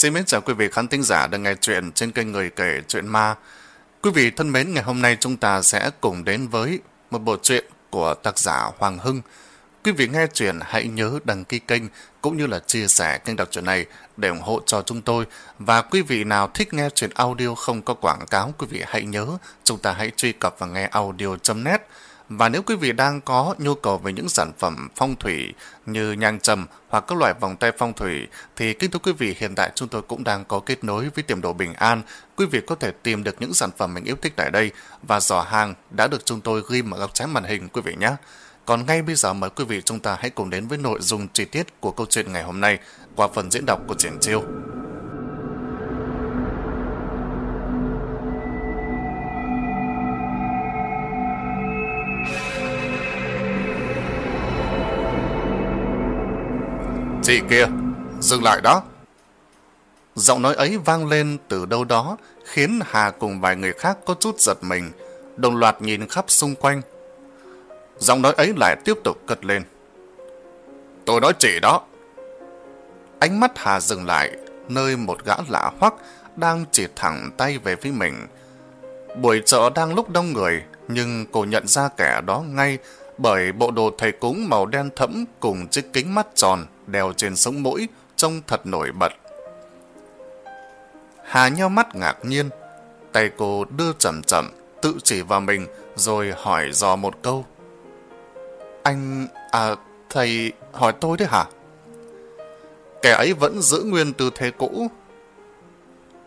Xin mến chào quý vị khán thính giả đang nghe chuyện trên kênh Người Kể Chuyện Ma. Quý vị thân mến, ngày hôm nay chúng ta sẽ cùng đến với một bộ truyện của tác giả Hoàng Hưng. Quý vị nghe chuyện hãy nhớ đăng ký kênh cũng như là chia sẻ kênh đọc truyện này để ủng hộ cho chúng tôi. Và quý vị nào thích nghe chuyện audio không có quảng cáo, quý vị hãy nhớ chúng ta hãy truy cập vào nghe audio.net. Và nếu quý vị đang có nhu cầu về những sản phẩm phong thủy như nhang trầm hoặc các loại vòng tay phong thủy, thì kính thưa quý vị, hiện tại chúng tôi cũng đang có kết nối với tiệm đồ bình an. Quý vị có thể tìm được những sản phẩm mình yêu thích tại đây và giỏ hàng đã được chúng tôi ghi ở góc trái màn hình, quý vị nhé. Còn ngay bây giờ, mời quý vị chúng ta hãy cùng đến với nội dung chi tiết của câu chuyện ngày hôm nay qua phần diễn đọc của Triển Chiêu. Chị kia, dừng lại đó. Giọng nói ấy vang lên từ đâu đó, khiến Hà cùng vài người khác có chút giật mình, đồng loạt nhìn khắp xung quanh. Giọng nói ấy lại tiếp tục cất lên. Tôi nói chị đó. Ánh mắt Hà dừng lại, nơi một gã lạ hoắc đang chỉ thẳng tay về phía mình. Buổi chợ đang lúc đông người, nhưng cô nhận ra kẻ đó ngay bởi bộ đồ thầy cúng màu đen thẫm cùng chiếc kính mắt tròn đeo trên sống mũi trông thật nổi bật. Hà nheo mắt ngạc nhiên, tay cô đưa chậm chậm, tự chỉ vào mình rồi hỏi dò một câu. Anh, à, thầy hỏi tôi đấy hả? Kẻ ấy vẫn giữ nguyên tư thế cũ.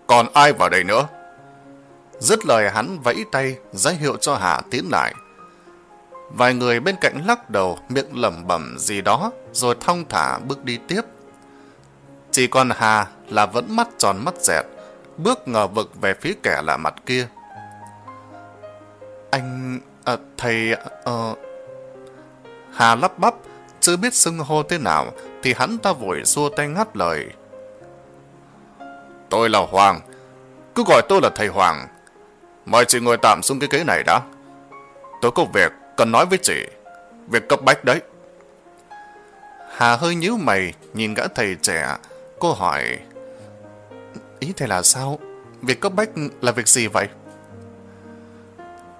Còn ai vào đây nữa? Dứt lời hắn vẫy tay, giới hiệu cho Hà tiến lại. Vài người bên cạnh lắc đầu, miệng lẩm bẩm gì đó, rồi thong thả bước đi tiếp. Chỉ còn Hà là vẫn mắt tròn mắt dẹt, bước ngờ vực về phía kẻ lạ mặt kia. Anh... À, thầy... À, Hà lắp bắp, chưa biết xưng hô thế nào, thì hắn ta vội xua tay ngắt lời. Tôi là Hoàng, cứ gọi tôi là thầy Hoàng. Mời chị ngồi tạm xuống cái ghế này đã. Tôi có việc cần nói với chị. Việc cấp bách đấy. Hà hơi nhíu mày, nhìn gã thầy trẻ. Cô hỏi, ý thầy là sao? Việc cấp bách là việc gì vậy?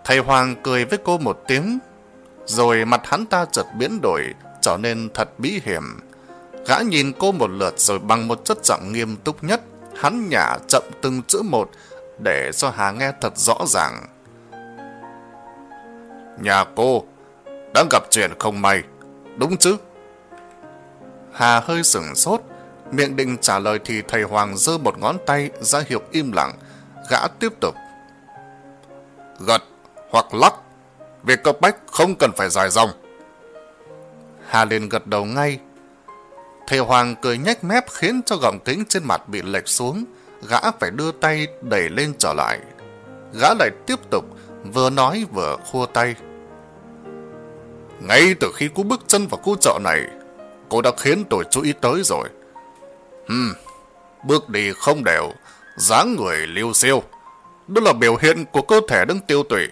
Thầy Hoàng cười với cô một tiếng, rồi mặt hắn ta chợt biến đổi, trở nên thật bí hiểm. Gã nhìn cô một lượt rồi bằng một chất giọng nghiêm túc nhất, hắn nhả chậm từng chữ một để cho Hà nghe thật rõ ràng. Nhà cô đang gặp chuyện không may, đúng chứ? Hà hơi sửng sốt, miệng định trả lời thì thầy Hoàng giơ một ngón tay ra hiệu im lặng, gã tiếp tục. Gật hoặc lắc, việc cấp bách không cần phải dài dòng. Hà liền gật đầu ngay. Thầy Hoàng cười nhếch mép khiến cho gọng kính trên mặt bị lệch xuống, gã phải đưa tay đẩy lên trở lại. Gã lại tiếp tục, vừa nói vừa khua tay. Ngay từ khi cô bước chân vào khu chợ này, cô đã khiến tôi chú ý tới rồi. Hmm, bước đi không đều, dáng người liêu siêu. Đó là biểu hiện của cơ thể đang tiêu tụy.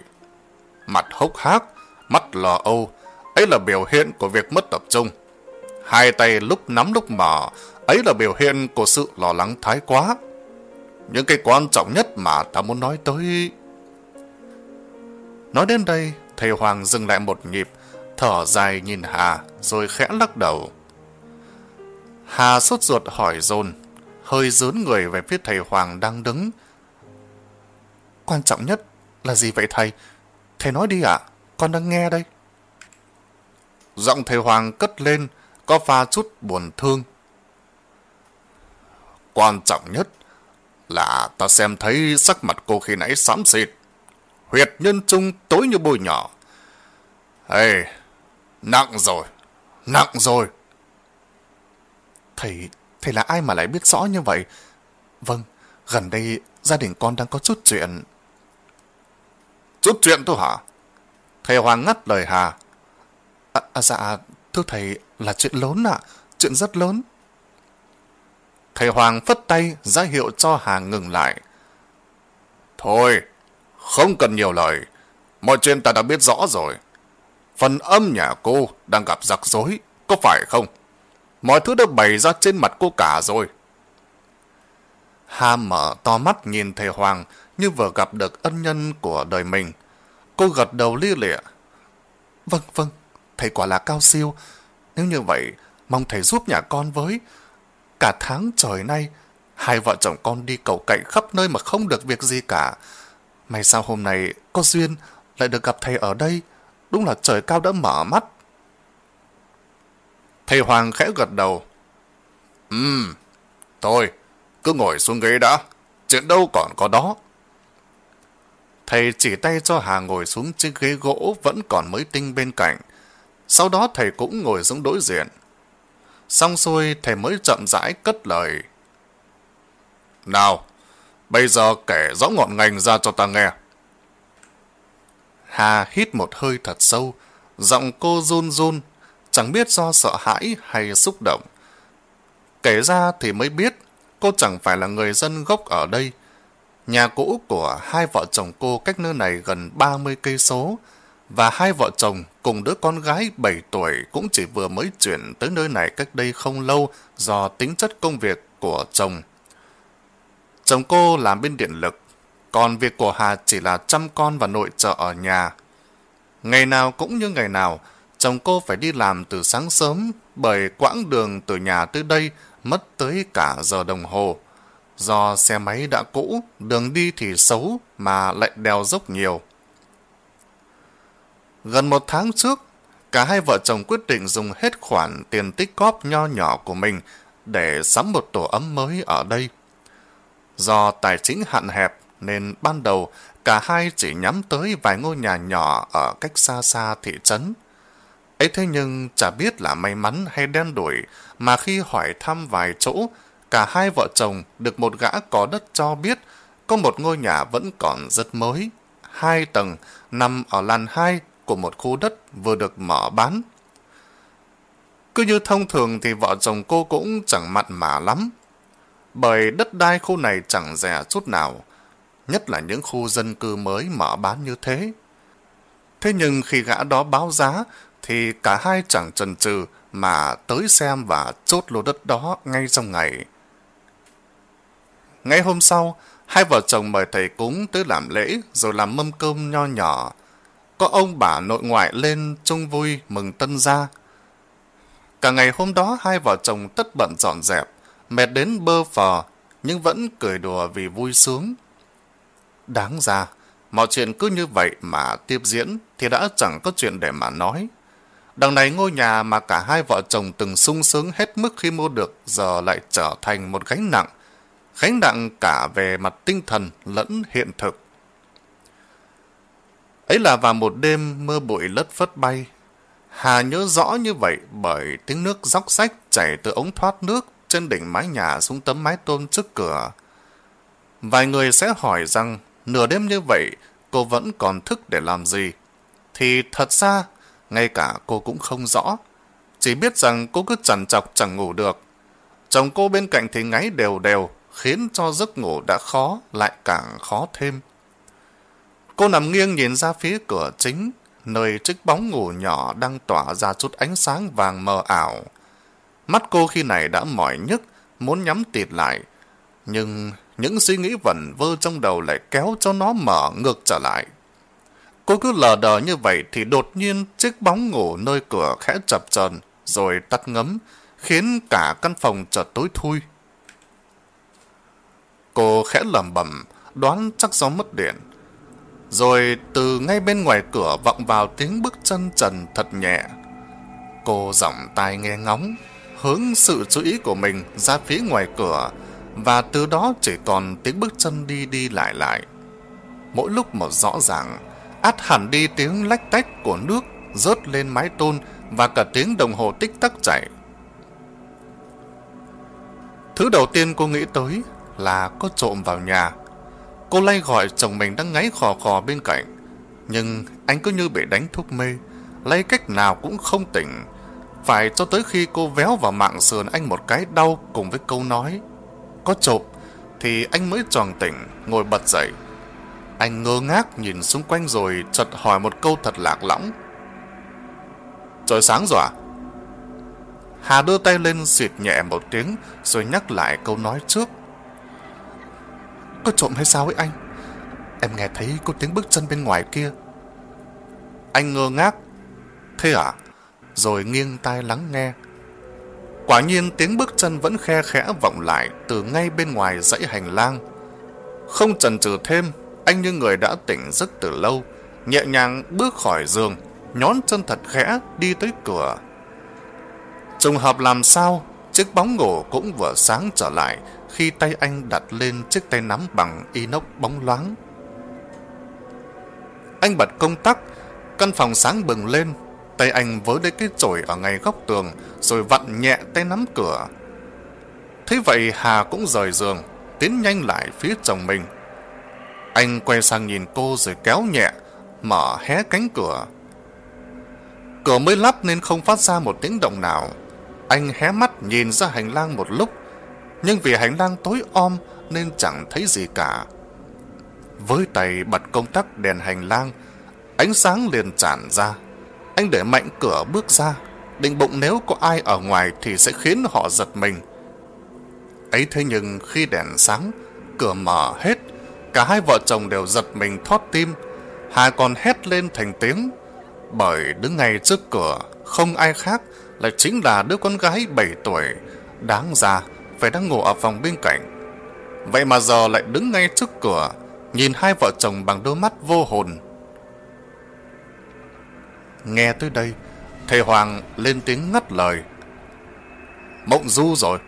Mặt hốc hác, mắt lò âu, ấy là biểu hiện của việc mất tập trung. Hai tay lúc nắm lúc mở, ấy là biểu hiện của sự lo lắng thái quá. Những cái quan trọng nhất mà ta muốn nói tới... Nói đến đây, thầy Hoàng dừng lại một nhịp, thở dài nhìn Hà, rồi khẽ lắc đầu. Hà sốt ruột hỏi dồn, hơi dướn người về phía thầy Hoàng đang đứng. Quan trọng nhất là gì vậy thầy? Thầy nói đi ạ, con đang nghe đây. Giọng thầy Hoàng cất lên, có pha chút buồn thương. Quan trọng nhất là ta xem thấy sắc mặt cô khi nãy xám xịt. Huyệt nhân trung tối như bôi nhỏ. Hey, nặng rồi, nặng rồi. Thầy, thầy là ai mà lại biết rõ như vậy? Vâng, gần đây gia đình con đang có chút chuyện. Chút chuyện thôi hả? Thầy Hoàng ngắt lời Hà. À, à, dạ, thưa thầy, là chuyện lớn ạ, chuyện rất lớn. Thầy Hoàng phất tay ra hiệu cho Hà ngừng lại. Thôi, không cần nhiều lời, mọi chuyện ta đã biết rõ rồi. Phần âm nhà cô đang gặp rắc rối, có phải không? Mọi thứ đã bày ra trên mặt cô cả rồi. Hà mở to mắt nhìn thầy Hoàng như vừa gặp được ân nhân của đời mình. Cô gật đầu lia lịa. Vâng, vâng, thầy quả là cao siêu. Nếu như vậy, mong thầy giúp nhà con với. Cả tháng trời nay, hai vợ chồng con đi cầu cạnh khắp nơi mà không được việc gì cả. May sao hôm nay có duyên lại được gặp thầy ở đây. Đúng là trời cao đã mở mắt. Thầy Hoàng khẽ gật đầu. Ừm, thôi, cứ ngồi xuống ghế đã. Chuyện đâu còn có đó. Thầy chỉ tay cho Hà ngồi xuống chiếc ghế gỗ vẫn còn mới tinh bên cạnh. Sau đó thầy cũng ngồi xuống đối diện. Xong xuôi thầy mới chậm rãi cất lời. Nào, bây giờ kể rõ ngọn ngành ra cho ta nghe. Hà hít một hơi thật sâu, giọng cô run run, chẳng biết do sợ hãi hay xúc động. Kể ra thì mới biết cô chẳng phải là người dân gốc ở đây. Nhà cũ của hai vợ chồng cô cách nơi này gần 30 cây số và hai vợ chồng cùng đứa con gái 7 tuổi cũng chỉ vừa mới chuyển tới nơi này cách đây không lâu do tính chất công việc của chồng. Chồng cô làm bên điện lực, còn việc của Hà chỉ là chăm con và nội trợ ở nhà. Ngày nào cũng như ngày nào, chồng cô phải đi làm từ sáng sớm bởi quãng đường từ nhà tới đây mất tới cả giờ đồng hồ. Do xe máy đã cũ, đường đi thì xấu mà lại đèo dốc nhiều. Gần một tháng trước, cả hai vợ chồng quyết định dùng hết khoản tiền tích góp nho nhỏ của mình để sắm một tổ ấm mới ở đây. Do tài chính hạn hẹp nên ban đầu cả hai chỉ nhắm tới vài ngôi nhà nhỏ ở cách xa xa thị trấn. ấy thế nhưng chả biết là may mắn hay đen đuổi mà khi hỏi thăm vài chỗ, cả hai vợ chồng được một gã có đất cho biết có một ngôi nhà vẫn còn rất mới, hai tầng, nằm ở làn hai của một khu đất vừa được mở bán. Cứ như thông thường thì vợ chồng cô cũng chẳng mặn mà lắm, bởi đất đai khu này chẳng rẻ chút nào, nhất là những khu dân cư mới mở bán như thế. Thế nhưng khi gã đó báo giá, thì cả hai chẳng chần chừ mà tới xem và chốt lô đất đó ngay trong ngày. Ngay hôm sau, hai vợ chồng mời thầy cúng tới làm lễ rồi làm mâm cơm nho nhỏ. Có ông bà nội ngoại lên chung vui mừng tân gia. Cả ngày hôm đó hai vợ chồng tất bận dọn dẹp, mệt đến bơ phờ, nhưng vẫn cười đùa vì vui sướng. Đáng ra, mọi chuyện cứ như vậy mà tiếp diễn thì đã chẳng có chuyện để mà nói. Đằng này ngôi nhà mà cả hai vợ chồng từng sung sướng hết mức khi mua được giờ lại trở thành một gánh nặng. Gánh nặng cả về mặt tinh thần lẫn hiện thực. Ấy là vào một đêm mưa bụi lất phất bay. Hà nhớ rõ như vậy bởi tiếng nước róc rách chảy từ ống thoát nước trên đỉnh mái nhà xuống tấm mái tôn trước cửa. Vài người sẽ hỏi rằng nửa đêm như vậy cô vẫn còn thức để làm gì? Thì thật ra ngay cả cô cũng không rõ. Chỉ biết rằng cô cứ chằn chọc chẳng ngủ được. Chồng cô bên cạnh thì ngáy đều đều, khiến cho giấc ngủ đã khó, lại càng khó thêm. Cô nằm nghiêng nhìn ra phía cửa chính, nơi chiếc bóng ngủ nhỏ đang tỏa ra chút ánh sáng vàng mờ ảo. Mắt cô khi này đã mỏi nhức, muốn nhắm tịt lại. Nhưng những suy nghĩ vẩn vơ trong đầu lại kéo cho nó mở ngược trở lại. Cô cứ lờ đờ như vậy thì đột nhiên chiếc bóng ngủ nơi cửa khẽ chập chờn rồi tắt ngấm, khiến cả căn phòng chợt tối thui. Cô khẽ lầm bầm, đoán chắc do mất điện. Rồi từ ngay bên ngoài cửa vọng vào tiếng bước chân trần thật nhẹ. Cô giọng tai nghe ngóng, hướng sự chú ý của mình ra phía ngoài cửa, và từ đó chỉ còn tiếng bước chân đi đi lại lại. Mỗi lúc một rõ ràng, át hẳn đi tiếng lách tách của nước rớt lên mái tôn và cả tiếng đồng hồ tích tắc chạy. Thứ đầu tiên cô nghĩ tới là có trộm vào nhà. Cô lay gọi chồng mình đang ngáy khò khò bên cạnh, nhưng anh cứ như bị đánh thuốc mê, lay cách nào cũng không tỉnh. Phải cho tới khi cô véo vào mạng sườn anh một cái đau cùng với câu nói có trộm, thì anh mới tròn tỉnh, ngồi bật dậy. Anh ngơ ngác nhìn xung quanh rồi chợt hỏi một câu thật lạc lõng. Trời sáng rồi à? Hà đưa tay lên xịt nhẹ một tiếng rồi nhắc lại câu nói trước. có trộm hay sao ấy anh? Em nghe thấy có tiếng bước chân bên ngoài kia. Anh ngơ ngác. Thế à? Rồi nghiêng tai lắng nghe. Quả nhiên tiếng bước chân vẫn khe khẽ vọng lại từ ngay bên ngoài dãy hành lang. Không chần chừ thêm, anh như người đã tỉnh giấc từ lâu, nhẹ nhàng bước khỏi giường, nhón chân thật khẽ đi tới cửa. Trùng hợp làm sao, chiếc bóng ngủ cũng vừa sáng trở lại khi tay anh đặt lên chiếc tay nắm bằng inox bóng loáng. Anh bật công tắc, căn phòng sáng bừng lên, tay anh với lấy cái chổi ở ngay góc tường, rồi vặn nhẹ tay nắm cửa. Thế vậy Hà cũng rời giường, tiến nhanh lại phía chồng mình. Anh quay sang nhìn cô rồi kéo nhẹ, mở hé cánh cửa. Cửa mới lắp nên không phát ra một tiếng động nào. Anh hé mắt nhìn ra hành lang một lúc, nhưng vì hành lang tối om nên chẳng thấy gì cả. Với tay bật công tắc đèn hành lang, ánh sáng liền tràn ra. Anh để mạnh cửa bước ra, định bụng nếu có ai ở ngoài thì sẽ khiến họ giật mình. Ấy thế nhưng khi đèn sáng, cửa mở hết, cả hai vợ chồng đều giật mình thót tim. Hà còn hét lên thành tiếng, bởi đứng ngay trước cửa, không ai khác là chính là đứa con gái 7 tuổi, đáng ra phải đang ngủ ở phòng bên cạnh. Vậy mà giờ lại đứng ngay trước cửa, nhìn hai vợ chồng bằng đôi mắt vô hồn. Nghe tới đây, thầy Hoàng lên tiếng ngắt lời. Mộng du rồi.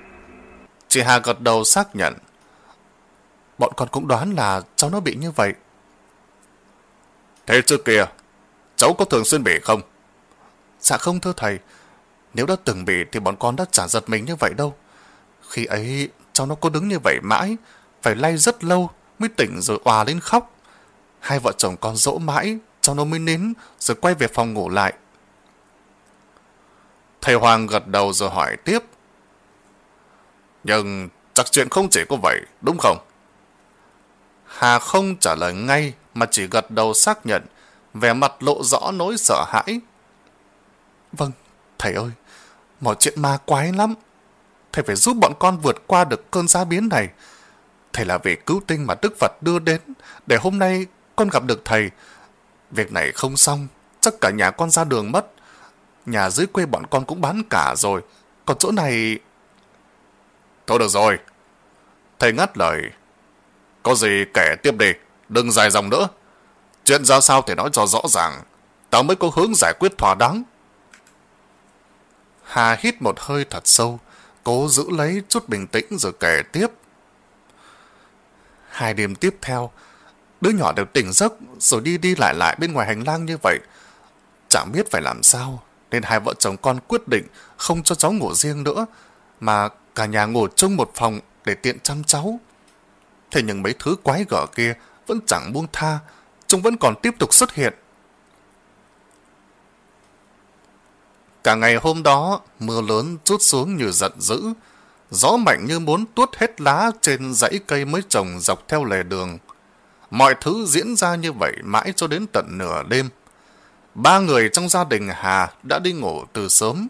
Chị Hà gật đầu xác nhận. Bọn con cũng đoán là cháu nó bị như vậy. Thế trước kia, cháu có thường xuyên bị không? Dạ không thưa thầy. Nếu đã từng bị thì bọn con đã chả giật mình như vậy đâu. Khi ấy, cháu nó cứ đứng như vậy mãi, phải lay rất lâu mới tỉnh rồi òa lên khóc. Hai vợ chồng con dỗ mãi, cháu nó mới nín rồi quay về phòng ngủ lại. Thầy Hoàng gật đầu rồi hỏi tiếp. Nhưng chắc chuyện không chỉ có vậy, đúng không? Hà không trả lời ngay mà chỉ gật đầu xác nhận, vẻ mặt lộ rõ nỗi sợ hãi. Vâng, thầy ơi, mọi chuyện ma quái lắm. Thầy phải giúp bọn con vượt qua được cơn giá biến này. Thầy là vị cứu tinh mà Đức Phật đưa đến, để hôm nay con gặp được thầy. Việc này không xong, chắc cả nhà con ra đường mất. Nhà dưới quê bọn con cũng bán cả rồi, còn chỗ này... Thôi được rồi. Thầy ngắt lời. Có gì kể tiếp đi, đừng dài dòng nữa. Chuyện ra sao thì nói cho rõ ràng, tao mới có hướng giải quyết thỏa đáng. Hà hít một hơi thật sâu, cố giữ lấy chút bình tĩnh rồi kể tiếp. Hai đêm tiếp theo, đứa nhỏ đều tỉnh giấc rồi đi đi lại lại bên ngoài hành lang như vậy. Chẳng biết phải làm sao, nên hai vợ chồng con quyết định không cho cháu ngủ riêng nữa, mà cả nhà ngủ chung một phòng để tiện chăm cháu. Thế nhưng mấy thứ quái gở kia vẫn chẳng buông tha, chúng vẫn còn tiếp tục xuất hiện. Cả ngày hôm đó, mưa lớn chút xuống như giận dữ. Gió mạnh như muốn tuốt hết lá trên dãy cây mới trồng dọc theo lề đường. Mọi thứ diễn ra như vậy mãi cho đến tận nửa đêm. Ba người trong gia đình Hà đã đi ngủ từ sớm.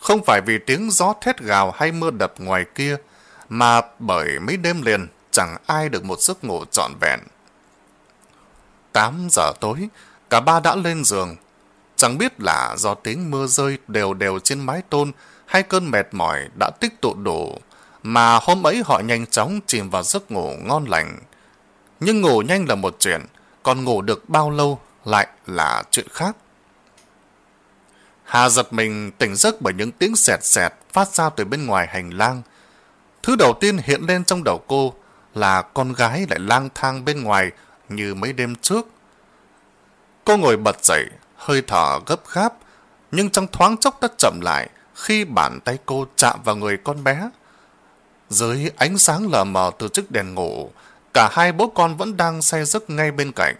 Không phải vì tiếng gió thét gào hay mưa đập ngoài kia, mà bởi mấy đêm liền chẳng ai được một giấc ngủ trọn vẹn. 8 giờ tối, cả ba đã lên giường, Chẳng biết là do tiếng mưa rơi đều đều trên mái tôn hay cơn mệt mỏi đã tích tụ đủ, mà hôm ấy họ nhanh chóng chìm vào giấc ngủ ngon lành. Nhưng ngủ nhanh là một chuyện, còn ngủ được bao lâu lại là chuyện khác. Hà giật mình tỉnh giấc bởi những tiếng sẹt sẹt phát ra từ bên ngoài hành lang. Thứ đầu tiên hiện lên trong đầu cô là con gái lại lang thang bên ngoài như mấy đêm trước. Cô ngồi bật dậy, hơi thở gấp gáp, nhưng trong thoáng chốc đã chậm lại khi bàn tay cô chạm vào người con bé. Dưới ánh sáng lờ mờ từ chiếc đèn ngủ, cả hai bố con vẫn đang say giấc ngay bên cạnh.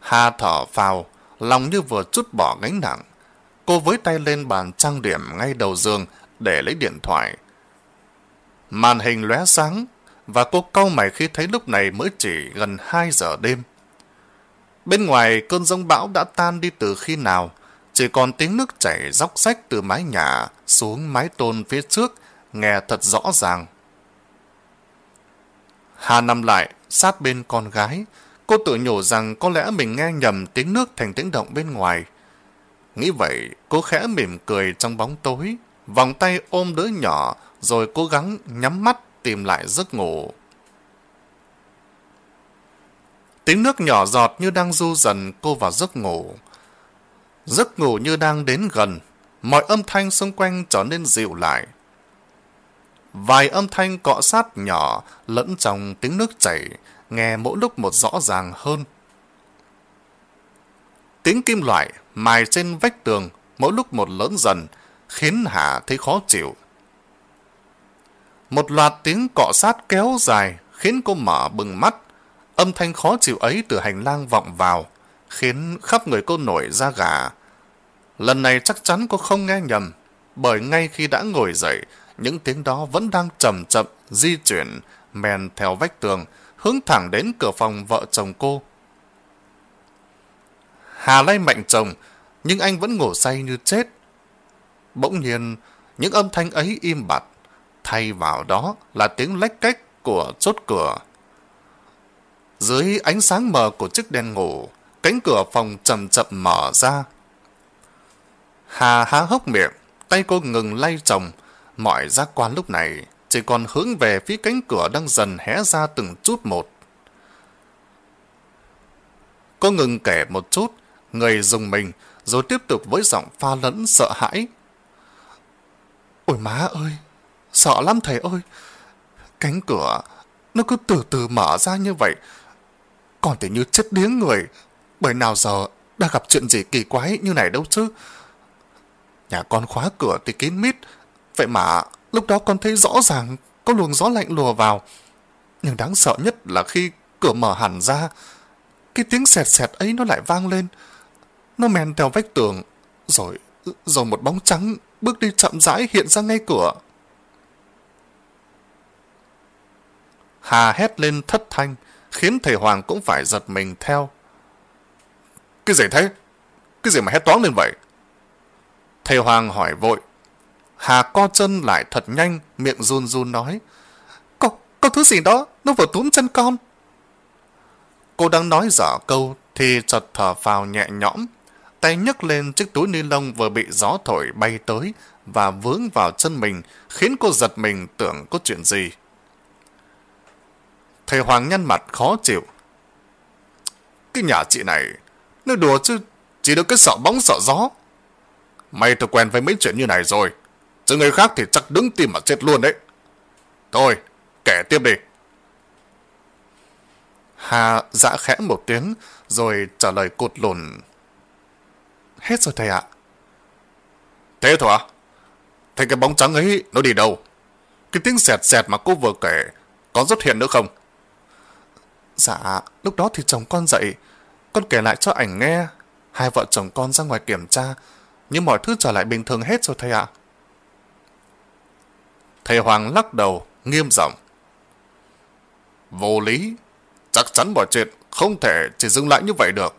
Hà thở phào, lòng như vừa chút bỏ gánh nặng. Cô với tay lên bàn trang điểm ngay đầu giường để lấy điện thoại. Màn hình lóe sáng, và cô cau mày khi thấy lúc này mới chỉ gần 2 giờ đêm. Bên ngoài cơn giông bão đã tan đi từ khi nào, chỉ còn tiếng nước chảy róc rách từ mái nhà xuống mái tôn phía trước, nghe thật rõ ràng. Hà nằm lại, sát bên con gái. Cô tự nhủ rằng có lẽ mình nghe nhầm tiếng nước thành tiếng động bên ngoài. Nghĩ vậy, cô khẽ mỉm cười trong bóng tối, vòng tay ôm đứa nhỏ, rồi cố gắng nhắm mắt tìm lại giấc ngủ. Tiếng nước nhỏ giọt như đang du dần cô vào giấc ngủ. Giấc ngủ như đang đến gần, mọi âm thanh xung quanh trở nên dịu lại. Vài âm thanh cọ sát nhỏ lẫn trong tiếng nước chảy, nghe mỗi lúc một rõ ràng hơn. Tiếng kim loại mài trên vách tường mỗi lúc một lớn dần, khiến Hà thấy khó chịu. Một loạt tiếng cọ sát kéo dài khiến cô mở bừng mắt. Âm thanh khó chịu ấy từ hành lang vọng vào, khiến khắp người cô nổi da gà. Lần này chắc chắn cô không nghe nhầm, bởi ngay khi đã ngồi dậy, những tiếng đó vẫn đang chậm chậm di chuyển, men theo vách tường, hướng thẳng đến cửa phòng vợ chồng cô. Hà lay mạnh chồng, nhưng anh vẫn ngủ say như chết. Bỗng nhiên, những âm thanh ấy im bặt, thay vào đó là tiếng lách cách của chốt cửa. Dưới ánh sáng mờ của chiếc đèn ngủ, cánh cửa phòng chậm chậm mở ra. Hà há hốc miệng, tay cô ngừng lay chồng, mọi giác quan lúc này chỉ còn hướng về phía cánh cửa đang dần hé ra từng chút một. Cô ngừng kể một chút, người dùng mình, rồi tiếp tục với giọng pha lẫn sợ hãi. Ôi má ơi, sợ lắm thầy ơi. Cánh cửa, nó cứ từ từ mở ra như vậy. Còn thì như chết điếng người, bởi nào giờ đã gặp chuyện gì kỳ quái như này đâu chứ. Nhà con khóa cửa thì kín mít, vậy mà lúc đó con thấy rõ ràng có luồng gió lạnh lùa vào. Nhưng đáng sợ nhất là khi cửa mở hẳn ra, cái tiếng sẹt sẹt ấy nó lại vang lên. Nó men theo vách tường, rồi rồi một bóng trắng bước đi chậm rãi hiện ra ngay cửa. Hà hét lên thất thanh, khiến thầy Hoàng cũng phải giật mình theo. Cái gì thế? Cái gì mà hét toáng lên vậy? Thầy Hoàng hỏi vội. Hà co chân lại thật nhanh, miệng run run nói. Có, có thứ gì đó, nó vừa túm chân con. Cô đang nói dở câu, thì chợt thở phào nhẹ nhõm, tay nhấc lên chiếc túi ni lông vừa bị gió thổi bay tới và vướng vào chân mình, khiến cô giật mình tưởng có chuyện gì. Thầy Hoàng nhăn mặt khó chịu. Cái nhà chị này, nó đùa chứ, chỉ được cái sợ bóng sợ gió. Mày tôi quen với mấy chuyện như này rồi, chứ người khác thì chắc đứng tim mà chết luôn đấy. Thôi, kể tiếp đi. Hà dã khẽ một tiếng, rồi trả lời cột lùn. Hết rồi thầy ạ. Thế thôi à? Thế cái bóng trắng ấy nó đi đâu? Cái tiếng sẹt sẹt mà cô vừa kể có xuất hiện nữa không? Dạ, lúc đó thì chồng con dậy. Con kể lại cho ảnh nghe. Hai vợ chồng con ra ngoài kiểm tra. Nhưng mọi thứ trở lại bình thường hết rồi thầy ạ. Thầy Hoàng lắc đầu, nghiêm giọng. Vô lý. Chắc chắn mọi chuyện không thể chỉ dừng lại như vậy được.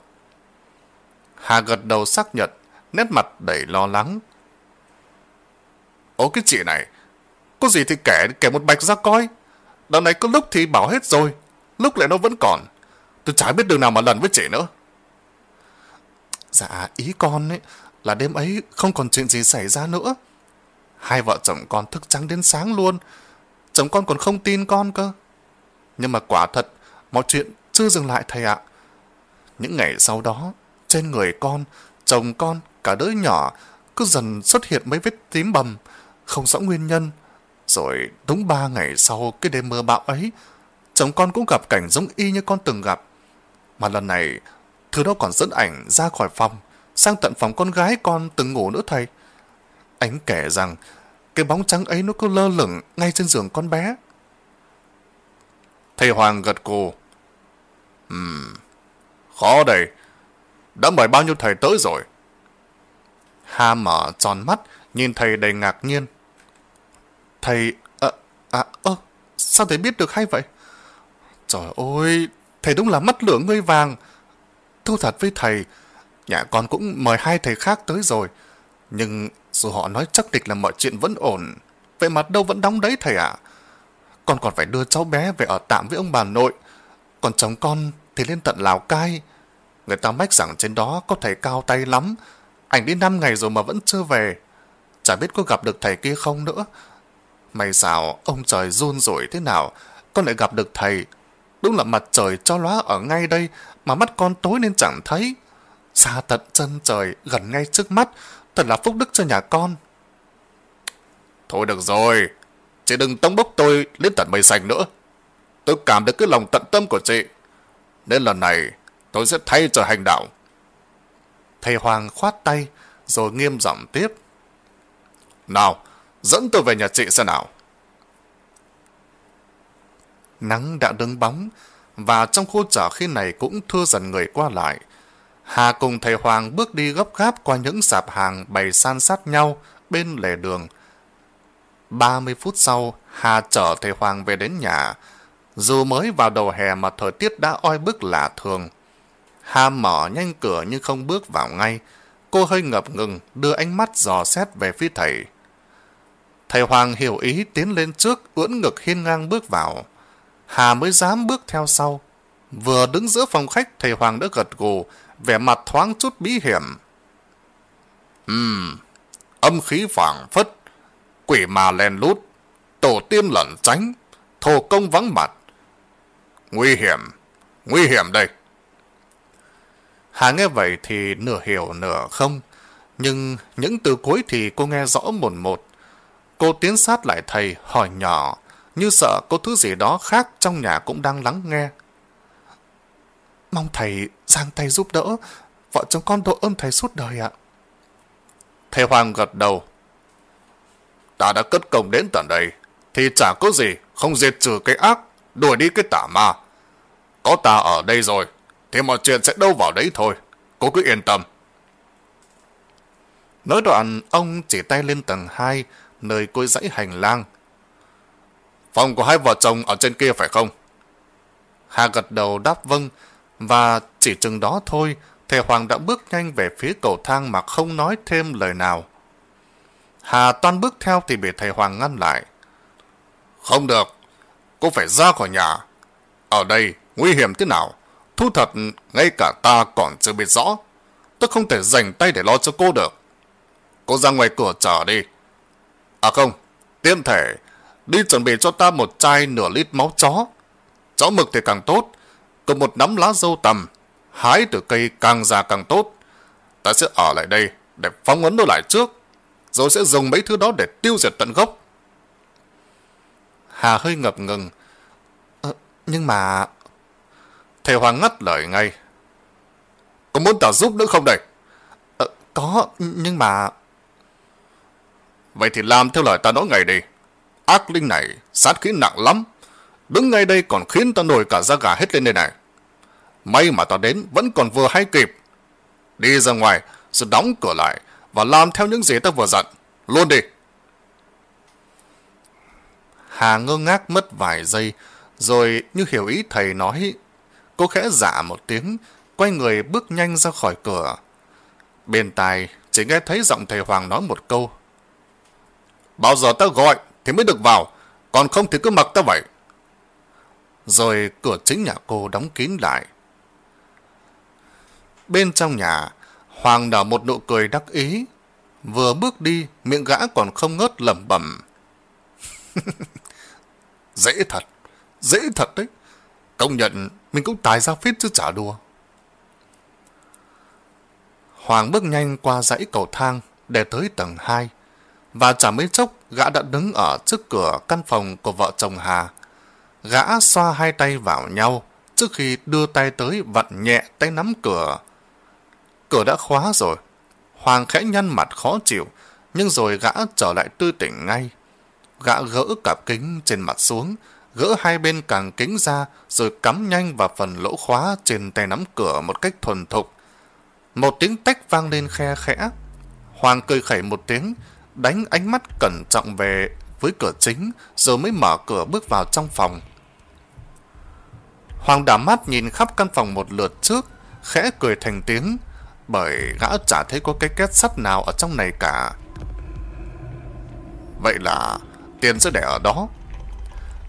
Hà gật đầu xác nhận, nét mặt đầy lo lắng. Ô cái chị này, có gì thì kể, kể một bạch ra coi. Đợt này có lúc thì bảo hết rồi, lúc lại nó vẫn còn. Tôi chả biết đường nào mà lần với chị nữa. Dạ, ý con ấy là đêm ấy không còn chuyện gì xảy ra nữa. Hai vợ chồng con thức trắng đến sáng luôn. Chồng con còn không tin con cơ. Nhưng mà quả thật, mọi chuyện chưa dừng lại thầy ạ. Những ngày sau đó, trên người con, chồng con, cả đứa nhỏ cứ dần xuất hiện mấy vết tím bầm, không rõ nguyên nhân. Rồi đúng ba ngày sau cái đêm mưa bão ấy, chồng con cũng gặp cảnh giống y như con từng gặp. Mà lần này, thứ đó còn dẫn ảnh ra khỏi phòng, sang tận phòng con gái con từng ngủ nữa thầy ánh kể rằng, cái bóng trắng ấy nó cứ lơ lửng ngay trên giường con bé. Thầy Hoàng gật cù. Ừm, khó đây. Đã mời bao nhiêu thầy tới rồi? ha mở tròn mắt, nhìn thầy đầy ngạc nhiên. Thầy... À, à, ơ, sao thầy biết được hay vậy? Trời ơi, thầy đúng là mắt lửa ngươi vàng. Thú thật với thầy, nhà con cũng mời hai thầy khác tới rồi. Nhưng dù họ nói chắc địch là mọi chuyện vẫn ổn, vậy mặt đâu vẫn đóng đấy thầy ạ. con còn phải đưa cháu bé về ở tạm với ông bà nội. Còn chồng con thì lên tận Lào Cai. Người ta mách rằng trên đó có thầy cao tay lắm. Ảnh đi 5 ngày rồi mà vẫn chưa về. Chả biết có gặp được thầy kia không nữa. May sao ông trời run rủi thế nào, con lại gặp được thầy. Đúng là mặt trời cho lóa ở ngay đây, mà mắt con tối nên chẳng thấy. Xa tận chân trời, gần ngay trước mắt, thật là phúc đức cho nhà con. Thôi được rồi, chị đừng tông bốc tôi lên tận mây xanh nữa. Tôi cảm được cái lòng tận tâm của chị. Nên lần này, tôi sẽ thay trở hành đạo. Thầy Hoàng khoát tay, rồi nghiêm giọng tiếp. Nào, dẫn tôi về nhà chị xem nào. Nắng đã đứng bóng, và trong khu chợ khi này cũng thưa dần người qua lại. Hà cùng thầy Hoàng bước đi gấp gáp qua những sạp hàng bày san sát nhau bên lề đường. 30 phút sau, Hà chở thầy Hoàng về đến nhà. Dù mới vào đầu hè mà thời tiết đã oi bức lạ thường. Hà mở nhanh cửa nhưng không bước vào ngay. Cô hơi ngập ngừng, đưa ánh mắt dò xét về phía thầy. Thầy Hoàng hiểu ý tiến lên trước, ưỡn ngực hiên ngang bước vào. Hà mới dám bước theo sau. Vừa đứng giữa phòng khách, thầy Hoàng đã gật gù, vẻ mặt thoáng chút bí hiểm. Ừm, âm khí vàng phất, quỷ mà len lút, tổ tiên lẩn tránh, thổ công vắng mặt. Nguy hiểm, nguy hiểm đây. Hà nghe vậy thì nửa hiểu nửa không, nhưng những từ cuối thì cô nghe rõ một một. Cô tiến sát lại thầy, hỏi nhỏ, như sợ có thứ gì đó khác trong nhà cũng đang lắng nghe. Mong thầy giang tay giúp đỡ, vợ chồng con độ ơn thầy suốt đời ạ. Thầy Hoàng gật đầu. Ta đã cất công đến tận đây, thì chả có gì không diệt trừ cái ác, đuổi đi cái tả ma. Có ta ở đây rồi, thì mọi chuyện sẽ đâu vào đấy thôi. Cô cứ yên tâm. Nói đoạn, ông chỉ tay lên tầng 2, nơi cối dãy hành lang. Phòng của hai vợ chồng ở trên kia phải không? Hà gật đầu đáp vâng, và chỉ chừng đó thôi, thầy Hoàng đã bước nhanh về phía cầu thang mà không nói thêm lời nào. Hà toan bước theo thì bị thầy Hoàng ngăn lại. Không được, cô phải ra khỏi nhà. Ở đây, nguy hiểm thế nào? Thu thật, ngay cả ta còn chưa biết rõ. Tôi không thể dành tay để lo cho cô được. Cô ra ngoài cửa chờ đi. À không, tiêm thể, đi chuẩn bị cho ta một chai nửa lít máu chó. Chó mực thì càng tốt, cùng một nắm lá dâu tầm, hái từ cây càng già càng tốt. Ta sẽ ở lại đây để phóng ấn nó lại trước, rồi sẽ dùng mấy thứ đó để tiêu diệt tận gốc. Hà hơi ngập ngừng. Ờ, nhưng mà... Thầy Hoàng ngắt lời ngay. Có muốn ta giúp nữa không đây? Ờ, có, nhưng mà... Vậy thì làm theo lời ta nói ngày đi. Ác linh này sát khí nặng lắm. Đứng ngay đây còn khiến ta nổi cả da gà hết lên đây này. May mà ta đến vẫn còn vừa hay kịp. Đi ra ngoài, rồi đóng cửa lại và làm theo những gì ta vừa dặn. Luôn đi. Hà ngơ ngác mất vài giây, rồi như hiểu ý thầy nói, cô khẽ giả một tiếng, quay người bước nhanh ra khỏi cửa. Bên tai chỉ nghe thấy giọng thầy Hoàng nói một câu. Bao giờ ta gọi thì mới được vào, còn không thì cứ mặc ta vậy. Rồi cửa chính nhà cô đóng kín lại. Bên trong nhà, Hoàng nở một nụ cười đắc ý. Vừa bước đi, miệng gã còn không ngớt lẩm bẩm. dễ thật, dễ thật đấy. Công nhận mình cũng tài ra phết chứ chả đùa. Hoàng bước nhanh qua dãy cầu thang để tới tầng 2 và chả mấy chốc gã đã đứng ở trước cửa căn phòng của vợ chồng Hà. Gã xoa hai tay vào nhau trước khi đưa tay tới vặn nhẹ tay nắm cửa. Cửa đã khóa rồi. Hoàng khẽ nhăn mặt khó chịu, nhưng rồi gã trở lại tươi tỉnh ngay. Gã gỡ cặp kính trên mặt xuống, gỡ hai bên càng kính ra rồi cắm nhanh vào phần lỗ khóa trên tay nắm cửa một cách thuần thục. Một tiếng tách vang lên khe khẽ. Hoàng cười khẩy một tiếng, đánh ánh mắt cẩn trọng về với cửa chính rồi mới mở cửa bước vào trong phòng. Hoàng đảo mắt nhìn khắp căn phòng một lượt trước, khẽ cười thành tiếng, bởi gã chả thấy có cái két sắt nào ở trong này cả. Vậy là tiền sẽ để ở đó.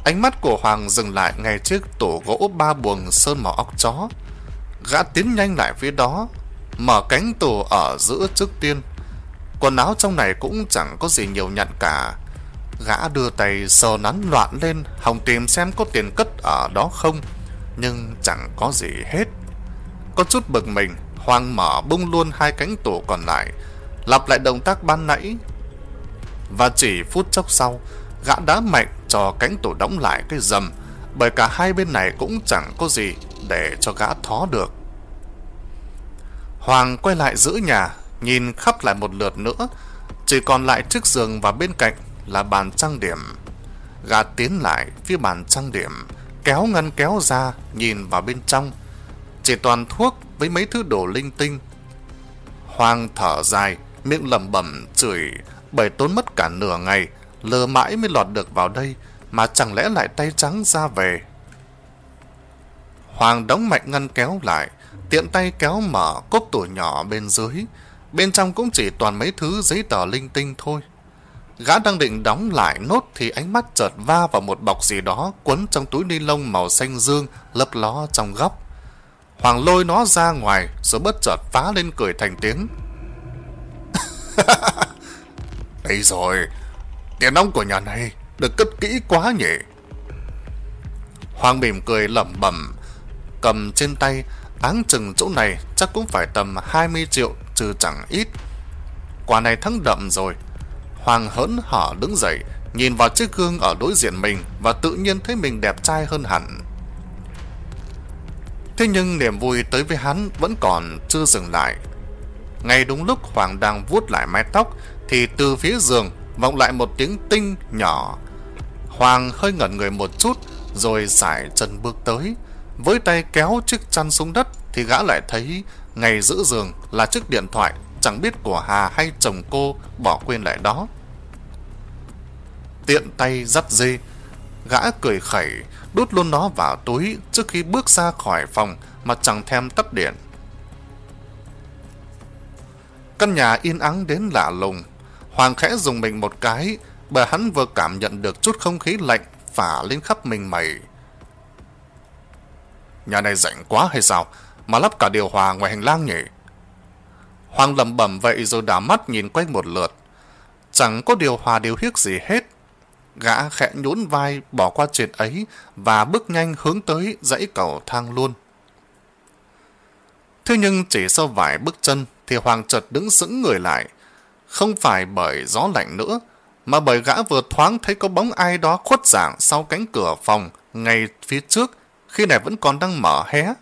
Ánh mắt của Hoàng dừng lại ngay trước tủ gỗ ba buồng sơn màu óc chó. Gã tiến nhanh lại phía đó, mở cánh tủ ở giữa trước tiên. Quần áo trong này cũng chẳng có gì nhiều nhặn cả. Gã đưa tay sờ nắn loạn lên, hòng tìm xem có tiền cất ở đó không, nhưng chẳng có gì hết. Có chút bực mình, Hoàng mở bung luôn hai cánh tủ còn lại, lặp lại động tác ban nãy. Và chỉ phút chốc sau, gã đá mạnh cho cánh tủ đóng lại cái dầm, bởi cả hai bên này cũng chẳng có gì để cho gã thó được. Hoàng quay lại giữ nhà, nhìn khắp lại một lượt nữa, chỉ còn lại chiếc giường và bên cạnh là bàn trang điểm. Gã tiến lại phía bàn trang điểm, kéo ngăn kéo ra, nhìn vào bên trong. Chỉ toàn thuốc với mấy thứ đồ linh tinh. Hoàng thở dài, miệng lẩm bẩm chửi, bởi tốn mất cả nửa ngày, lờ mãi mới lọt được vào đây, mà chẳng lẽ lại tay trắng ra về. Hoàng đóng mạnh ngăn kéo lại, tiện tay kéo mở cốp tủ nhỏ bên dưới. Bên trong cũng chỉ toàn mấy thứ giấy tờ linh tinh thôi. Gã đang định đóng lại nốt thì ánh mắt chợt va vào một bọc gì đó quấn trong túi ni lông màu xanh dương lấp ló trong góc. Hoàng lôi nó ra ngoài rồi bất chợt phá lên cười thành tiếng. Đây rồi, tiền nóng của nhà này được cất kỹ quá nhỉ. Hoàng mỉm cười lẩm bẩm, cầm trên tay, áng chừng chỗ này chắc cũng phải tầm 20 triệu trừ chẳng ít. Quả này thắng đậm rồi. Hoàng hớn hở đứng dậy, nhìn vào chiếc gương ở đối diện mình và tự nhiên thấy mình đẹp trai hơn hẳn. Thế nhưng niềm vui tới với hắn vẫn còn chưa dừng lại. Ngay đúng lúc Hoàng đang vuốt lại mái tóc thì từ phía giường vọng lại một tiếng tinh nhỏ. Hoàng hơi ngẩn người một chút rồi giải chân bước tới. Với tay kéo chiếc chăn xuống đất thì gã lại thấy ngay giữa giường là chiếc điện thoại chẳng biết của Hà hay chồng cô bỏ quên lại đó. Tiện tay dắt dê, gã cười khẩy, đút luôn nó vào túi trước khi bước ra khỏi phòng mà chẳng thèm tắt điện. Căn nhà yên ắng đến lạ lùng, Hoàng khẽ dùng mình một cái, bởi hắn vừa cảm nhận được chút không khí lạnh phả lên khắp mình mày. Nhà này rảnh quá hay sao, mà lắp cả điều hòa ngoài hành lang nhỉ? Hoàng lầm bẩm vậy rồi đảo mắt nhìn quanh một lượt. Chẳng có điều hòa điều hiếc gì hết. Gã khẽ nhún vai bỏ qua chuyện ấy và bước nhanh hướng tới dãy cầu thang luôn. Thế nhưng chỉ sau vài bước chân thì Hoàng chợt đứng sững người lại. Không phải bởi gió lạnh nữa, mà bởi gã vừa thoáng thấy có bóng ai đó khuất dạng sau cánh cửa phòng ngay phía trước khi này vẫn còn đang mở hé.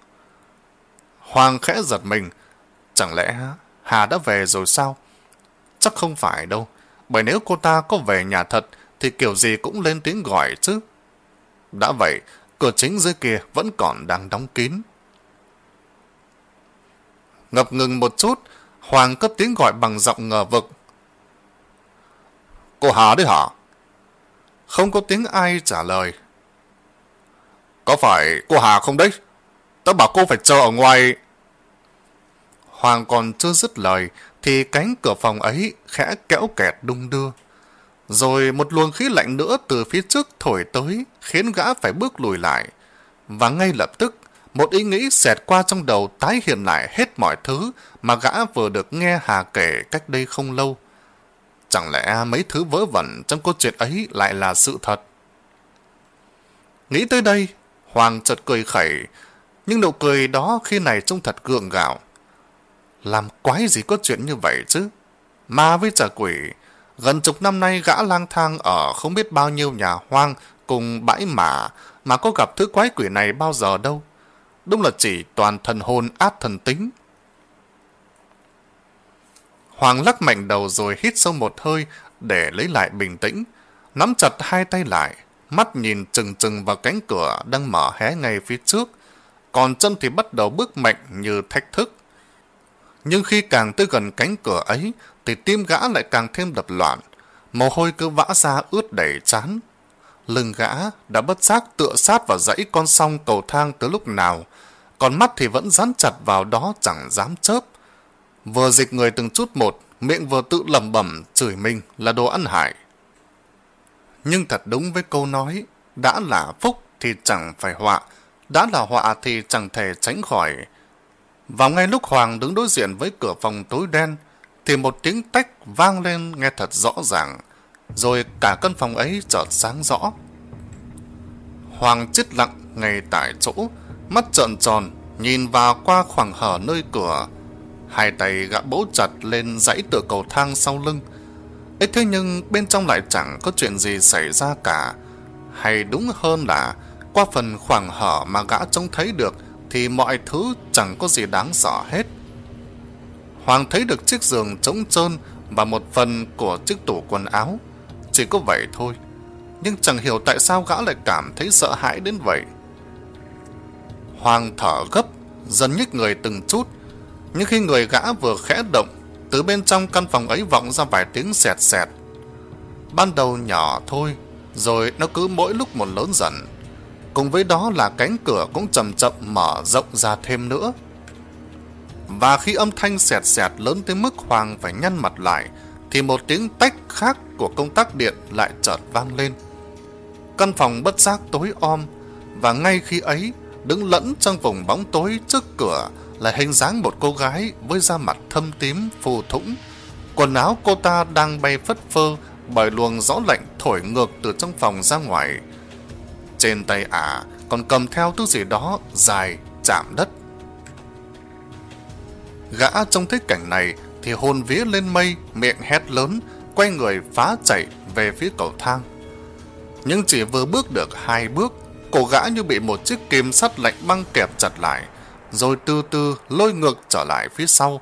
Hoàng khẽ giật mình. Chẳng lẽ Hà đã về rồi sao? Chắc không phải đâu. Bởi nếu cô ta có về nhà thật thì kiểu gì cũng lên tiếng gọi chứ. Đã vậy, cửa chính dưới kia vẫn còn đang đóng kín. Ngập ngừng một chút, Hoàng cất tiếng gọi bằng giọng ngờ vực. Cô Hà đấy hả? Không có tiếng ai trả lời. Có phải cô Hà không đấy? Tớ bảo cô phải chờ ở ngoài... Hoàng còn chưa dứt lời, thì cánh cửa phòng ấy khẽ kéo kẹt đung đưa. Rồi một luồng khí lạnh nữa từ phía trước thổi tới, khiến gã phải bước lùi lại. Và ngay lập tức, một ý nghĩ xẹt qua trong đầu tái hiện lại hết mọi thứ mà gã vừa được nghe Hà kể cách đây không lâu. Chẳng lẽ mấy thứ vớ vẩn trong câu chuyện ấy lại là sự thật? Nghĩ tới đây, Hoàng chợt cười khẩy, nhưng nụ cười đó khi này trông thật gượng gạo. Làm quái gì có chuyện như vậy chứ? Ma với trả quỷ, gần chục năm nay gã lang thang ở không biết bao nhiêu nhà hoang cùng bãi mả mà có gặp thứ quái quỷ này bao giờ đâu. Đúng là chỉ toàn thần hồn át thần tính. Hoàng lắc mạnh đầu rồi hít sâu một hơi để lấy lại bình tĩnh, nắm chặt hai tay lại, mắt nhìn chừng chừng vào cánh cửa đang mở hé ngay phía trước, còn chân thì bắt đầu bước mạnh như thách thức. Nhưng khi càng tới gần cánh cửa ấy, thì tim gã lại càng thêm đập loạn, mồ hôi cứ vã ra ướt đầy chán. Lưng gã đã bất giác tựa sát vào dãy con song cầu thang từ lúc nào, còn mắt thì vẫn dán chặt vào đó chẳng dám chớp. Vừa dịch người từng chút một, miệng vừa tự lẩm bẩm chửi mình là đồ ăn hại. Nhưng thật đúng với câu nói, đã là phúc thì chẳng phải họa, đã là họa thì chẳng thể tránh khỏi. Vào ngay lúc Hoàng đứng đối diện với cửa phòng tối đen, thì một tiếng tách vang lên nghe thật rõ ràng, rồi cả căn phòng ấy chợt sáng rõ. Hoàng chết lặng ngay tại chỗ, mắt trợn tròn, nhìn vào qua khoảng hở nơi cửa. Hai tay gã bấu chặt lên dãy tựa cầu thang sau lưng. ấy thế nhưng bên trong lại chẳng có chuyện gì xảy ra cả. Hay đúng hơn là qua phần khoảng hở mà gã trông thấy được thì mọi thứ chẳng có gì đáng sợ hết. Hoàng thấy được chiếc giường trống trơn và một phần của chiếc tủ quần áo. Chỉ có vậy thôi. Nhưng chẳng hiểu tại sao gã lại cảm thấy sợ hãi đến vậy. Hoàng thở gấp, dần nhích người từng chút. Nhưng khi người gã vừa khẽ động, từ bên trong căn phòng ấy vọng ra vài tiếng sẹt sẹt. Ban đầu nhỏ thôi, rồi nó cứ mỗi lúc một lớn dần. Cùng với đó là cánh cửa cũng chậm chậm mở rộng ra thêm nữa. Và khi âm thanh sẹt sẹt lớn tới mức Hoàng phải nhăn mặt lại, thì một tiếng tách khác của công tắc điện lại chợt vang lên. Căn phòng bất giác tối om, và ngay khi ấy, đứng lẫn trong vùng bóng tối trước cửa là hình dáng một cô gái với da mặt thâm tím, phù thủng. Quần áo cô ta đang bay phất phơ bởi luồng gió lạnh thổi ngược từ trong phòng ra ngoài. Trên tay ả còn cầm theo thứ gì đó dài, chạm đất. Gã trông thấy cảnh này thì hồn vía lên mây, miệng hét lớn, quay người phá chạy về phía cầu thang. Nhưng chỉ vừa bước được hai bước, cổ gã như bị một chiếc kim sắt lạnh băng kẹp chặt lại, rồi từ từ lôi ngược trở lại phía sau.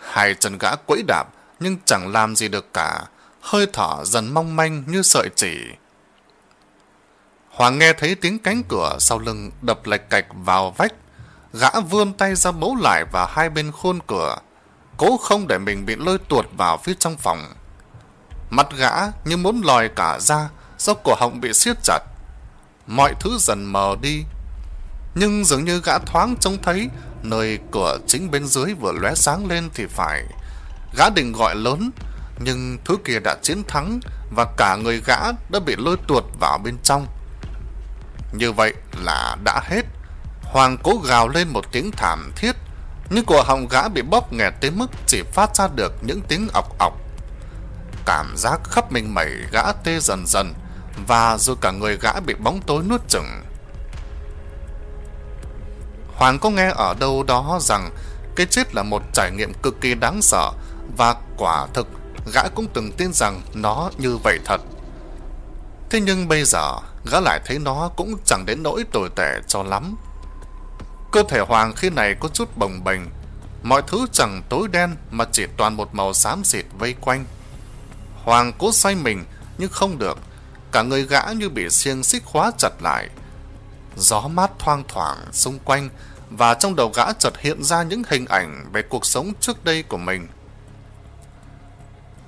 Hai chân gã quẫy đạp nhưng chẳng làm gì được cả, hơi thở dần mong manh như sợi chỉ. Hoàng nghe thấy tiếng cánh cửa sau lưng đập lạch cạch vào vách, gã vươn tay ra bấu lại vào hai bên khuôn cửa, cố không để mình bị lôi tuột vào phía trong phòng. Mặt gã như muốn lòi cả ra do cổ họng bị siết chặt. Mọi thứ dần mờ đi, nhưng dường như gã thoáng trông thấy nơi cửa chính bên dưới vừa lóe sáng lên thì phải. Gã định gọi lớn, nhưng thứ kia đã chiến thắng và cả người gã đã bị lôi tuột vào bên trong. Như vậy là đã hết. Hoàng cố gào lên một tiếng thảm thiết, nhưng cổ họng gã bị bóp nghẹt tới mức chỉ phát ra được những tiếng ọc ọc. Cảm giác khắp mình mẩy gã tê dần dần, và rồi cả người gã bị bóng tối nuốt chửng. Hoàng có nghe ở đâu đó rằng cái chết là một trải nghiệm cực kỳ đáng sợ và quả thực gã cũng từng tin rằng nó như vậy thật. Thế nhưng bây giờ gã lại thấy nó cũng chẳng đến nỗi tồi tệ cho lắm. Cơ thể Hoàng khi này có chút bồng bềnh, mọi thứ chẳng tối đen mà chỉ toàn một màu xám xịt vây quanh. Hoàng cố xoay mình nhưng không được, cả người gã như bị xiềng xích khóa chặt lại. Gió mát thoang thoảng xung quanh và trong đầu gã chợt hiện ra những hình ảnh về cuộc sống trước đây của mình.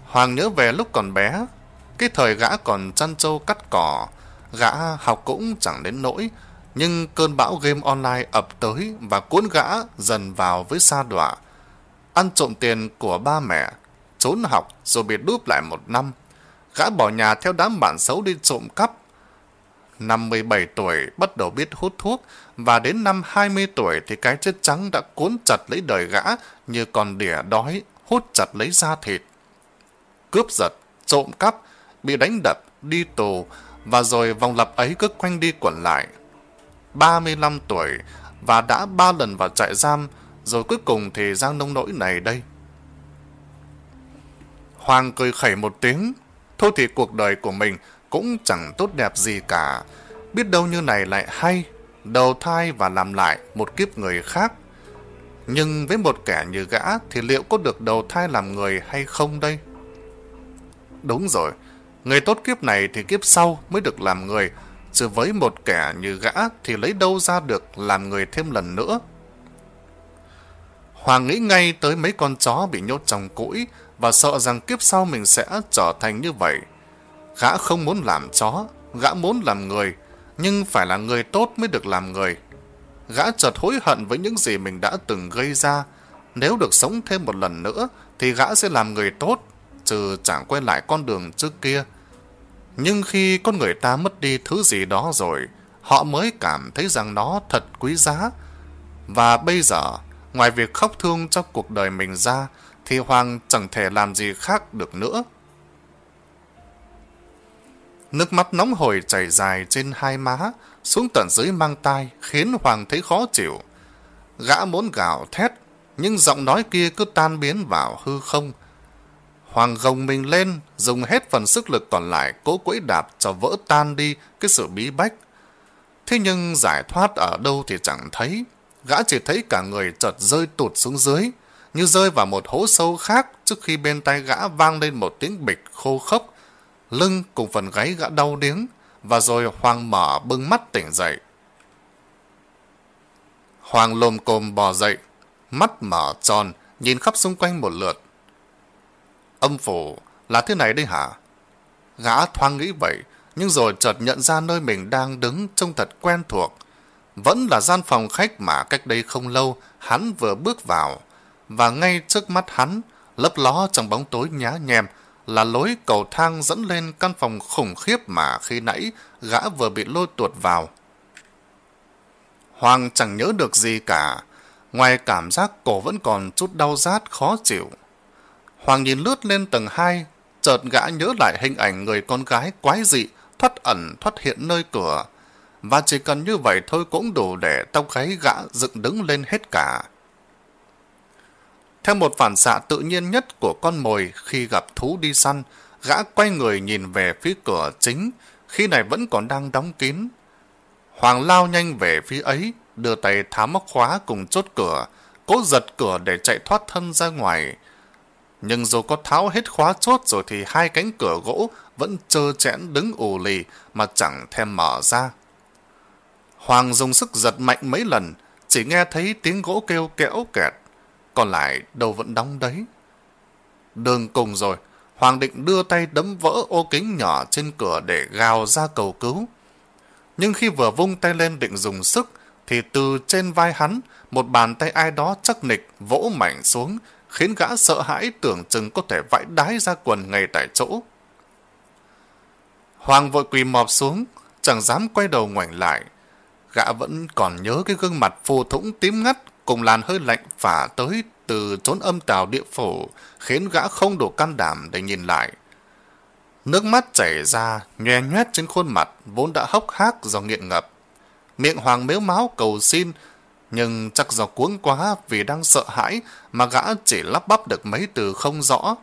Hoàng nhớ về lúc còn bé, cái thời gã còn chăn trâu cắt cỏ, gã học cũng chẳng đến nỗi, nhưng cơn bão game online ập tới và cuốn gã dần vào với sa đọa. Ăn trộm tiền của ba mẹ, trốn học rồi bị đúp lại một năm. Gã bỏ nhà theo đám bạn xấu đi trộm cắp. Năm 17 tuổi bắt đầu biết hút thuốc và đến năm 20 tuổi thì cái chết trắng đã cuốn chặt lấy đời gã như con đỉa đói, hút chặt lấy da thịt. Cướp giật, trộm cắp, bị đánh đập, đi tù và rồi vòng lặp ấy cứ quanh đi quẩn lại. 35 tuổi và đã ba lần vào trại giam rồi cuối cùng thì giang nông nỗi này đây. Hoàng cười khẩy một tiếng, thôi thì cuộc đời của mình cũng chẳng tốt đẹp gì cả. Biết đâu như này lại hay, đầu thai và làm lại một kiếp người khác. Nhưng với một kẻ như gã thì liệu có được đầu thai làm người hay không đây? Đúng rồi, người tốt kiếp này thì kiếp sau mới được làm người, với một kẻ như gã thì lấy đâu ra được làm người thêm lần nữa. Hoàng nghĩ ngay tới mấy con chó bị nhốt trong cũi và sợ rằng kiếp sau mình sẽ trở thành như vậy. Gã không muốn làm chó, gã muốn làm người, nhưng phải là người tốt mới được làm người. Gã chợt hối hận với những gì mình đã từng gây ra. Nếu được sống thêm một lần nữa, thì gã sẽ làm người tốt, trừ chẳng quay lại con đường trước kia. Nhưng khi con người ta mất đi thứ gì đó rồi, họ mới cảm thấy rằng nó thật quý giá. Và bây giờ, ngoài việc khóc thương cho cuộc đời mình ra, thì Hoàng chẳng thể làm gì khác được nữa. Nước mắt nóng hổi chảy dài trên hai má, xuống tận dưới mang tai, khiến Hoàng thấy khó chịu. Gã muốn gào thét, nhưng giọng nói kia cứ tan biến vào hư không. Hoàng gồng mình lên, dùng hết phần sức lực còn lại cố quẫy đạp cho vỡ tan đi cái sự bí bách. Thế nhưng giải thoát ở đâu thì chẳng thấy. Gã chỉ thấy cả người chợt rơi tụt xuống dưới, như rơi vào một hố sâu khác trước khi bên tay gã vang lên một tiếng bịch khô khốc. Lưng cùng phần gáy gã đau điếng, và rồi Hoàng mở bưng mắt tỉnh dậy. Hoàng lồm cồm bò dậy, mắt mở tròn, nhìn khắp xung quanh một lượt. Âm phủ là thế này đấy hả? Gã thoáng nghĩ vậy, nhưng rồi chợt nhận ra nơi mình đang đứng trông thật quen thuộc. Vẫn là gian phòng khách mà cách đây không lâu hắn vừa bước vào. Và ngay trước mắt hắn, lấp ló trong bóng tối nhá nhem, là lối cầu thang dẫn lên căn phòng khủng khiếp mà khi nãy gã vừa bị lôi tuột vào. Hoàng chẳng nhớ được gì cả, ngoài cảm giác cổ vẫn còn chút đau rát khó chịu. Hoàng nhìn lướt lên tầng 2, chợt gã nhớ lại hình ảnh người con gái quái dị thoát ẩn thoát hiện nơi cửa. Và chỉ cần như vậy thôi cũng đủ để tóc gáy gã dựng đứng lên hết cả. Theo một phản xạ tự nhiên nhất của con mồi khi gặp thú đi săn, gã quay người nhìn về phía cửa chính, khi này vẫn còn đang đóng kín. Hoàng lao nhanh về phía ấy, đưa tay tháo móc khóa cùng chốt cửa, cố giật cửa để chạy thoát thân ra ngoài. Nhưng dù có tháo hết khóa chốt rồi thì hai cánh cửa gỗ vẫn trơ chẽn đứng ù lì mà chẳng thèm mở ra. Hoàng dùng sức giật mạnh mấy lần, chỉ nghe thấy tiếng gỗ kêu kẽo kẹt, còn lại đầu vẫn đóng đấy. Đường cùng rồi, Hoàng định đưa tay đấm vỡ ô kính nhỏ trên cửa để gào ra cầu cứu. Nhưng khi vừa vung tay lên định dùng sức, thì từ trên vai hắn, một bàn tay ai đó chắc nịch vỗ mạnh xuống, khiến gã sợ hãi tưởng chừng có thể vãi đái ra quần ngay tại chỗ. Hoàng vội quỳ mọp xuống, chẳng dám quay đầu ngoảnh lại. Gã vẫn còn nhớ cái gương mặt phù thủng tím ngắt cùng làn hơi lạnh phả tới từ chốn âm tào địa phủ, khiến gã không đủ can đảm để nhìn lại. Nước mắt chảy ra, nhòe nhoét trên khuôn mặt, vốn đã hốc hác do nghiện ngập. Miệng hoàng mếu máu cầu xin, nhưng chắc do cuống quá vì đang sợ hãi mà gã chỉ lắp bắp được mấy từ không rõ.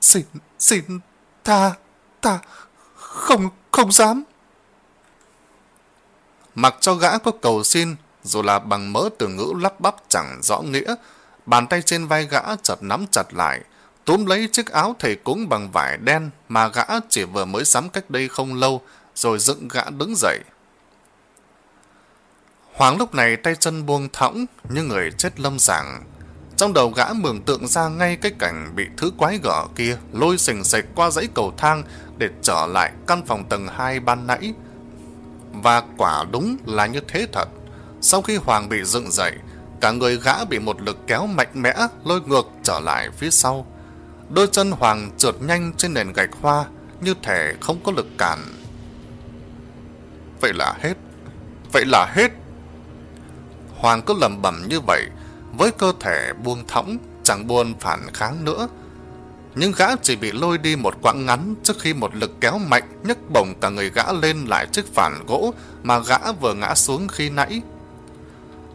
Xin, xin, tha, ta, không, không dám. Mặc cho gã có cầu xin, dù là bằng mớ từ ngữ lắp bắp chẳng rõ nghĩa, bàn tay trên vai gã chợt nắm chặt lại, túm lấy chiếc áo thầy cúng bằng vải đen mà gã chỉ vừa mới sắm cách đây không lâu, rồi dựng gã đứng dậy. Hoàng lúc này tay chân buông thõng như người chết lâm sàng. Trong đầu gã mường tượng ra ngay cái cảnh bị thứ quái gở kia lôi sình sạch qua dãy cầu thang để trở lại căn phòng tầng 2 ban nãy. Và quả đúng là như thế thật. Sau khi Hoàng bị dựng dậy, cả người gã bị một lực kéo mạnh mẽ lôi ngược trở lại phía sau. Đôi chân Hoàng trượt nhanh trên nền gạch hoa, như thể không có lực cản. Vậy là hết. Vậy là hết. Hoàng cứ lầm bẩm như vậy, với cơ thể buông thõng, chẳng buồn phản kháng nữa. Nhưng gã chỉ bị lôi đi một quãng ngắn trước khi một lực kéo mạnh nhấc bổng cả người gã lên lại chiếc phản gỗ mà gã vừa ngã xuống khi nãy.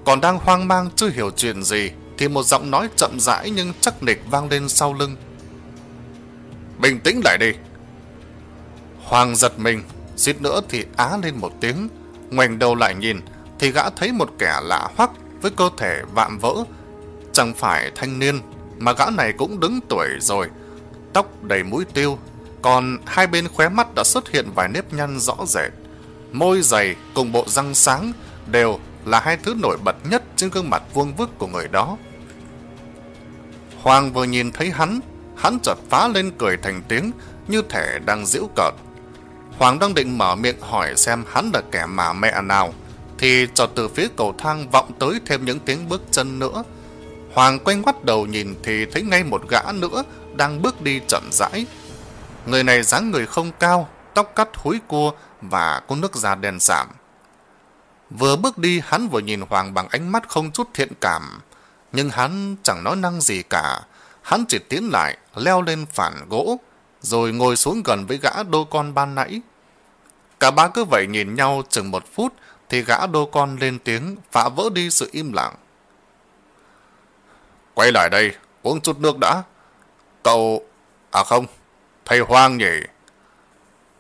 Còn đang hoang mang chưa hiểu chuyện gì, thì một giọng nói chậm rãi nhưng chắc nịch vang lên sau lưng. Bình tĩnh lại đi. Hoàng giật mình, suýt nữa thì á lên một tiếng, ngoảnh đầu lại nhìn, thì gã thấy một kẻ lạ hoắc với cơ thể vạm vỡ. Chẳng phải thanh niên, mà gã này cũng đứng tuổi rồi, tóc đầy mũi tiêu, còn hai bên khóe mắt đã xuất hiện vài nếp nhăn rõ rệt. Môi dày cùng bộ răng sáng đều là hai thứ nổi bật nhất trên gương mặt vuông vức của người đó. Hoàng vừa nhìn thấy hắn, hắn chợt phá lên cười thành tiếng như thể đang giễu cợt. Hoàng đang định mở miệng hỏi xem hắn là kẻ mà mẹ nào, thì cho từ phía cầu thang vọng tới thêm những tiếng bước chân nữa. Hoàng quay ngoắt đầu nhìn thì thấy ngay một gã nữa đang bước đi chậm rãi. Người này dáng người không cao, tóc cắt húi cua và có nước da đen sạm. Vừa bước đi hắn vừa nhìn Hoàng bằng ánh mắt không chút thiện cảm. Nhưng hắn chẳng nói năng gì cả. Hắn chỉ tiến lại, leo lên phản gỗ, rồi ngồi xuống gần với gã đô con ban nãy. Cả ba cứ vậy nhìn nhau chừng một phút, thì gã đô con lên tiếng phá vỡ đi sự im lặng. Quay lại đây, uống chút nước đã. Cậu... À không, thầy Hoang nhỉ?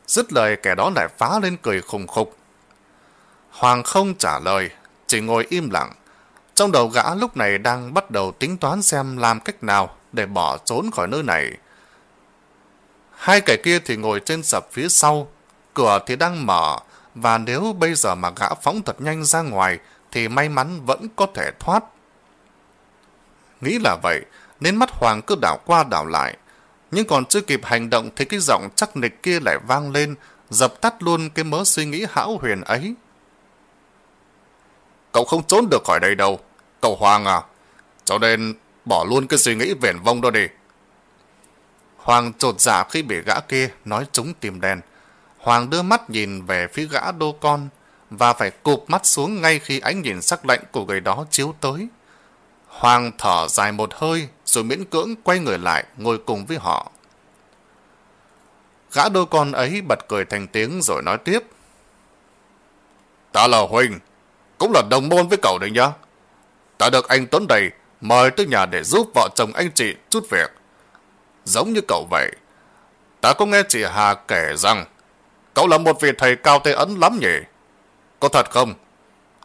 Dứt lời kẻ đó lại phá lên cười khùng khục. Hoàng không trả lời, chỉ ngồi im lặng. Trong đầu gã lúc này đang bắt đầu tính toán xem làm cách nào để bỏ trốn khỏi nơi này. Hai kẻ kia thì ngồi trên sập phía sau, cửa thì đang mở, và nếu bây giờ mà gã phóng thật nhanh ra ngoài thì may mắn vẫn có thể thoát. Nghĩ là vậy, nên mắt Hoàng cứ đảo qua đảo lại. Nhưng còn chưa kịp hành động thì cái giọng chắc nịch kia lại vang lên, dập tắt luôn cái mớ suy nghĩ hão huyền ấy. Cậu không trốn được khỏi đây đâu, cậu Hoàng à. Cho nên bỏ luôn cái suy nghĩ viển vông đó đi. Hoàng trột dạ khi bị gã kia nói trúng tìm đèn Hoàng đưa mắt nhìn về phía gã đô con và phải cụp mắt xuống ngay khi ánh nhìn sắc lạnh của người đó chiếu tới. Hoàng thở dài một hơi rồi miễn cưỡng quay người lại ngồi cùng với họ. Gã đô con ấy bật cười thành tiếng rồi nói tiếp. Ta là Huỳnh, cũng là đồng môn với cậu đấy nhá. Ta được anh Tuấn Đầy mời tới nhà để giúp vợ chồng anh chị chút việc. Giống như cậu vậy, ta có nghe chị Hà kể rằng cậu là một vị thầy cao tay ấn lắm nhỉ? Có thật không?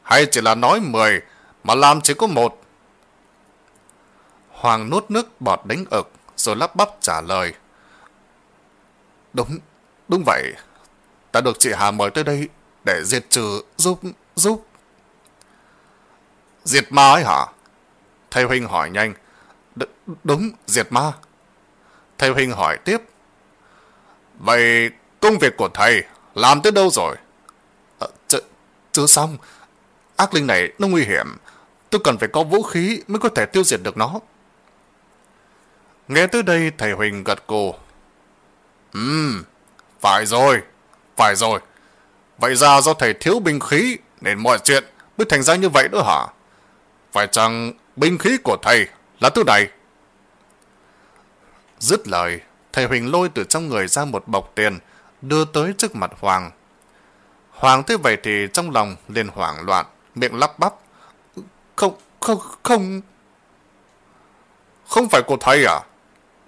Hay chỉ là nói mười mà làm chỉ có một? Hoàng nuốt nước bọt đánh ực rồi lắp bắp trả lời. Đúng, đúng vậy. Ta được chị Hà mời tới đây để diệt trừ, giúp, giúp. Diệt ma ấy hả? Thầy Huynh hỏi nhanh. D đúng, diệt ma. Thầy Huynh hỏi tiếp. Vậy công việc của thầy làm tới đâu rồi? À, chưa, chưa xong. Ác linh này nó nguy hiểm. Tôi cần phải có vũ khí mới có thể tiêu diệt được nó. Nghe tới đây thầy Huỳnh gật cù. Ừm, phải rồi, phải rồi. Vậy ra do thầy thiếu binh khí nên mọi chuyện mới thành ra như vậy nữa hả? Phải chăng binh khí của thầy là thứ này? Dứt lời, thầy Huỳnh lôi từ trong người ra một bọc tiền, đưa tới trước mặt Hoàng. Hoàng thấy vậy thì trong lòng liền hoảng loạn, miệng lắp bắp. Không, không, không... Không phải của thầy à?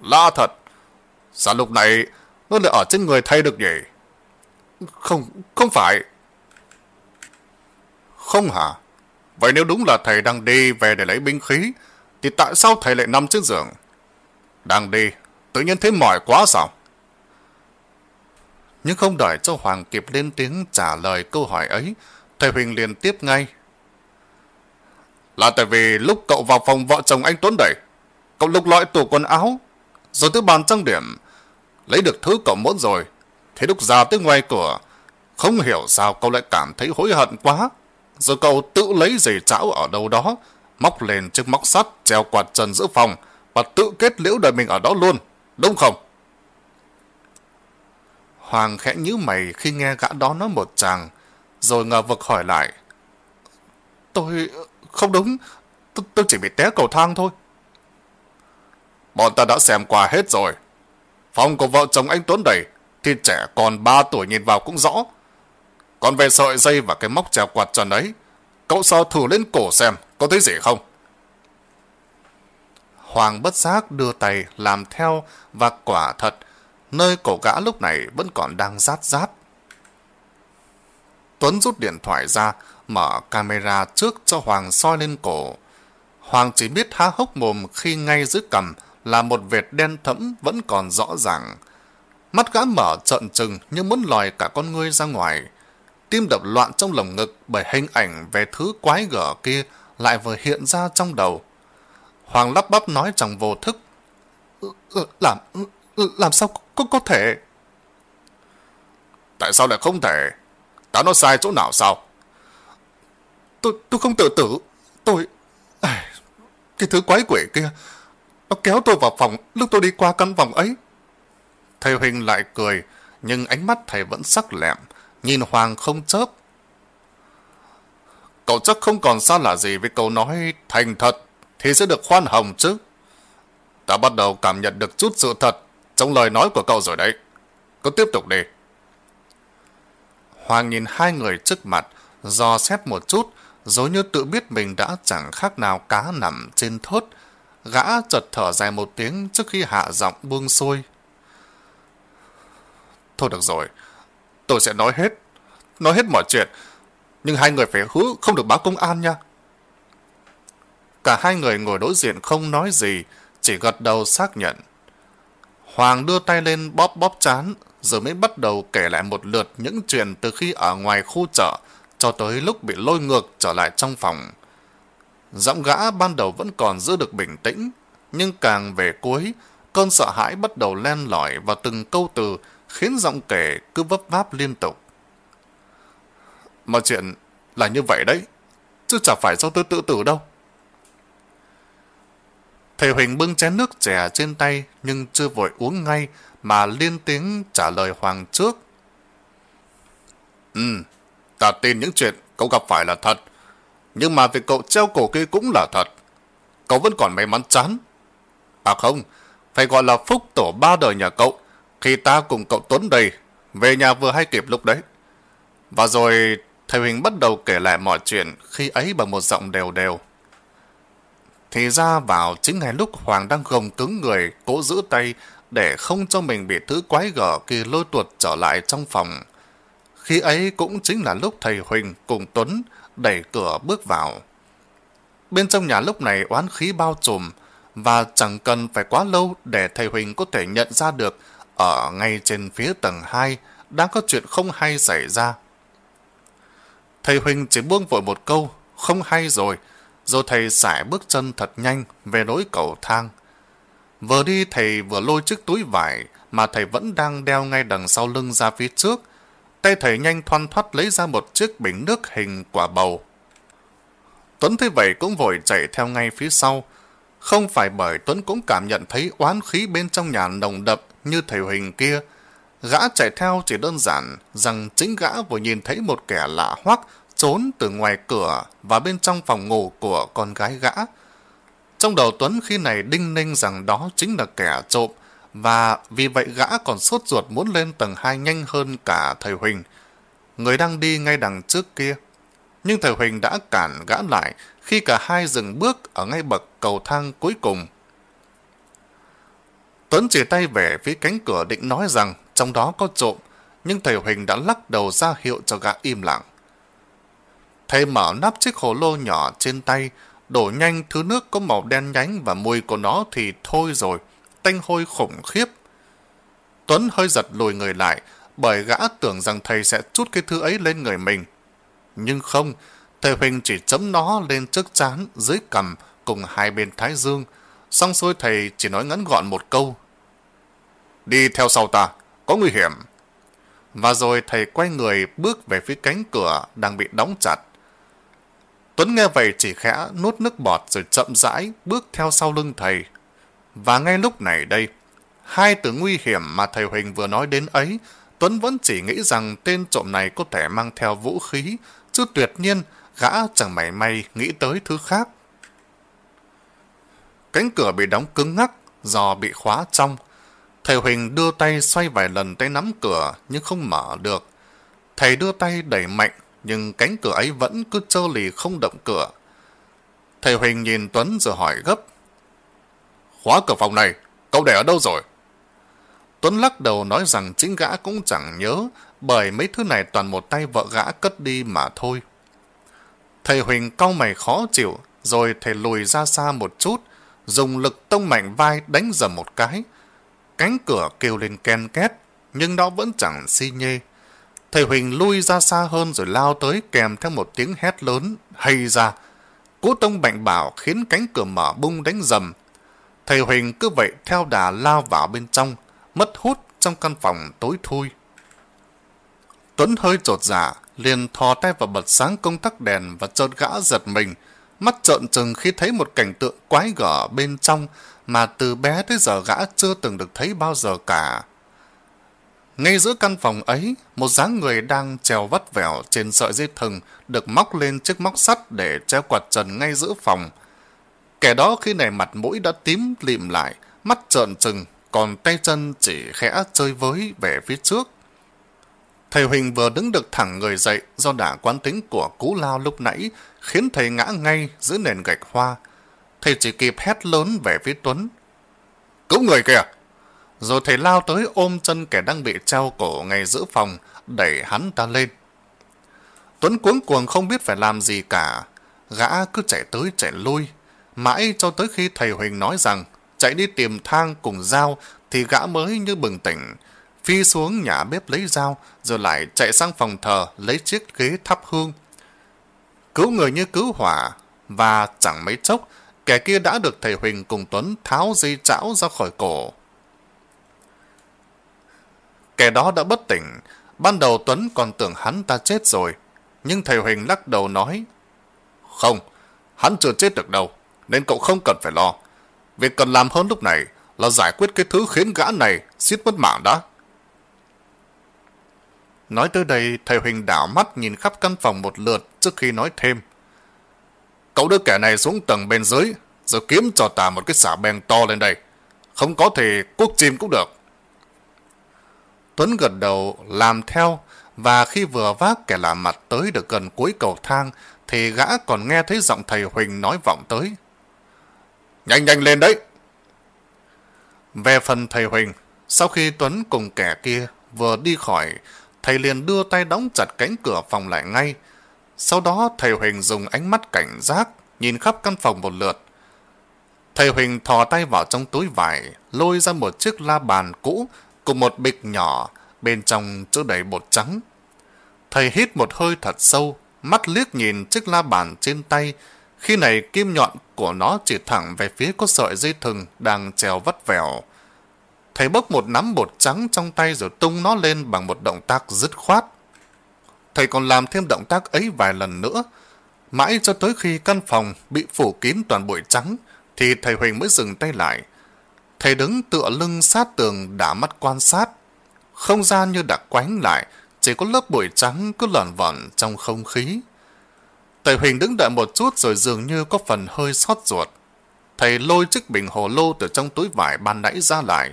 Lạ thật. Sao lúc này nó lại ở trên người thầy được nhỉ? Không, không phải. Không hả? Vậy nếu đúng là thầy đang đi về để lấy binh khí, thì tại sao thầy lại nằm trên giường? Đang đi, tự nhiên thấy mỏi quá sao? Nhưng không đợi cho Hoàng kịp lên tiếng trả lời câu hỏi ấy, thầy Huỳnh liền tiếp ngay. Là tại vì lúc cậu vào phòng vợ chồng anh Tuấn đẩy, cậu lục lọi tủ quần áo, rồi tới bàn trang điểm, lấy được thứ cậu muốn rồi, thế lúc ra tới ngoài cửa, không hiểu sao cậu lại cảm thấy hối hận quá, rồi cậu tự lấy giày chảo ở đâu đó, móc lên chiếc móc sắt treo quạt trần giữa phòng và tự kết liễu đời mình ở đó luôn, đúng không? Hoàng khẽ nhíu mày khi nghe gã đó nói một chàng, rồi ngờ vực hỏi lại. Tôi... không đúng, tôi, tôi chỉ bị té cầu thang thôi. Bọn ta đã xem qua hết rồi. Phòng của vợ chồng anh Tuấn đầy thì trẻ còn 3 tuổi nhìn vào cũng rõ. Còn về sợi dây và cái móc treo quạt tròn ấy, cậu sao thử lên cổ xem có thấy gì không? Hoàng bất giác đưa tay làm theo và quả thật, nơi cổ gã lúc này vẫn còn đang rát rát. Tuấn rút điện thoại ra, mở camera trước cho Hoàng soi lên cổ. Hoàng chỉ biết há hốc mồm khi ngay dưới cầm là một vệt đen thẫm vẫn còn rõ ràng. Mắt gã mở trợn trừng như muốn lòi cả con ngươi ra ngoài. Tim đập loạn trong lồng ngực bởi hình ảnh về thứ quái gở kia lại vừa hiện ra trong đầu. Hoàng lắp bắp nói chẳng vô thức. Làm, làm sao có, có thể? Tại sao lại không thể? Ta nói sai chỗ nào sao? Tôi, tôi không tự tử. Tôi... Cái thứ quái quỷ kia, nó kéo tôi vào phòng lúc tôi đi qua căn phòng ấy. Thầy Huỳnh lại cười, nhưng ánh mắt thầy vẫn sắc lẹm, nhìn Hoàng không chớp. Cậu chắc không còn xa lạ gì với câu nói thành thật thì sẽ được khoan hồng chứ. Ta bắt đầu cảm nhận được chút sự thật trong lời nói của cậu rồi đấy. Cứ tiếp tục đi. Hoàng nhìn hai người trước mặt, do xét một chút, dối như tự biết mình đã chẳng khác nào cá nằm trên thớt. Gã chợt thở dài một tiếng trước khi hạ giọng buông xuôi. Thôi được rồi, tôi sẽ nói hết, nói hết mọi chuyện, nhưng hai người phải hứa không được báo công an nha. Cả hai người ngồi đối diện không nói gì, chỉ gật đầu xác nhận. Hoàng đưa tay lên bóp bóp chán, rồi mới bắt đầu kể lại một lượt những chuyện từ khi ở ngoài khu chợ cho tới lúc bị lôi ngược trở lại trong phòng. Giọng gã ban đầu vẫn còn giữ được bình tĩnh, nhưng càng về cuối, cơn sợ hãi bắt đầu len lỏi vào từng câu từ khiến giọng kể cứ vấp váp liên tục. Mọi chuyện là như vậy đấy, chứ chả phải do tôi tự tử đâu. Thầy Huỳnh bưng chén nước chè trên tay nhưng chưa vội uống ngay mà liên tiếng trả lời Hoàng trước. Ừ, ta tin những chuyện cậu gặp phải là thật. Nhưng mà việc cậu treo cổ kia cũng là thật. Cậu vẫn còn may mắn chán. À không, phải gọi là phúc tổ ba đời nhà cậu khi ta cùng cậu Tuấn đây về nhà vừa hay kịp lúc đấy. Và rồi thầy Huỳnh bắt đầu kể lại mọi chuyện khi ấy bằng một giọng đều đều. Thì ra vào chính ngày lúc Hoàng đang gồng cứng người, cố giữ tay để không cho mình bị thứ quái gở kia lôi tuột trở lại trong phòng. Khi ấy cũng chính là lúc thầy Huỳnh cùng Tuấn đẩy cửa bước vào. Bên trong nhà lúc này oán khí bao trùm và chẳng cần phải quá lâu để thầy Huỳnh có thể nhận ra được ở ngay trên phía tầng 2 đang có chuyện không hay xảy ra. Thầy Huỳnh chỉ buông vội một câu, không hay rồi, rồi thầy sải bước chân thật nhanh về lối cầu thang. Vừa đi, thầy vừa lôi chiếc túi vải mà thầy vẫn đang đeo ngay đằng sau lưng ra phía trước. Tay thầy nhanh thoăn thoắt lấy ra một chiếc bình nước hình quả bầu. Tuấn thấy vậy cũng vội chạy theo ngay phía sau. Không phải bởi Tuấn cũng cảm nhận thấy oán khí bên trong nhà nồng đậm như thầy Huỳnh kia. Gã chạy theo chỉ đơn giản rằng chính gã vừa nhìn thấy một kẻ lạ hoắc trốn từ ngoài cửa và bên trong phòng ngủ của con gái gã. Trong đầu Tuấn khi này đinh ninh rằng đó chính là kẻ trộm, và vì vậy gã còn sốt ruột muốn lên tầng 2 nhanh hơn cả thầy Huỳnh, người đang đi ngay đằng trước kia. Nhưng thầy Huỳnh đã cản gã lại khi cả hai dừng bước ở ngay bậc cầu thang cuối cùng. Tuấn chỉ tay về phía cánh cửa định nói rằng trong đó có trộm, nhưng thầy Huỳnh đã lắc đầu ra hiệu cho gã im lặng. Thầy mở nắp chiếc hồ lô nhỏ trên tay, đổ nhanh thứ nước có màu đen nhánh và mùi của nó thì thôi rồi, tanh hôi khủng khiếp. Tuấn hơi giật lùi người lại, bởi gã tưởng rằng thầy sẽ chút cái thứ ấy lên người mình. Nhưng không, thầy Huỳnh chỉ chấm nó lên trước chán, dưới cầm, cùng hai bên thái dương. Xong xuôi thầy chỉ nói ngắn gọn một câu. Đi theo sau ta, có nguy hiểm. Và rồi thầy quay người bước về phía cánh cửa đang bị đóng chặt. Tuấn nghe vậy chỉ khẽ nuốt nước bọt rồi chậm rãi bước theo sau lưng thầy. Và ngay lúc này đây, hai từ nguy hiểm mà thầy Huỳnh vừa nói đến ấy, Tuấn vẫn chỉ nghĩ rằng tên trộm này có thể mang theo vũ khí, chứ tuyệt nhiên gã chẳng mảy may nghĩ tới thứ khác. Cánh cửa bị đóng cứng ngắc do bị khóa trong. Thầy Huỳnh đưa tay xoay vài lần tay nắm cửa nhưng không mở được. Thầy đưa tay đẩy mạnh nhưng cánh cửa ấy vẫn cứ trơ lì không động cửa. Thầy Huỳnh nhìn Tuấn rồi hỏi gấp. Khóa cửa phòng này, cậu để ở đâu rồi? Tuấn lắc đầu nói rằng chính gã cũng chẳng nhớ, bởi mấy thứ này toàn một tay vợ gã cất đi mà thôi. Thầy Huỳnh cau mày khó chịu, rồi thầy lùi ra xa một chút, dùng lực tông mạnh vai đánh dầm một cái. Cánh cửa kêu lên ken két, nhưng nó vẫn chẳng si nhê. Thầy Huỳnh lui ra xa hơn rồi lao tới kèm theo một tiếng hét lớn, hay ra. Cú tông bệnh bảo khiến cánh cửa mở bung đánh dầm. Thầy Huỳnh cứ vậy theo đà lao vào bên trong, mất hút trong căn phòng tối thui. Tuấn hơi trột dạ, liền thò tay vào bật sáng công tắc đèn và chợt gã giật mình, mắt trợn trừng khi thấy một cảnh tượng quái gở bên trong mà từ bé tới giờ gã chưa từng được thấy bao giờ cả. Ngay giữa căn phòng ấy, một dáng người đang trèo vắt vẻo trên sợi dây thừng được móc lên chiếc móc sắt để treo quạt trần ngay giữa phòng. Kẻ đó khi này mặt mũi đã tím lịm lại, mắt trợn trừng, còn tay chân chỉ khẽ chơi với về phía trước. Thầy Huỳnh vừa đứng được thẳng người dậy do đả quán tính của cú lao lúc nãy khiến thầy ngã ngay giữa nền gạch hoa. Thầy chỉ kịp hét lớn về phía Tuấn. Cứu người kìa! Rồi thầy lao tới ôm chân kẻ đang bị treo cổ ngay giữa phòng, đẩy hắn ta lên. Tuấn cuống cuồng không biết phải làm gì cả. Gã cứ chạy tới chạy lui. Mãi cho tới khi thầy Huỳnh nói rằng chạy đi tìm thang cùng dao thì gã mới như bừng tỉnh. Phi xuống nhà bếp lấy dao rồi lại chạy sang phòng thờ lấy chiếc ghế thắp hương. Cứu người như cứu hỏa và chẳng mấy chốc kẻ kia đã được thầy Huỳnh cùng Tuấn tháo dây chảo ra khỏi cổ. Kẻ đó đã bất tỉnh. Ban đầu Tuấn còn tưởng hắn ta chết rồi. Nhưng thầy Huỳnh lắc đầu nói Không, hắn chưa chết được đâu, nên cậu không cần phải lo. Việc cần làm hơn lúc này là giải quyết cái thứ khiến gã này xiết mất mạng đã. Nói tới đây, thầy Huỳnh đảo mắt nhìn khắp căn phòng một lượt trước khi nói thêm. Cậu đưa kẻ này xuống tầng bên dưới, rồi kiếm cho ta một cái xả beng to lên đây. Không có thì cuốc chim cũng được. Tuấn gật đầu làm theo và khi vừa vác kẻ lạ mặt tới được gần cuối cầu thang thì gã còn nghe thấy giọng thầy Huỳnh nói vọng tới. Nhanh nhanh lên đấy! Về phần thầy Huỳnh, sau khi Tuấn cùng kẻ kia vừa đi khỏi, thầy liền đưa tay đóng chặt cánh cửa phòng lại ngay. Sau đó thầy Huỳnh dùng ánh mắt cảnh giác, nhìn khắp căn phòng một lượt. Thầy Huỳnh thò tay vào trong túi vải, lôi ra một chiếc la bàn cũ cùng một bịch nhỏ, bên trong chứa đầy bột trắng. Thầy hít một hơi thật sâu, mắt liếc nhìn chiếc la bàn trên tay, khi này kim nhọn của nó chỉ thẳng về phía có sợi dây thừng đang treo vắt vẻo. Thầy bốc một nắm bột trắng trong tay rồi tung nó lên bằng một động tác dứt khoát. Thầy còn làm thêm động tác ấy vài lần nữa. Mãi cho tới khi căn phòng bị phủ kín toàn bụi trắng, thì thầy Huỳnh mới dừng tay lại. Thầy đứng tựa lưng sát tường đã mắt quan sát. Không gian như đã quánh lại, chỉ có lớp bụi trắng cứ lẩn vẩn trong không khí. Thầy Huỳnh đứng đợi một chút rồi dường như có phần hơi xót ruột. Thầy lôi chiếc bình hồ lô từ trong túi vải ban nãy ra lại,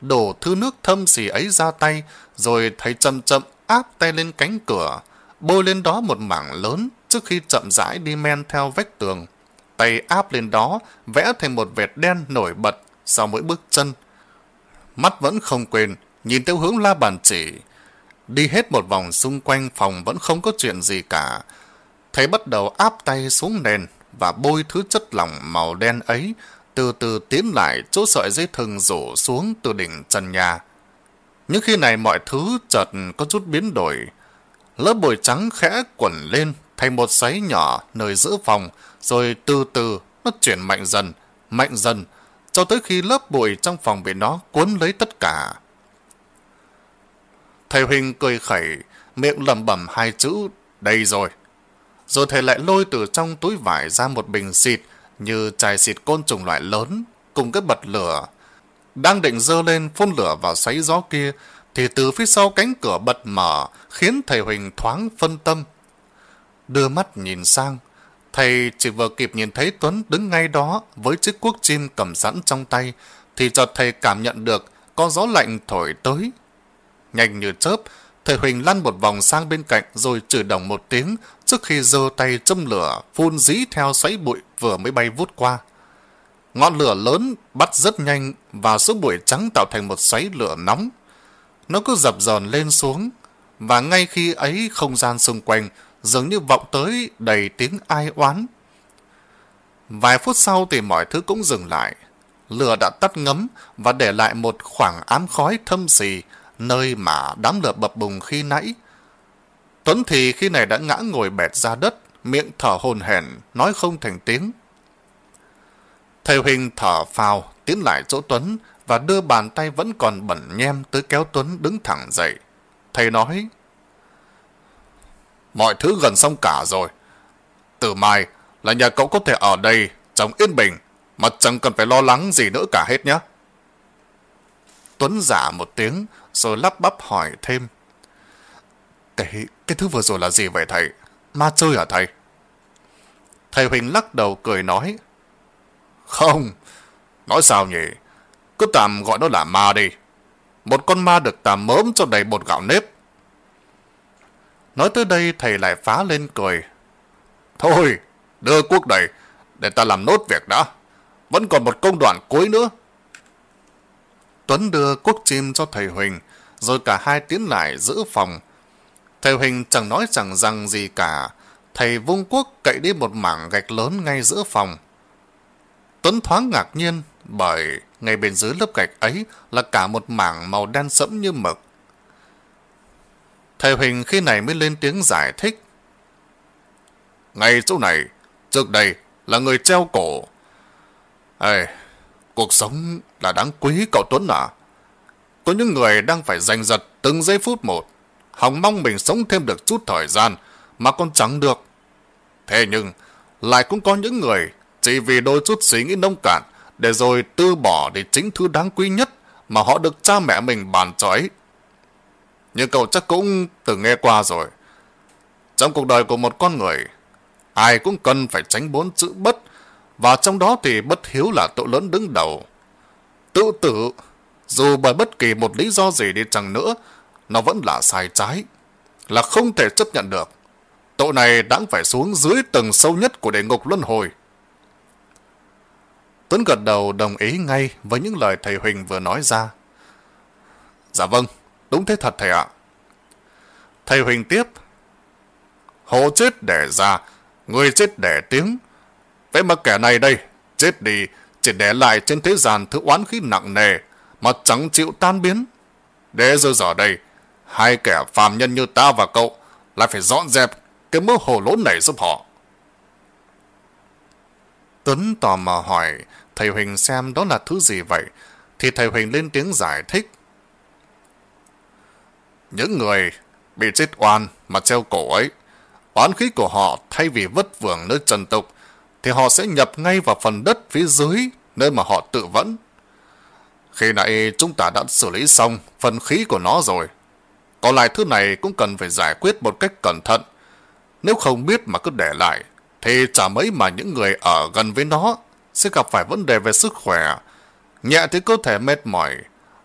đổ thứ nước thâm xì ấy ra tay, rồi thầy chậm chậm áp tay lên cánh cửa, bôi lên đó một mảng lớn trước khi chậm rãi đi men theo vách tường. Tay áp lên đó, vẽ thành một vệt đen nổi bật sau mỗi bước chân. Mắt vẫn không quên, nhìn theo hướng la bàn chỉ. Đi hết một vòng xung quanh phòng vẫn không có chuyện gì cả. thấy bắt đầu áp tay xuống nền và bôi thứ chất lỏng màu đen ấy từ từ tiến lại chỗ sợi dây thừng rổ xuống từ đỉnh trần nhà. Nhưng khi này mọi thứ chợt có chút biến đổi. Lớp bụi trắng khẽ quẩn lên thành một xoáy nhỏ nơi giữa phòng, rồi từ từ nó chuyển mạnh dần, mạnh dần, cho tới khi lớp bụi trong phòng bị nó cuốn lấy tất cả. Thầy Huỳnh cười khẩy, miệng lẩm bẩm hai chữ, đây rồi. Rồi thầy lại lôi từ trong túi vải ra một bình xịt như chai xịt côn trùng loại lớn cùng cái bật lửa. Đang định dơ lên phun lửa vào xoáy gió kia thì từ phía sau cánh cửa bật mở khiến thầy Huỳnh thoáng phân tâm. Đưa mắt nhìn sang, thầy chỉ vừa kịp nhìn thấy Tuấn đứng ngay đó với chiếc cuốc chim cầm sẵn trong tay thì chợt thầy cảm nhận được có gió lạnh thổi tới. Nhanh như chớp, thầy Huỳnh lăn một vòng sang bên cạnh rồi chửi đồng một tiếng trước khi giơ tay châm lửa phun dí theo xoáy bụi vừa mới bay vút qua. Ngọn lửa lớn bắt rất nhanh và số bụi trắng tạo thành một xoáy lửa nóng. Nó cứ dập dòn lên xuống và ngay khi ấy không gian xung quanh dường như vọng tới đầy tiếng ai oán. Vài phút sau thì mọi thứ cũng dừng lại. Lửa đã tắt ngấm và để lại một khoảng ám khói thâm xì nơi mà đám lửa bập bùng khi nãy. Tuấn thì khi này đã ngã ngồi bẹt ra đất, miệng thở hồn hển, nói không thành tiếng. Thầy Huỳnh thở phào, tiến lại chỗ Tuấn và đưa bàn tay vẫn còn bẩn nhem tới kéo Tuấn đứng thẳng dậy. Thầy nói, Mọi thứ gần xong cả rồi. Từ mai là nhà cậu có thể ở đây trong yên bình mà chẳng cần phải lo lắng gì nữa cả hết nhé. Tuấn giả một tiếng, rồi lắp bắp hỏi thêm. Cái, cái thứ vừa rồi là gì vậy thầy? Ma chơi hả thầy? Thầy Huỳnh lắc đầu cười nói. Không, nói sao nhỉ? Cứ tạm gọi nó là ma đi. Một con ma được tạm mớm cho đầy bột gạo nếp. Nói tới đây thầy lại phá lên cười. Thôi, đưa quốc đầy, để ta làm nốt việc đã. Vẫn còn một công đoạn cuối nữa. Tuấn đưa quốc chim cho thầy Huỳnh, rồi cả hai tiến lại giữ phòng. Thầy Huỳnh chẳng nói chẳng rằng gì cả. Thầy vung quốc cậy đi một mảng gạch lớn ngay giữa phòng. Tuấn thoáng ngạc nhiên bởi ngay bên dưới lớp gạch ấy là cả một mảng màu đen sẫm như mực. Thầy Huỳnh khi này mới lên tiếng giải thích. Ngay chỗ này, trước đây là người treo cổ. Ê, cuộc sống là đáng quý cậu Tuấn à. Có những người đang phải giành giật từng giây phút một, hòng mong mình sống thêm được chút thời gian mà còn chẳng được. Thế nhưng, lại cũng có những người chỉ vì đôi chút suy nghĩ nông cạn để rồi từ bỏ để chính thứ đáng quý nhất mà họ được cha mẹ mình bàn cho ấy. Như cậu chắc cũng từng nghe qua rồi. Trong cuộc đời của một con người, ai cũng cần phải tránh bốn chữ bất, và trong đó thì bất hiếu là tội lớn đứng đầu. Tự tử, dù bởi bất kỳ một lý do gì đi chăng nữa, nó vẫn là sai trái, là không thể chấp nhận được. Tội này đáng phải xuống dưới tầng sâu nhất của địa ngục luân hồi. Tuấn gật đầu đồng ý ngay với những lời thầy Huỳnh vừa nói ra. Dạ vâng, đúng thế thật thầy ạ. Thầy Huỳnh tiếp. Hồ chết đẻ ra, người chết đẻ tiếng. Vậy mà kẻ này đây, chết đi, chỉ để lại trên thế gian thứ oán khí nặng nề, mà chẳng chịu tan biến. Để giờ giờ đây, hai kẻ phàm nhân như ta và cậu lại phải dọn dẹp cái mớ hồ lỗ này giúp họ. Tuấn tò mò hỏi thầy Huỳnh xem đó là thứ gì vậy, thì thầy Huỳnh lên tiếng giải thích. Những người bị chết oan mà treo cổ ấy, oán khí của họ thay vì vất vưởng nơi trần tục, thì họ sẽ nhập ngay vào phần đất phía dưới nơi mà họ tự vẫn. Khi nãy chúng ta đã xử lý xong phần khí của nó rồi. Còn lại thứ này cũng cần phải giải quyết một cách cẩn thận. Nếu không biết mà cứ để lại, thì chả mấy mà những người ở gần với nó sẽ gặp phải vấn đề về sức khỏe. Nhẹ thì cơ thể mệt mỏi,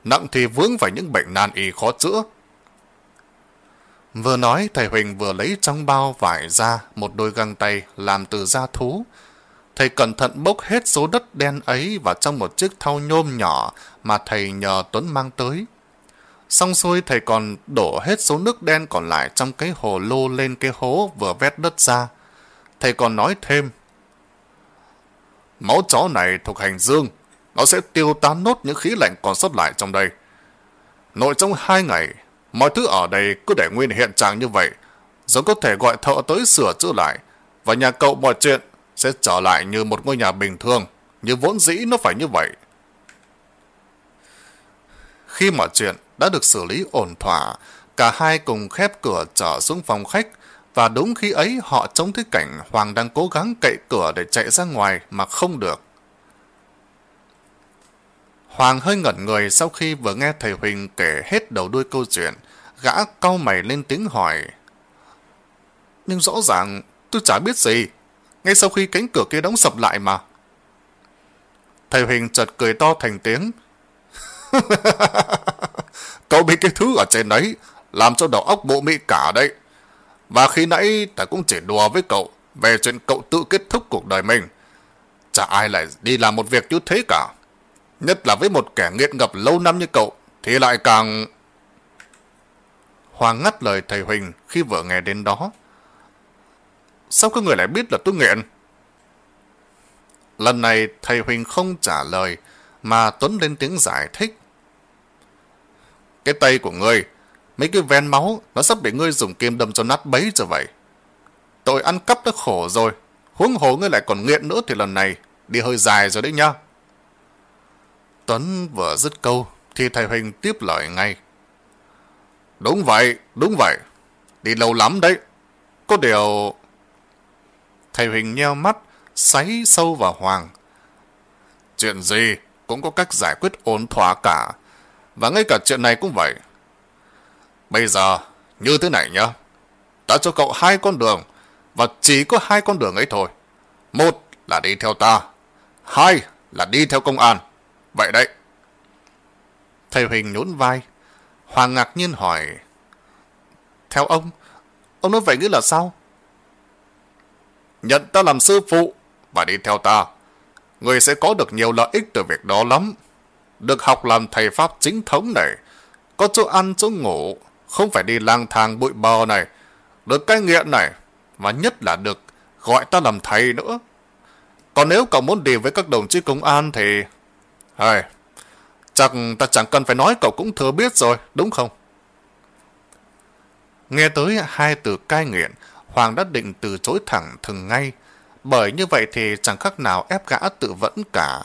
nặng thì vướng phải những bệnh nan y khó chữa. Vừa nói, thầy Huỳnh vừa lấy trong bao vải ra một đôi găng tay làm từ da thú. Thầy cẩn thận bốc hết số đất đen ấy vào trong một chiếc thau nhôm nhỏ mà thầy nhờ Tuấn mang tới. Xong xuôi thầy còn đổ hết số nước đen còn lại trong cái hồ lô lên cái hố vừa vét đất ra. Thầy còn nói thêm. Máu chó này thuộc hành dương, nó sẽ tiêu tán nốt những khí lạnh còn sót lại trong đây. Nội trong hai ngày, mọi thứ ở đây cứ để nguyên hiện trạng như vậy, rồi có thể gọi thợ tới sửa chữa lại, và nhà cậu mọi chuyện sẽ trở lại như một ngôi nhà bình thường, như vốn dĩ nó phải như vậy. Khi mọi chuyện đã được xử lý ổn thỏa, cả hai cùng khép cửa trở xuống phòng khách, và đúng khi ấy họ trông thấy cảnh Hoàng đang cố gắng cậy cửa để chạy ra ngoài mà không được. Hoàng hơi ngẩn người sau khi vừa nghe thầy Huỳnh kể hết đầu đuôi câu chuyện, gã cau mày lên tiếng hỏi. Nhưng rõ ràng tôi chả biết gì, ngay sau khi cánh cửa kia đóng sập lại mà. Thầy Huỳnh chợt cười to thành tiếng. Cậu bị cái thứ ở trên đấy, làm cho đầu óc bộ mị cả đấy. Và khi nãy ta cũng chỉ đùa với cậu về chuyện cậu tự kết thúc cuộc đời mình. Chả ai lại đi làm một việc như thế cả. Nhất là với một kẻ nghiện ngập lâu năm như cậu, thì lại càng... Hoàng ngắt lời thầy Huỳnh khi vừa nghe đến đó. Sao các người lại biết là tôi nghiện? Lần này thầy Huỳnh không trả lời, mà Tuấn lên tiếng giải thích. Cái tay của ngươi Mấy cái ven máu, nó sắp bị ngươi dùng kim đâm cho nát bấy rồi vậy. Tội ăn cắp đã khổ rồi. Huống hồ ngươi lại còn nghiện nữa thì lần này đi hơi dài rồi đấy nha. Tuấn vừa dứt câu, thì thầy Huỳnh tiếp lời ngay. Đúng vậy, đúng vậy. Đi lâu lắm đấy. Có điều... Thầy Huỳnh nheo mắt, xoáy sâu vào Hoàng. Chuyện gì cũng có cách giải quyết ổn thỏa cả. Và ngay cả chuyện này cũng vậy. Bây giờ, như thế này nhá. Ta cho cậu hai con đường, và chỉ có hai con đường ấy thôi. Một là đi theo ta, hai là đi theo công an. Vậy đấy. Thầy Huỳnh nhún vai. Hoàng ngạc nhiên hỏi. Theo ông, ông nói vậy nghĩa là sao? Nhận ta làm sư phụ và đi theo ta. Người sẽ có được nhiều lợi ích từ việc đó lắm. Được học làm thầy Pháp chính thống này, có chỗ ăn chỗ ngủ, không phải đi lang thang bụi bò này, được cai nghiện này, và nhất là được gọi ta làm thầy nữa. Còn nếu cậu muốn đi với các đồng chí công an thì... Hay, chắc ta chẳng cần phải nói cậu cũng thừa biết rồi, đúng không? Nghe tới hai từ cai nghiện, Hoàng đã định từ chối thẳng thừng ngay, bởi như vậy thì chẳng khác nào ép gã tự vẫn cả.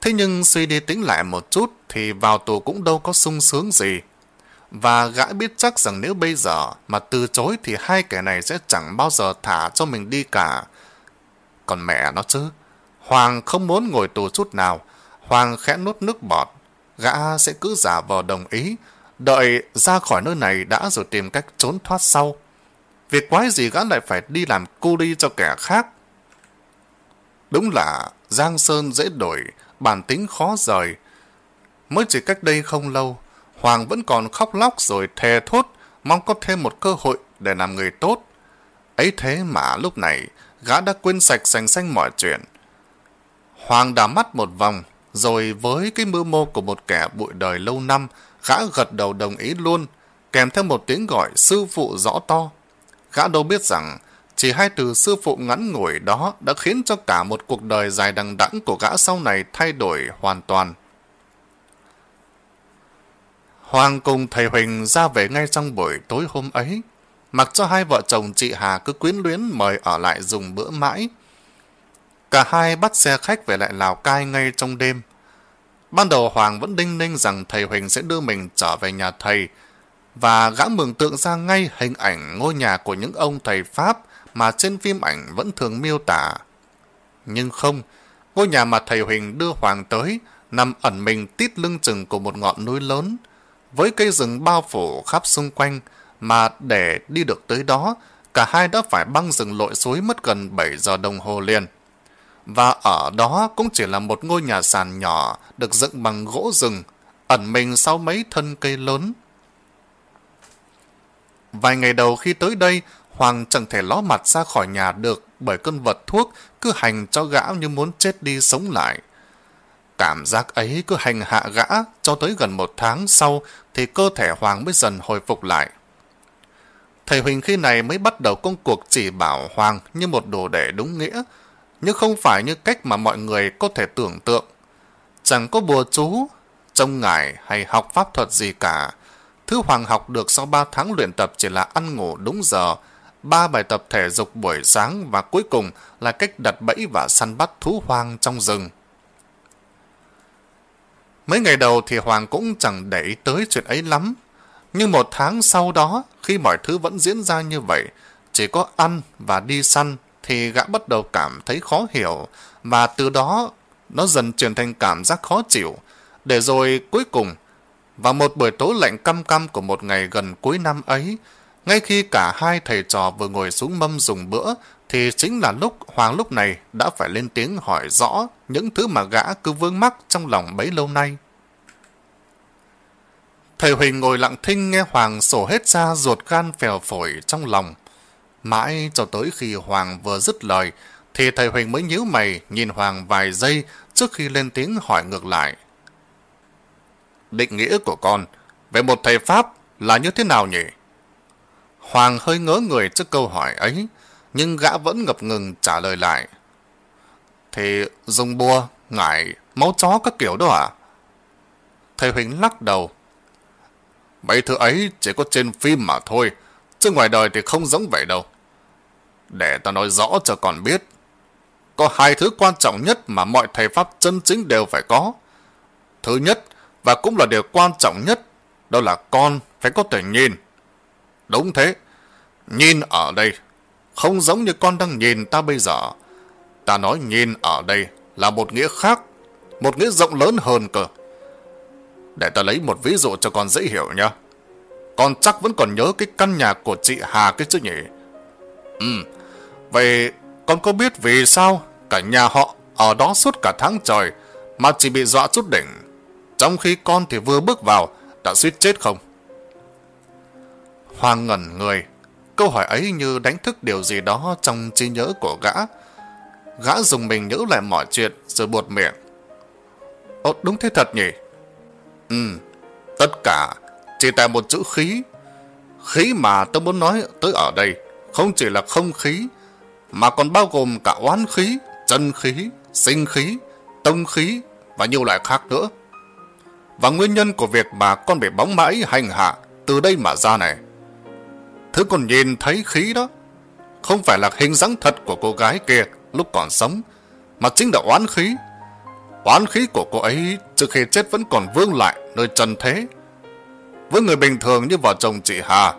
Thế nhưng suy đi tính lại một chút thì vào tù cũng đâu có sung sướng gì. Và gã biết chắc rằng nếu bây giờ mà từ chối thì hai kẻ này sẽ chẳng bao giờ thả cho mình đi cả. Còn mẹ nó chứ, Hoàng không muốn ngồi tù chút nào. Hoàng khẽ nuốt nước bọt. Gã sẽ cứ giả vờ đồng ý, đợi ra khỏi nơi này đã rồi tìm cách trốn thoát sau. Việc quái gì gã lại phải đi làm cô đi cho kẻ khác? Đúng là Giang Sơn dễ đổi, bản tính khó rời. Mới chỉ cách đây không lâu, Hoàng vẫn còn khóc lóc rồi thề thốt, mong có thêm một cơ hội để làm người tốt. Ấy thế mà lúc này, gã đã quên sạch sành xanh mọi chuyện. Hoàng đảo mắt một vòng, rồi với cái mưu mô của một kẻ bụi đời lâu năm, gã gật đầu đồng ý luôn, kèm theo một tiếng gọi sư phụ rõ to. Gã đâu biết rằng, chỉ hai từ sư phụ ngắn ngủi đó đã khiến cho cả một cuộc đời dài đằng đẵng của gã sau này thay đổi hoàn toàn. Hoàng cùng thầy Huỳnh ra về ngay trong buổi tối hôm ấy, mặc cho hai vợ chồng chị Hà cứ quyến luyến mời ở lại dùng bữa mãi. Cả hai bắt xe khách về lại Lào Cai ngay trong đêm. Ban đầu Hoàng vẫn đinh ninh rằng thầy Huỳnh sẽ đưa mình trở về nhà thầy, và gã mường tượng ra ngay hình ảnh ngôi nhà của những ông thầy Pháp mà trên phim ảnh vẫn thường miêu tả. Nhưng không, ngôi nhà mà thầy Huỳnh đưa Hoàng tới nằm ẩn mình tít lưng chừng của một ngọn núi lớn, với cây rừng bao phủ khắp xung quanh, mà để đi được tới đó, cả hai đã phải băng rừng lội suối mất gần 7 giờ đồng hồ liền. Và ở đó cũng chỉ là một ngôi nhà sàn nhỏ được dựng bằng gỗ rừng, ẩn mình sau mấy thân cây lớn. Vài ngày đầu khi tới đây, Hoàng chẳng thể ló mặt ra khỏi nhà được bởi cơn vật thuốc cứ hành cho gã như muốn chết đi sống lại. Cảm giác ấy cứ hành hạ gã cho tới gần một tháng sau thì cơ thể Hoàng mới dần hồi phục lại. Thầy Huỳnh khi này mới bắt đầu công cuộc chỉ bảo Hoàng như một đồ đệ đúng nghĩa, nhưng không phải như cách mà mọi người có thể tưởng tượng. Chẳng có bùa chú, trông ngải hay học pháp thuật gì cả. Thứ Hoàng học được sau 3 tháng luyện tập chỉ là ăn ngủ đúng giờ, ba bài tập thể dục buổi sáng và cuối cùng là cách đặt bẫy và săn bắt thú hoang trong rừng. Mấy ngày đầu thì Hoàng cũng chẳng để ý tới chuyện ấy lắm. Nhưng một tháng sau đó, khi mọi thứ vẫn diễn ra như vậy, chỉ có ăn và đi săn, thì gã bắt đầu cảm thấy khó hiểu, và từ đó nó dần chuyển thành cảm giác khó chịu. Để rồi cuối cùng, vào một buổi tối lạnh căm căm của một ngày gần cuối năm ấy, ngay khi cả hai thầy trò vừa ngồi xuống mâm dùng bữa, thì chính là lúc Hoàng lúc này đã phải lên tiếng hỏi rõ những thứ mà gã cứ vương mắc trong lòng bấy lâu nay. Thầy Huỳnh ngồi lặng thinh nghe Hoàng sổ hết ra ruột gan phèo phổi trong lòng. Mãi cho tới khi Hoàng vừa dứt lời, thì thầy Huỳnh mới nhíu mày nhìn Hoàng vài giây trước khi lên tiếng hỏi ngược lại. Định nghĩa của con về một thầy Pháp là như thế nào nhỉ? Hoàng hơi ngớ người trước câu hỏi ấy, nhưng gã vẫn ngập ngừng trả lời lại. Thì dùng bùa, ngải, máu chó các kiểu đó à? Thầy Huỳnh lắc đầu. Mấy thứ ấy chỉ có trên phim mà thôi, chứ ngoài đời thì không giống vậy đâu. Để ta nói rõ cho con biết, có hai thứ quan trọng nhất mà mọi thầy Pháp chân chính đều phải có. Thứ nhất, và cũng là điều quan trọng nhất, đó là con phải có thể nhìn. Đúng thế, nhìn ở đây, không giống như con đang nhìn ta bây giờ. Ta nói nhìn ở đây là một nghĩa khác, một nghĩa rộng lớn hơn cơ. Để ta lấy một ví dụ cho con dễ hiểu nhé. Con chắc vẫn còn nhớ cái căn nhà của chị Hà cái chứ nhỉ? Ừ, vậy con có biết vì sao cả nhà họ ở đó suốt cả tháng trời mà chỉ bị dọa chút đỉnh, trong khi con thì vừa bước vào đã suýt chết không? Hoàng ngẩn người, câu hỏi ấy như đánh thức điều gì đó trong trí nhớ của gã. Gã dùng mình nhớ lại mọi chuyện rồi buột miệng. Ồ, đúng thế thật nhỉ? Ừ, tất cả chỉ tại một chữ khí. Khí mà tôi muốn nói tới ở đây không chỉ là không khí, mà còn bao gồm cả oán khí, chân khí, sinh khí, tông khí và nhiều loại khác nữa. Và nguyên nhân của việc mà con bị bóng mãi hành hạ từ đây mà ra này. Thứ còn nhìn thấy khí đó không phải là hình dáng thật của cô gái kia lúc còn sống, mà chính là oán khí. Oán khí của cô ấy trước khi chết vẫn còn vương lại nơi trần thế. Với người bình thường như vợ chồng chị Hà,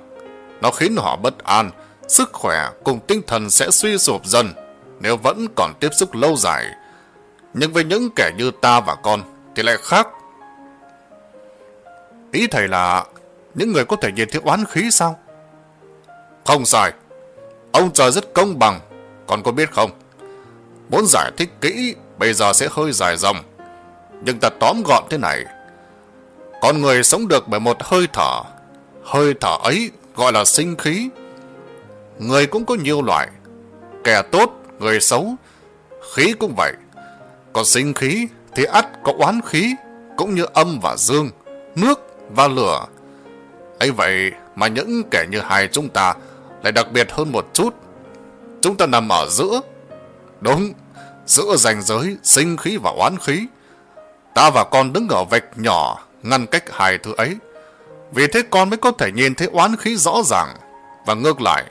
nó khiến họ bất an, sức khỏe cùng tinh thần sẽ suy sụp dần nếu vẫn còn tiếp xúc lâu dài. Nhưng với những kẻ như ta và con thì lại khác. Ý thầy là những người có thể nhìn thấy oán khí sao? Không sai. Ông trời rất công bằng, con có biết không? Muốn giải thích kỹ bây giờ sẽ hơi dài dòng. Nhưng ta tóm gọn thế này. Con người sống được bởi một hơi thở. Hơi thở ấy gọi là sinh khí. Người cũng có nhiều loại. Kẻ tốt, người xấu. Khí cũng vậy. Còn sinh khí thì ắt có oán khí, cũng như âm và dương, nước và lửa. ấy vậy mà những kẻ như hai chúng ta lại đặc biệt hơn một chút. Chúng ta nằm ở giữa. Đúng, giữa ranh giới sinh khí và oán khí. Ta và con đứng ở vạch nhỏ ngăn cách hai thứ ấy. Vì thế con mới có thể nhìn thấy oán khí rõ ràng. Và ngược lại,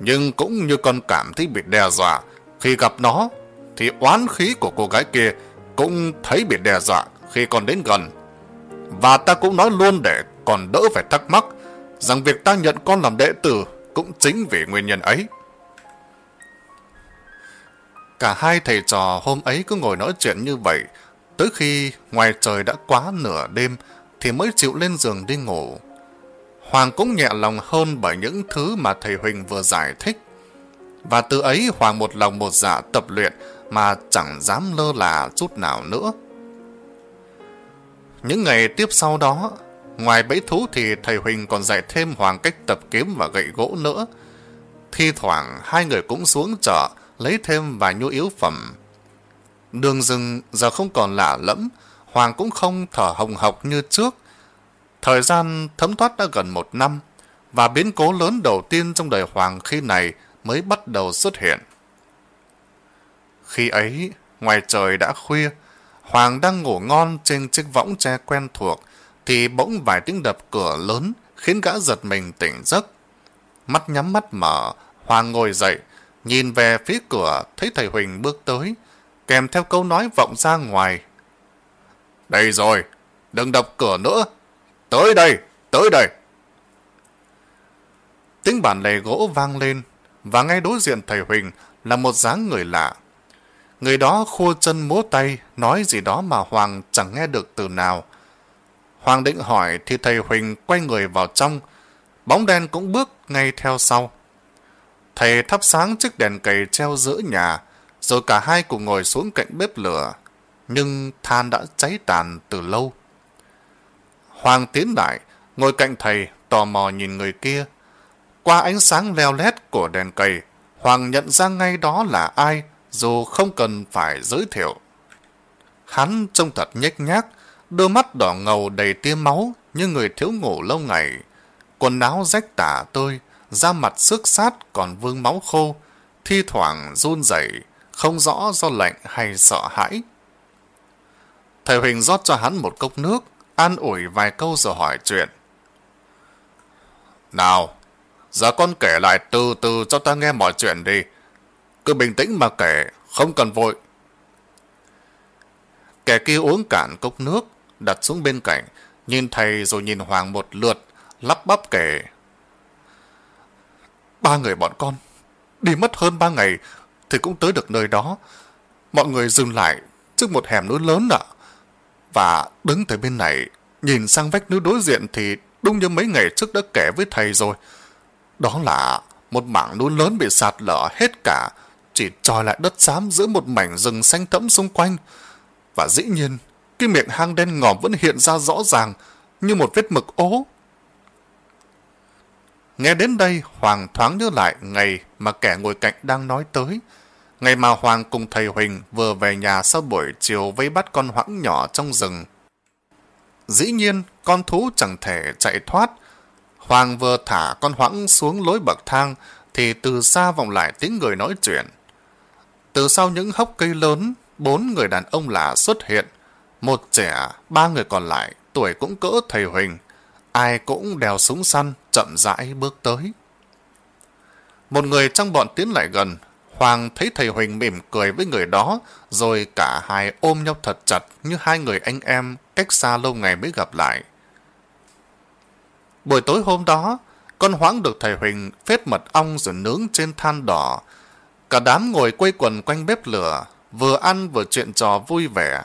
nhưng cũng như con cảm thấy bị đe dọa khi gặp nó, thì oán khí của cô gái kia cũng thấy bị đe dọa khi con đến gần. Và ta cũng nói luôn để còn đỡ phải thắc mắc rằng việc ta nhận con làm đệ tử cũng chính vì nguyên nhân ấy. Cả hai thầy trò hôm ấy cứ ngồi nói chuyện như vậy, tới khi ngoài trời đã quá nửa đêm thì mới chịu lên giường đi ngủ. Hoàng cũng nhẹ lòng hơn bởi những thứ mà thầy Huỳnh vừa giải thích. Và từ ấy Hoàng một lòng một dạ tập luyện mà chẳng dám lơ là chút nào nữa. Những ngày tiếp sau đó, ngoài bẫy thú thì thầy Huỳnh còn dạy thêm Hoàng cách tập kiếm và gậy gỗ nữa. Thi thoảng hai người cũng xuống chợ lấy thêm vài nhu yếu phẩm. Đường rừng giờ không còn lạ lẫm, Hoàng cũng không thở hồng hộc như trước. Thời gian thấm thoát đã gần một năm, và biến cố lớn đầu tiên trong đời Hoàng khi này mới bắt đầu xuất hiện. Khi ấy, ngoài trời đã khuya, Hoàng đang ngủ ngon trên chiếc võng tre quen thuộc, thì bỗng vài tiếng đập cửa lớn khiến gã giật mình tỉnh giấc. Mắt nhắm mắt mở, Hoàng ngồi dậy, nhìn về phía cửa thấy thầy Huỳnh bước tới, kèm theo câu nói vọng ra ngoài. Đây rồi, đừng đập cửa nữa. Tới đây, tới đây. Tiếng bản lề gỗ vang lên, và ngay đối diện thầy Huỳnh là một dáng người lạ. Người đó khua chân múa tay, nói gì đó mà Hoàng chẳng nghe được từ nào. Hoàng định hỏi thì thầy Huỳnh quay người vào trong, bóng đen cũng bước ngay theo sau. Thầy thắp sáng chiếc đèn cầy treo giữa nhà, rồi cả hai cùng ngồi xuống cạnh bếp lửa, nhưng than đã cháy tàn từ lâu. Hoàng tiến lại, ngồi cạnh thầy, tò mò nhìn người kia. Qua ánh sáng leo lét của đèn cầy, Hoàng nhận ra ngay đó là ai, dù không cần phải giới thiệu. Hắn trông thật nhếch nhác, đôi mắt đỏ ngầu đầy tia máu như người thiếu ngủ lâu ngày. Quần áo rách tả tơi, da mặt xước sát còn vương máu khô, thi thoảng run rẩy, không rõ do lạnh hay sợ hãi. Thầy Huỳnh rót cho hắn một cốc nước, an ủi vài câu rồi hỏi chuyện. Nào, giờ con kể lại từ từ cho ta nghe mọi chuyện đi. Cứ bình tĩnh mà kể, không cần vội. Kẻ kia uống cạn cốc nước, đặt xuống bên cạnh, nhìn thầy rồi nhìn Hoàng một lượt, lắp bắp kể. Ba người bọn con, đi mất hơn ba ngày thì cũng tới được nơi đó. Mọi người dừng lại trước một hẻm núi lớn ạ. Và đứng tới bên này nhìn sang vách núi đối diện thì đúng như mấy ngày trước đã kể với thầy rồi. Đó là một mảng núi lớn bị sạt lở hết cả, chỉ tròi lại đất xám giữa một mảnh rừng xanh thẫm xung quanh. Và dĩ nhiên, cái miệng hang đen ngòm vẫn hiện ra rõ ràng như một vết mực ố. Nghe đến đây, Hoàng thoáng nhớ lại ngày mà kẻ ngồi cạnh đang nói tới. Ngày mà Hoàng cùng thầy Huỳnh vừa về nhà sau buổi chiều vây bắt con hoãng nhỏ trong rừng. Dĩ nhiên, con thú chẳng thể chạy thoát. Hoàng vừa thả con hoãng xuống lối bậc thang, thì từ xa vọng lại tiếng người nói chuyện. Từ sau những hốc cây lớn, bốn người đàn ông lạ xuất hiện. Một trẻ, ba người còn lại, tuổi cũng cỡ thầy Huỳnh. Ai cũng đèo súng săn, chậm rãi bước tới. Một người trong bọn tiến lại gần, Hoàng thấy thầy Huỳnh mỉm cười với người đó, rồi cả hai ôm nhau thật chặt như hai người anh em cách xa lâu ngày mới gặp lại. Buổi tối hôm đó, con hoáng được thầy Huỳnh phết mật ong rồi nướng trên than đỏ. Cả đám ngồi quây quần quanh bếp lửa, vừa ăn vừa chuyện trò vui vẻ.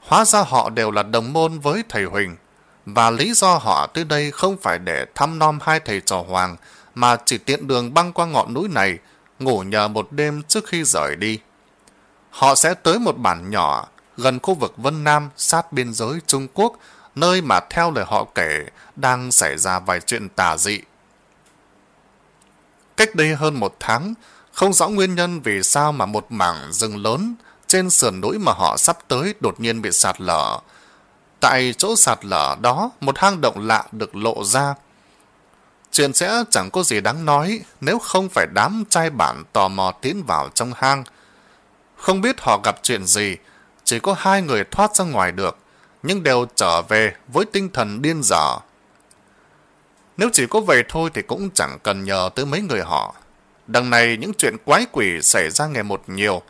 Hóa ra họ đều là đồng môn với thầy Huỳnh, và lý do họ tới đây không phải để thăm nom hai thầy trò Hoàng, mà chỉ tiện đường băng qua ngọn núi này, ngủ nhờ một đêm trước khi rời đi. Họ sẽ tới một bản nhỏ gần khu vực Vân Nam sát biên giới Trung Quốc, nơi mà theo lời họ kể đang xảy ra vài chuyện tà dị. Cách đây hơn một tháng, không rõ nguyên nhân vì sao mà một mảng rừng lớn trên sườn núi mà họ sắp tới đột nhiên bị sạt lở. Tại chỗ sạt lở đó, một hang động lạ được lộ ra. Chuyện sẽ chẳng có gì đáng nói nếu không phải đám trai bản tò mò tiến vào trong hang. Không biết họ gặp chuyện gì, chỉ có hai người thoát ra ngoài được, nhưng đều trở về với tinh thần điên dở. Nếu chỉ có vậy thôi thì cũng chẳng cần nhờ tới mấy người họ. Đằng này những chuyện quái quỷ xảy ra ngày một nhiều.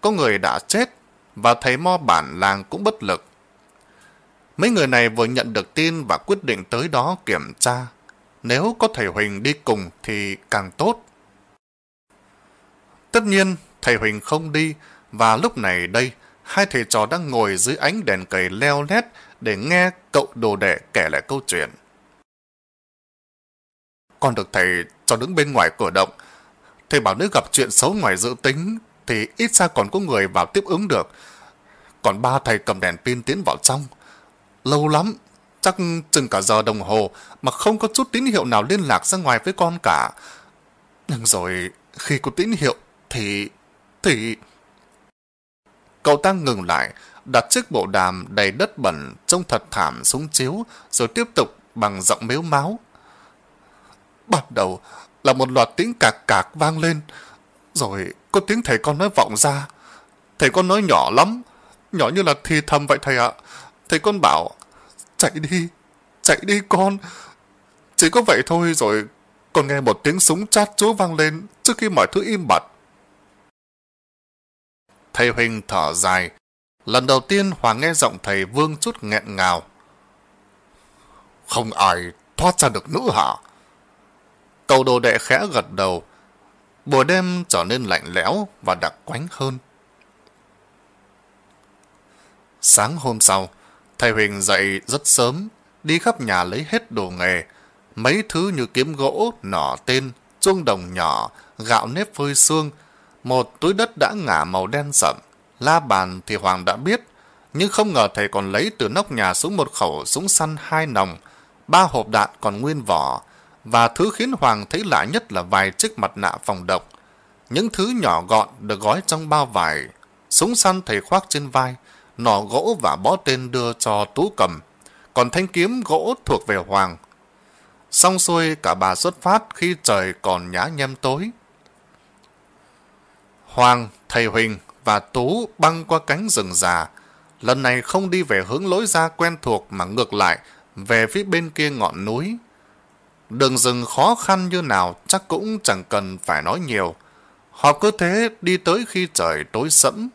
Có người đã chết và thầy mo bản làng cũng bất lực. Mấy người này vừa nhận được tin và quyết định tới đó kiểm tra. Nếu có thầy Huỳnh đi cùng thì càng tốt. Tất nhiên, thầy Huỳnh không đi và lúc này đây, hai thầy trò đang ngồi dưới ánh đèn cầy leo lét để nghe cậu đồ đệ kể lại câu chuyện. Con được thầy cho đứng bên ngoài cửa động. Thầy bảo nếu gặp chuyện xấu ngoài dự tính thì ít ra còn có người vào tiếp ứng được. Còn ba thầy cầm đèn pin tiến vào trong. Lâu lắm, chắc chừng cả giờ đồng hồ mà không có chút tín hiệu nào liên lạc ra ngoài với con cả. Nhưng rồi khi có tín hiệu thì... thì... Cậu ta ngừng lại, đặt chiếc bộ đàm đầy đất bẩn trông thật thảm xuống chiếu rồi tiếp tục bằng giọng mếu máu. Bắt đầu là một loạt tiếng cạc cạc vang lên, rồi có tiếng thầy con nói vọng ra. Thầy con nói nhỏ lắm, nhỏ như là thì thầm vậy thầy ạ. Thầy con bảo, chạy đi, chạy đi con. Chỉ có vậy thôi rồi còn nghe một tiếng súng chát chúa vang lên trước khi mọi thứ im bặt. Thầy Huỳnh thở dài. Lần đầu tiên Hoàng nghe giọng thầy Vương chút nghẹn ngào. Không ai thoát ra được nữa hả? Cầu đồ đệ khẽ gật đầu. Buổi đêm trở nên lạnh lẽo và đặc quánh hơn. Sáng hôm sau, thầy Huỳnh dậy rất sớm, đi khắp nhà lấy hết đồ nghề. Mấy thứ như kiếm gỗ, nỏ tên, chuông đồng nhỏ, gạo nếp phơi xương, một túi đất đã ngả màu đen sậm. La bàn thì Hoàng đã biết, nhưng không ngờ thầy còn lấy từ nóc nhà xuống một khẩu súng săn hai nòng, ba hộp đạn còn nguyên vỏ, và thứ khiến Hoàng thấy lạ nhất là vài chiếc mặt nạ phòng độc. Những thứ nhỏ gọn được gói trong bao vải, súng săn thầy khoác trên vai, nỏ gỗ và bó tên đưa cho Tú cầm, còn thanh kiếm gỗ thuộc về Hoàng. Xong xuôi cả bà xuất phát khi trời còn nhá nhem tối. Hoàng, thầy Huỳnh và Tú băng qua cánh rừng già, lần này không đi về hướng lối ra quen thuộc mà ngược lại về phía bên kia ngọn núi. Đường rừng khó khăn như nào chắc cũng chẳng cần phải nói nhiều. Họ cứ thế đi tới khi trời tối sẫm.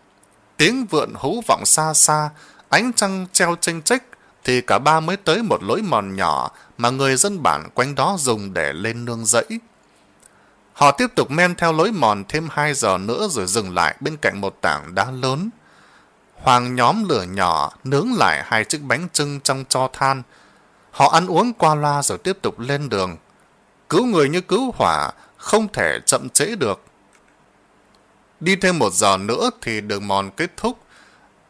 Tiếng vượn hú vọng xa xa, ánh trăng treo tranh trích thì cả ba mới tới một lối mòn nhỏ mà người dân bản quanh đó dùng để lên nương rẫy. Họ tiếp tục men theo lối mòn thêm 2 giờ nữa rồi dừng lại bên cạnh một tảng đá lớn. Hoàng nhóm lửa nhỏ nướng lại hai chiếc bánh trưng trong cho than. Họ ăn uống qua loa rồi tiếp tục lên đường. Cứu người như cứu hỏa, không thể chậm trễ được. Đi thêm một giờ nữa thì đường mòn kết thúc.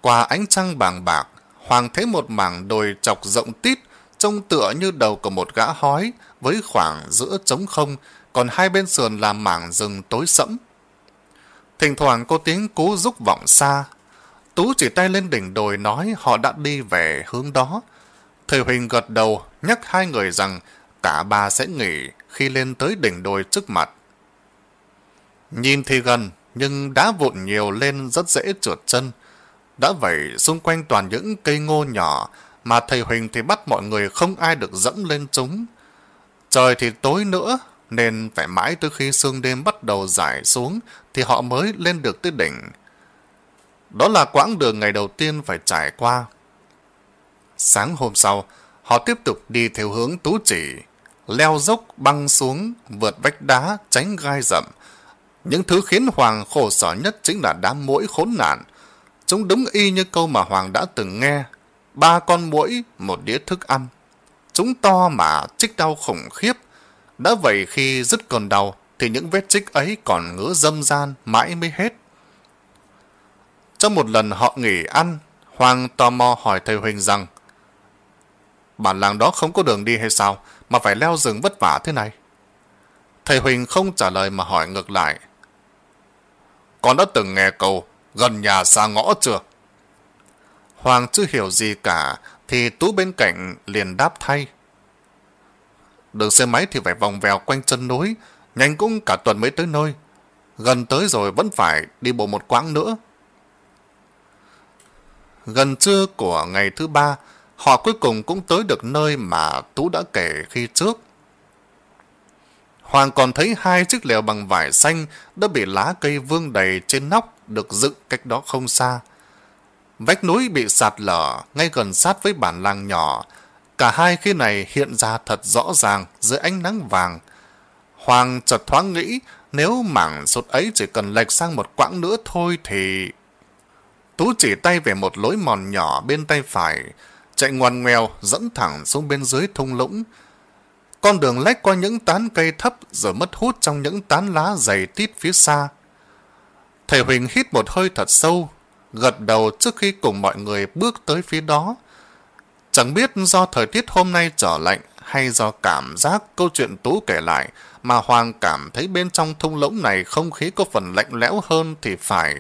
Qua ánh trăng bàng bạc, Hoàng thấy một mảng đồi chọc rộng tít, trông tựa như đầu của một gã hói, với khoảng giữa trống không, còn hai bên sườn là mảng rừng tối sẫm. Thỉnh thoảng có tiếng cú rúc vọng xa. Tú chỉ tay lên đỉnh đồi nói họ đã đi về hướng đó. Thầy Huỳnh gật đầu, nhắc hai người rằng cả ba sẽ nghỉ khi lên tới đỉnh đồi trước mặt. Nhìn thì gần, nhưng đá vụn nhiều lên rất dễ trượt chân. Đã vậy, xung quanh toàn những cây ngô nhỏ, mà thầy Huỳnh thì bắt mọi người không ai được dẫm lên chúng. Trời thì tối nữa, nên phải mãi tới khi sương đêm bắt đầu giải xuống thì họ mới lên được tới đỉnh. Đó là quãng đường ngày đầu tiên phải trải qua. Sáng hôm sau, họ tiếp tục đi theo hướng tú chỉ, leo dốc băng xuống, vượt vách đá, tránh gai rậm. Những thứ khiến Hoàng khổ sở nhất chính là đám mũi khốn nạn. Chúng đúng y như câu mà Hoàng đã từng nghe. Ba con mũi, một đĩa thức ăn. Chúng to mà chích đau khủng khiếp. Đã vậy khi dứt còn đau, thì những vết chích ấy còn ngứa dâm gian mãi mới hết. Trong một lần họ nghỉ ăn, Hoàng tò mò hỏi thầy Huỳnh rằng Bản làng đó không có đường đi hay sao mà phải leo rừng vất vả thế này? Thầy Huỳnh không trả lời mà hỏi ngược lại. Con đã từng nghe câu gần nhà xa ngõ chưa? Hoàng chưa hiểu gì cả thì Tú bên cạnh liền đáp thay. Đường xe máy thì phải vòng vèo quanh chân núi, nhanh cũng cả tuần mới tới nơi. Gần tới rồi vẫn phải đi bộ một quãng nữa. Gần trưa của ngày thứ ba, họ cuối cùng cũng tới được nơi mà Tú đã kể khi trước. Hoàng còn thấy hai chiếc lều bằng vải xanh đã bị lá cây vương đầy trên nóc được dựng cách đó không xa. Vách núi bị sạt lở ngay gần sát với bản làng nhỏ. Cả hai khi này hiện ra thật rõ ràng dưới ánh nắng vàng. Hoàng chợt thoáng nghĩ nếu mảng sụt ấy chỉ cần lệch sang một quãng nữa thôi thì... Tú chỉ tay về một lối mòn nhỏ bên tay phải, chạy ngoằn ngoèo dẫn thẳng xuống bên dưới thung lũng. Con đường lách qua những tán cây thấp rồi mất hút trong những tán lá dày tít phía xa. Thầy Huỳnh hít một hơi thật sâu, gật đầu trước khi cùng mọi người bước tới phía đó. Chẳng biết do thời tiết hôm nay trở lạnh hay do cảm giác câu chuyện Tú kể lại mà Hoàng cảm thấy bên trong thung lũng này không khí có phần lạnh lẽo hơn thì phải.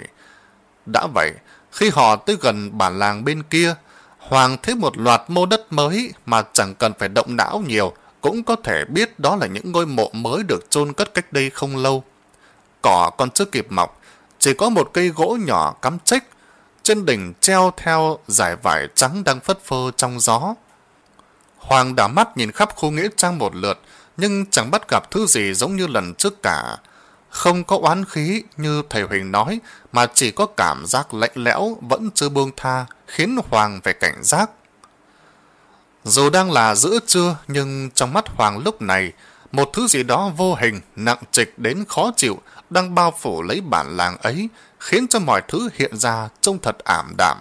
Đã vậy, khi họ tới gần bản làng bên kia, Hoàng thấy một loạt mô đất mới mà chẳng cần phải động não nhiều, cũng có thể biết đó là những ngôi mộ mới được chôn cất cách đây không lâu. Cỏ còn chưa kịp mọc, chỉ có một cây gỗ nhỏ cắm chích, trên đỉnh treo theo dải vải trắng đang phất phơ trong gió. Hoàng đảo mắt nhìn khắp khu nghĩa trang một lượt, nhưng chẳng bắt gặp thứ gì giống như lần trước cả. Không có oán khí như thầy Huỳnh nói, mà chỉ có cảm giác lạnh lẽo vẫn chưa buông tha, khiến Hoàng phải cảnh giác. Dù đang là giữa trưa, nhưng trong mắt Hoàng lúc này, một thứ gì đó vô hình, nặng trịch đến khó chịu, đang bao phủ lấy bản làng ấy, khiến cho mọi thứ hiện ra trông thật ảm đạm.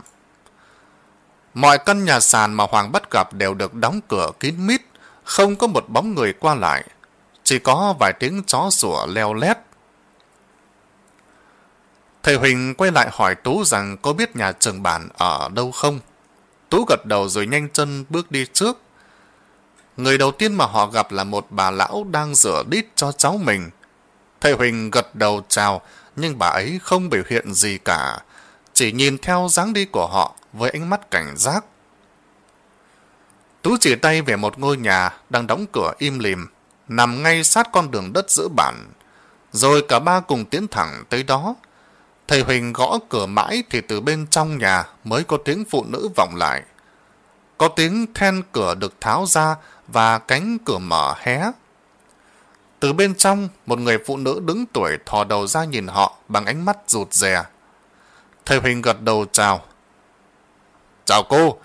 Mọi căn nhà sàn mà Hoàng bắt gặp đều được đóng cửa kín mít, không có một bóng người qua lại. Chỉ có vài tiếng chó sủa leo lét. Thầy Huỳnh quay lại hỏi Tú rằng có biết nhà trường bản ở đâu không? Tú gật đầu rồi nhanh chân bước đi trước. Người đầu tiên mà họ gặp là một bà lão đang rửa đít cho cháu mình. Thầy Huỳnh gật đầu chào, nhưng bà ấy không biểu hiện gì cả, chỉ nhìn theo dáng đi của họ với ánh mắt cảnh giác. Tú chỉ tay về một ngôi nhà đang đóng cửa im lìm, nằm ngay sát con đường đất giữa bản. Rồi cả ba cùng tiến thẳng tới đó. Thầy Huỳnh gõ cửa mãi thì từ bên trong nhà mới có tiếng phụ nữ vọng lại. Có tiếng then cửa được tháo ra và cánh cửa mở hé. Từ bên trong, một người phụ nữ đứng tuổi thò đầu ra nhìn họ bằng ánh mắt rụt rè. Thầy Huỳnh gật đầu chào. Chào cô,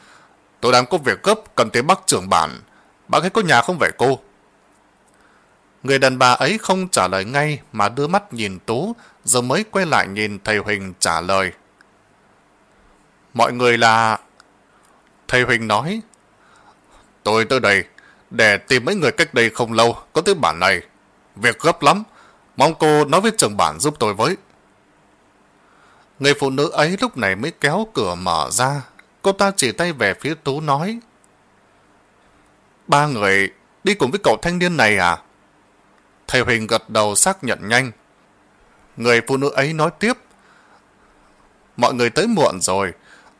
tôi đang có việc gấp cần tới bác trưởng bản. Bác ấy có nhà không vậy cô? Người đàn bà ấy không trả lời ngay mà đưa mắt nhìn Tú rồi mới quay lại nhìn thầy Huỳnh trả lời. Mọi người là... Thầy Huỳnh nói, Tôi tới đây để tìm mấy người cách đây không lâu có tới bản này. Việc gấp lắm, mong cô nói với trưởng bản giúp tôi với. Người phụ nữ ấy lúc này mới kéo cửa mở ra. Cô ta chỉ tay về phía Tú nói. Ba người đi cùng với cậu thanh niên này à? Thầy Huỳnh gật đầu xác nhận nhanh. Người phụ nữ ấy nói tiếp. Mọi người tới muộn rồi.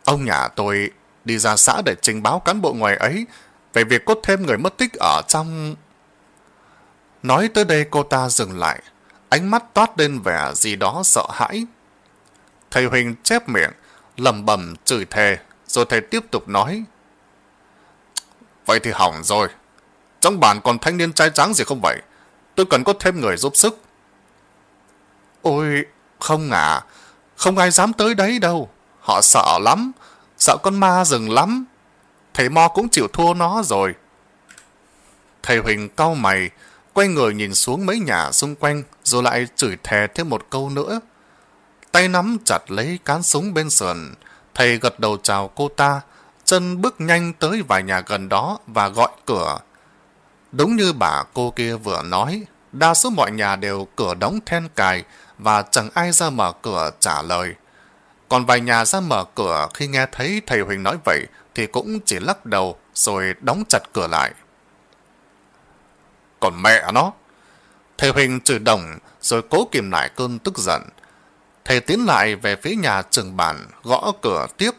Ông nhà tôi đi ra xã để trình báo cán bộ ngoài ấy về việc có thêm người mất tích ở trong... Nói tới đây cô ta dừng lại, ánh mắt toát lên vẻ gì đó sợ hãi. Thầy Huỳnh chép miệng, lầm bầm chửi thề, rồi thầy tiếp tục nói. Vậy thì hỏng rồi. Trong bản còn thanh niên trai trắng gì không vậy? Tôi cần có thêm người giúp sức. Ôi, không à, không ai dám tới đấy đâu. Họ sợ lắm, sợ con ma rừng lắm. Thầy Mo cũng chịu thua nó rồi. Thầy Huỳnh cau mày, quay người nhìn xuống mấy nhà xung quanh, rồi lại chửi thề thêm một câu nữa. Tay nắm chặt lấy cán súng bên sườn, thầy gật đầu chào cô ta, chân bước nhanh tới vài nhà gần đó và gọi cửa. Đúng như bà cô kia vừa nói, đa số mọi nhà đều cửa đóng then cài và chẳng ai ra mở cửa trả lời. Còn vài nhà ra mở cửa khi nghe thấy thầy Huỳnh nói vậy thì cũng chỉ lắc đầu rồi đóng chặt cửa lại. Còn mẹ nó! Thầy Huỳnh chửi đồng rồi cố kìm lại cơn tức giận. Thầy tiến lại về phía nhà trường bản gõ cửa tiếp.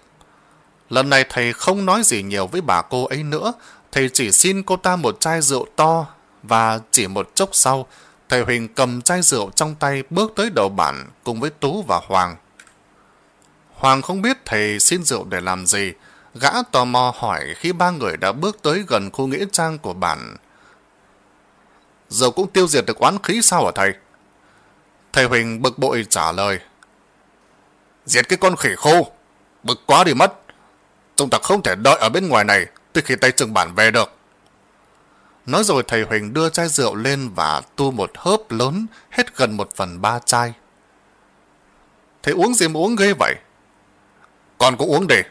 Lần này thầy không nói gì nhiều với bà cô ấy nữa. Thầy chỉ xin cô ta một chai rượu to và chỉ một chốc sau thầy Huỳnh cầm chai rượu trong tay bước tới đầu bản cùng với Tú và Hoàng. Hoàng không biết thầy xin rượu để làm gì, Gã tò mò hỏi khi ba người đã bước tới gần khu nghĩa trang của bản. rượu cũng tiêu diệt được oán khí sao hả thầy? Thầy Huỳnh bực bội trả lời. Diệt cái con khỉ khô, bực quá đi mất. Chúng ta không thể đợi ở bên ngoài này từ khi tay trưởng bản về được. Nói rồi thầy Huỳnh đưa chai rượu lên và tu một hớp lớn hết gần một phần ba chai. Thầy uống gì mà uống ghê vậy? Con cũng uống đi,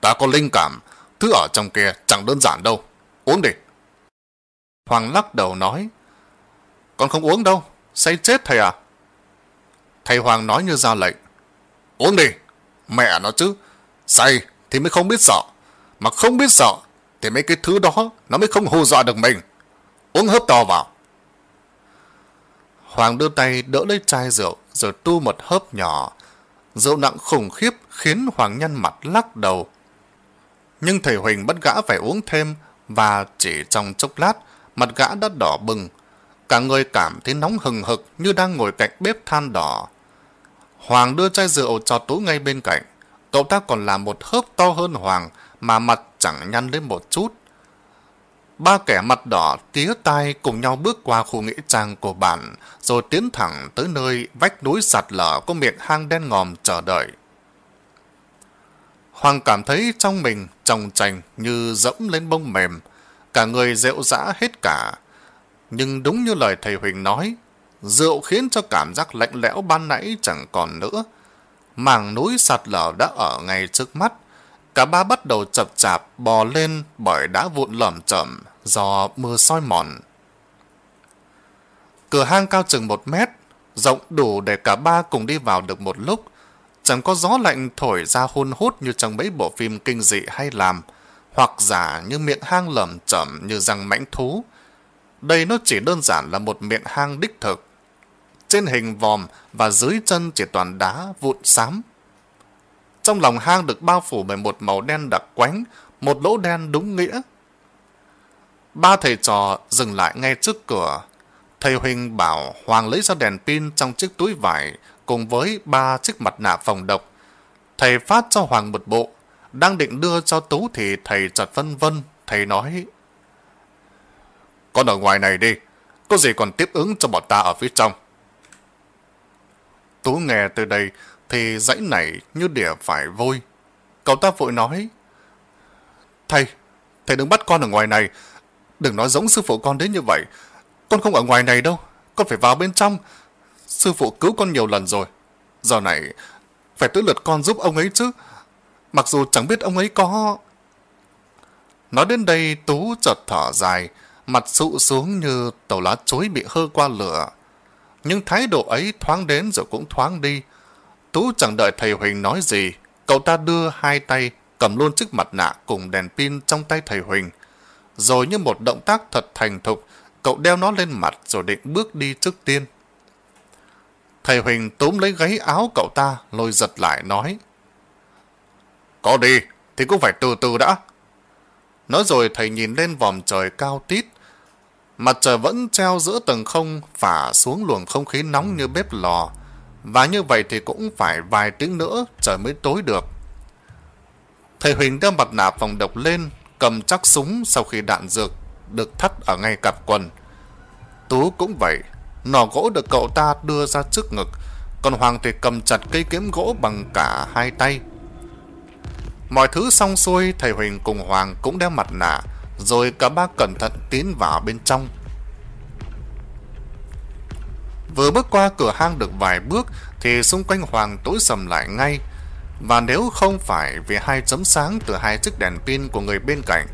Ta có linh cảm, thứ ở trong kia chẳng đơn giản đâu. Uống đi. Hoàng lắc đầu nói, con không uống đâu, say chết thầy à? Thầy Hoàng nói như ra lệnh. Uống đi, mẹ nó chứ. Say thì mới không biết sợ, mà không biết sợ thì mấy cái thứ đó nó mới không hù dọa được mình. Uống hớp to vào. Hoàng đưa tay đỡ lấy chai rượu rồi tu một hớp nhỏ. Rượu nặng khủng khiếp khiến Hoàng nhăn mặt lắc đầu nhưng thầy Huỳnh bắt gã phải uống thêm và chỉ trong chốc lát, mặt gã đã đỏ bừng. Cả người cảm thấy nóng hừng hực như đang ngồi cạnh bếp than đỏ. Hoàng đưa chai rượu cho Tú ngay bên cạnh. Cậu ta còn làm một hớp to hơn Hoàng mà mặt chẳng nhăn lên một chút. Ba kẻ mặt đỏ tía tai cùng nhau bước qua khu nghĩa trang của bản rồi tiến thẳng tới nơi vách núi sạt lở có miệng hang đen ngòm chờ đợi. Hoàng cảm thấy trong mình trồng trành như dẫm lên bông mềm, cả người rượu dã hết cả. Nhưng đúng như lời thầy Huỳnh nói, rượu khiến cho cảm giác lạnh lẽo ban nãy chẳng còn nữa. Mảng núi sạt lở đã ở ngay trước mắt, cả ba bắt đầu chập chạp bò lên bởi đá vụn lởm chởm do mưa soi mòn. Cửa hang cao chừng một mét, rộng đủ để cả ba cùng đi vào được một lúc, chẳng có gió lạnh thổi ra hôn hút như trong mấy bộ phim kinh dị hay làm, hoặc giả như miệng hang lởm chởm như răng mãnh thú. Đây nó chỉ đơn giản là một miệng hang đích thực. Trên hình vòm và dưới chân chỉ toàn đá vụn xám. Trong lòng hang được bao phủ bởi một màu đen đặc quánh, một lỗ đen đúng nghĩa. Ba thầy trò dừng lại ngay trước cửa. Thầy Huỳnh bảo Hoàng lấy ra đèn pin trong chiếc túi vải cùng với ba chiếc mặt nạ phòng độc. Thầy phát cho Hoàng một bộ, đang định đưa cho Tú thì thầy chợt vân vân, thầy nói Con ở ngoài này đi, có gì còn tiếp ứng cho bọn ta ở phía trong. Tú nghe từ đây thì dãy nảy như đỉa phải vôi. Cậu ta vội nói Thầy, thầy đừng bắt con ở ngoài này, đừng nói giống sư phụ con đến như vậy. Con không ở ngoài này đâu, con phải vào bên trong, Sư phụ cứu con nhiều lần rồi. Giờ này, phải tới lượt con giúp ông ấy chứ. Mặc dù chẳng biết ông ấy có... Nói đến đây Tú chợt thở dài, mặt sụ xuống như tàu lá chuối bị hơ qua lửa. Nhưng thái độ ấy thoáng đến rồi cũng thoáng đi. Tú chẳng đợi thầy Huỳnh nói gì, cậu ta đưa hai tay cầm luôn chiếc mặt nạ cùng đèn pin trong tay thầy Huỳnh. Rồi như một động tác thật thành thục, cậu đeo nó lên mặt rồi định bước đi trước tiên. Thầy Huỳnh túm lấy gáy áo cậu ta, lôi giật lại nói. Có đi, thì cũng phải từ từ đã. Nói rồi thầy nhìn lên vòm trời cao tít. Mặt trời vẫn treo giữa tầng không, phả xuống luồng không khí nóng như bếp lò. Và như vậy thì cũng phải vài tiếng nữa trời mới tối được. Thầy Huỳnh đeo mặt nạ phòng độc lên, cầm chắc súng sau khi đạn dược được thắt ở ngay cặp quần. Tú cũng vậy, nỏ gỗ được cậu ta đưa ra trước ngực, còn Hoàng thì cầm chặt cây kiếm gỗ bằng cả hai tay. Mọi thứ xong xuôi, thầy Huỳnh cùng Hoàng cũng đeo mặt nạ, rồi cả ba cẩn thận tiến vào bên trong. Vừa bước qua cửa hang được vài bước, thì xung quanh Hoàng tối sầm lại ngay. Và nếu không phải vì hai chấm sáng từ hai chiếc đèn pin của người bên cạnh,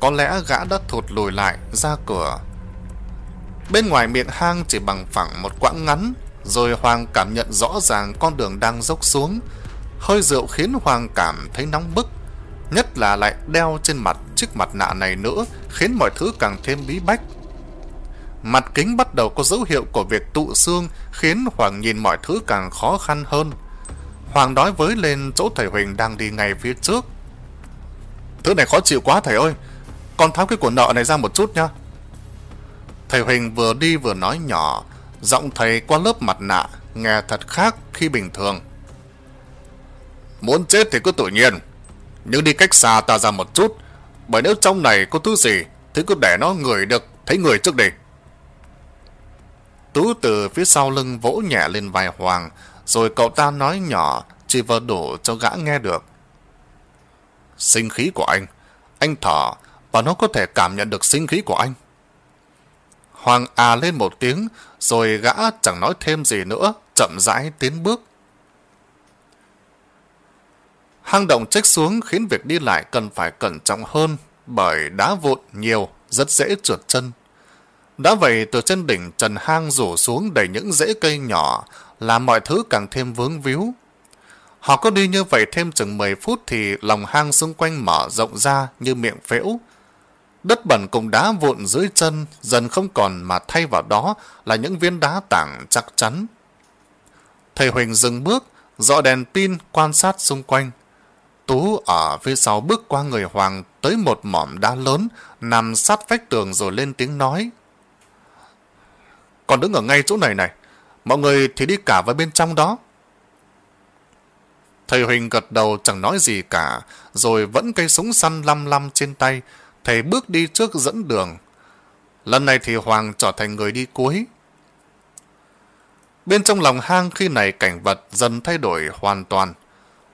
có lẽ gã đã thụt lùi lại ra cửa. Bên ngoài miệng hang chỉ bằng phẳng một quãng ngắn, rồi Hoàng cảm nhận rõ ràng con đường đang dốc xuống, Hơi rượu khiến Hoàng cảm thấy nóng bức, nhất là lại đeo trên mặt chiếc mặt nạ này nữa, khiến mọi thứ càng thêm bí bách. Mặt kính bắt đầu có dấu hiệu của việc tụ xương, khiến Hoàng nhìn mọi thứ càng khó khăn hơn. Hoàng nói với lên chỗ thầy Huỳnh đang đi ngay phía trước. Thứ này khó chịu quá thầy ơi, con tháo cái cuộn nợ này ra một chút nha. Thầy Huỳnh vừa đi vừa nói nhỏ, giọng thầy qua lớp mặt nạ, nghe thật khác khi bình thường. Muốn chết thì cứ tự nhiên. Nhưng đi cách xa ta ra một chút. Bởi nếu trong này có thứ gì, thì cứ để nó người được, thấy người trước đi. Tú từ phía sau lưng vỗ nhẹ lên vai Hoàng, rồi cậu ta nói nhỏ, chỉ vừa đủ cho gã nghe được. Sinh khí của anh, anh thở, và nó có thể cảm nhận được sinh khí của anh. Hoàng à lên một tiếng, rồi gã chẳng nói thêm gì nữa, chậm rãi tiến bước. Hang động trách xuống khiến việc đi lại cần phải cẩn trọng hơn bởi đá vụn nhiều, rất dễ trượt chân. Đã vậy từ trên đỉnh trần hang rủ xuống đầy những rễ cây nhỏ làm mọi thứ càng thêm vướng víu. Họ có đi như vậy thêm chừng 10 phút thì lòng hang xung quanh mở rộng ra như miệng phễu. Đất bẩn cùng đá vụn dưới chân dần không còn mà thay vào đó là những viên đá tảng chắc chắn. Thầy Huỳnh dừng bước, dọ đèn pin quan sát xung quanh. Tú ở phía sau bước qua người Hoàng tới một mỏm đá lớn, nằm sát vách tường rồi lên tiếng nói. Còn đứng ở ngay chỗ này này, mọi người thì đi cả vào bên trong đó. Thầy Huỳnh gật đầu chẳng nói gì cả, rồi vẫn cây súng săn lăm lăm trên tay, thầy bước đi trước dẫn đường. Lần này thì Hoàng trở thành người đi cuối. Bên trong lòng hang khi này cảnh vật dần thay đổi hoàn toàn.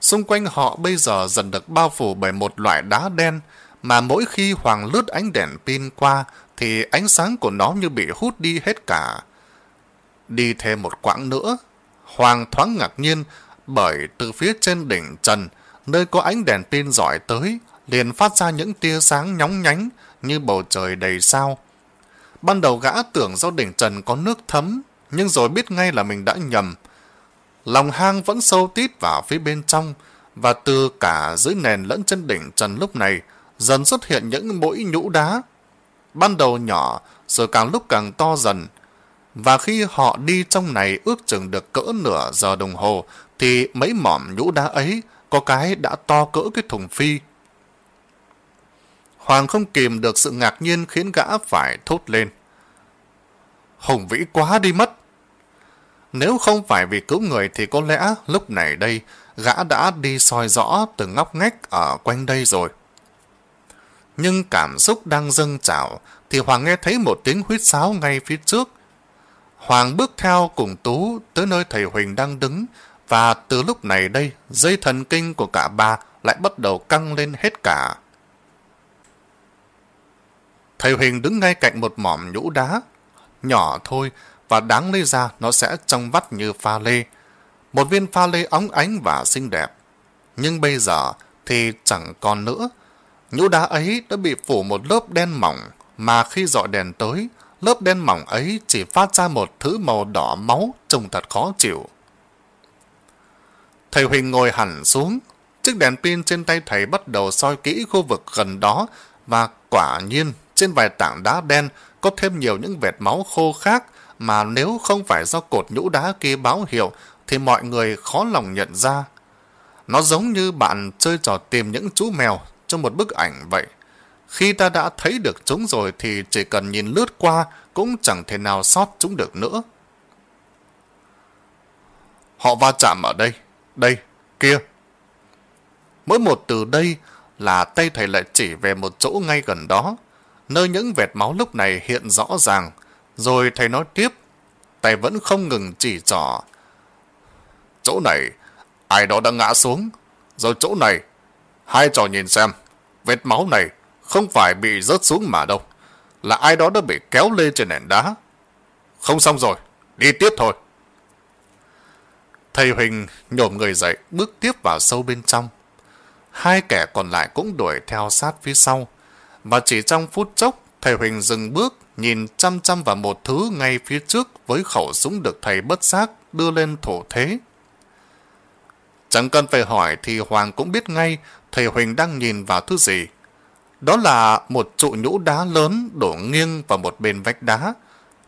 Xung quanh họ bây giờ dần được bao phủ bởi một loại đá đen, mà mỗi khi Hoàng lướt ánh đèn pin qua, thì ánh sáng của nó như bị hút đi hết cả. Đi thêm một quãng nữa, Hoàng thoáng ngạc nhiên bởi từ phía trên đỉnh trần, nơi có ánh đèn pin giỏi tới, liền phát ra những tia sáng nhóng nhánh như bầu trời đầy sao. Ban đầu gã tưởng do đỉnh trần có nước thấm, nhưng rồi biết ngay là mình đã nhầm, Lòng hang vẫn sâu tít vào phía bên trong, và từ cả dưới nền lẫn trên đỉnh trần lúc này, dần xuất hiện những mũi nhũ đá. Ban đầu nhỏ, rồi càng lúc càng to dần. Và khi họ đi trong này ước chừng được cỡ nửa giờ đồng hồ, thì mấy mỏm nhũ đá ấy có cái đã to cỡ cái thùng phi. Hoàng không kìm được sự ngạc nhiên khiến gã phải thốt lên. Hùng vĩ quá đi mất. Nếu không phải vì cứu người thì có lẽ lúc này đây gã đã đi soi rõ từng ngóc ngách ở quanh đây rồi. Nhưng cảm xúc đang dâng trào thì Hoàng nghe thấy một tiếng huýt sáo ngay phía trước. Hoàng bước theo cùng Tú tới nơi thầy Huỳnh đang đứng và từ lúc này đây dây thần kinh của cả ba lại bắt đầu căng lên hết cả. Thầy Huỳnh đứng ngay cạnh một mỏm nhũ đá. Nhỏ thôi và đáng lấy ra nó sẽ trong vắt như pha lê. Một viên pha lê óng ánh và xinh đẹp. Nhưng bây giờ thì chẳng còn nữa. Nhũ đá ấy đã bị phủ một lớp đen mỏng, mà khi dọi đèn tới, lớp đen mỏng ấy chỉ phát ra một thứ màu đỏ máu trông thật khó chịu. Thầy Huỳnh ngồi hẳn xuống, chiếc đèn pin trên tay thầy bắt đầu soi kỹ khu vực gần đó và quả nhiên trên vài tảng đá đen có thêm nhiều những vệt máu khô khác mà nếu không phải do cột nhũ đá kia báo hiệu thì mọi người khó lòng nhận ra. Nó giống như bạn chơi trò tìm những chú mèo trong một bức ảnh vậy. Khi ta đã thấy được chúng rồi thì chỉ cần nhìn lướt qua cũng chẳng thể nào sót chúng được nữa. Họ va chạm ở đây, đây, kia. Mỗi một từ đây là tay thầy lại chỉ về một chỗ ngay gần đó, nơi những vệt máu lúc này hiện rõ ràng. Rồi thầy nói tiếp, tay vẫn không ngừng chỉ trỏ. Chỗ này, ai đó đã ngã xuống, rồi chỗ này, hai trò nhìn xem, vết máu này không phải bị rớt xuống mà đâu, là ai đó đã bị kéo lên trên nền đá. Không xong rồi, đi tiếp thôi. Thầy Huỳnh nhổm người dậy, bước tiếp vào sâu bên trong. Hai kẻ còn lại cũng đuổi theo sát phía sau. Và chỉ trong phút chốc, thầy Huỳnh dừng bước, nhìn chăm chăm vào một thứ ngay phía trước với khẩu súng được thầy bất giác đưa lên thổ thế. Chẳng cần phải hỏi thì Hoàng cũng biết ngay thầy Huỳnh đang nhìn vào thứ gì. Đó là một trụ nhũ đá lớn đổ nghiêng vào một bên vách đá,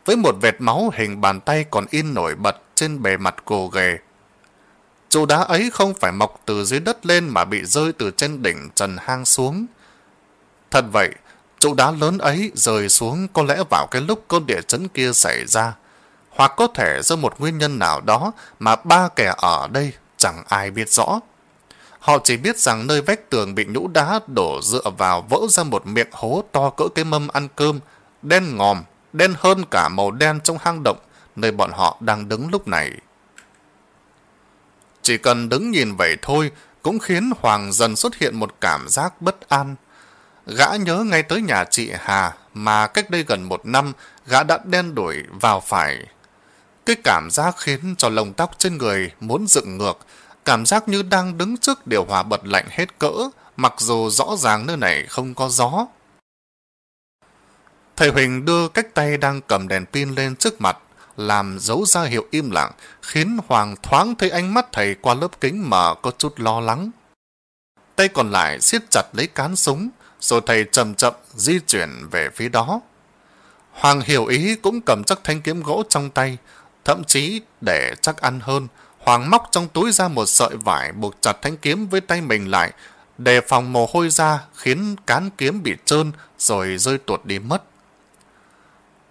với một vệt máu hình bàn tay còn in nổi bật trên bề mặt gồ ghề. Trụ đá ấy không phải mọc từ dưới đất lên mà bị rơi từ trên đỉnh trần hang xuống. Thật vậy, trụ đá lớn ấy rơi xuống có lẽ vào cái lúc cơn địa chấn kia xảy ra, hoặc có thể do một nguyên nhân nào đó mà ba kẻ ở đây chẳng ai biết rõ. Họ chỉ biết rằng nơi vách tường bị nhũ đá đổ dựa vào vỡ ra một miệng hố to cỡ cái mâm ăn cơm, đen ngòm, đen hơn cả màu đen trong hang động nơi bọn họ đang đứng lúc này. Chỉ cần đứng nhìn vậy thôi cũng khiến Hoàng dần xuất hiện một cảm giác bất an. Gã nhớ ngay tới nhà chị Hà mà cách đây gần một năm gã đã đen đuổi vào phải. Cái cảm giác khiến cho lồng tóc trên người muốn dựng ngược, cảm giác như đang đứng trước điều hòa bật lạnh hết cỡ, mặc dù rõ ràng nơi này không có gió. Thầy Huỳnh đưa cách tay đang cầm đèn pin lên trước mặt, làm dấu ra hiệu im lặng, khiến Hoàng thoáng thấy ánh mắt thầy qua lớp kính mà có chút lo lắng. Tay còn lại siết chặt lấy cán súng, rồi thầy chậm chậm di chuyển về phía đó. Hoàng hiểu ý cũng cầm chắc thanh kiếm gỗ trong tay, thậm chí để chắc ăn hơn, Hoàng móc trong túi ra một sợi vải buộc chặt thanh kiếm với tay mình lại, đề phòng mồ hôi ra khiến cán kiếm bị trơn rồi rơi tuột đi mất.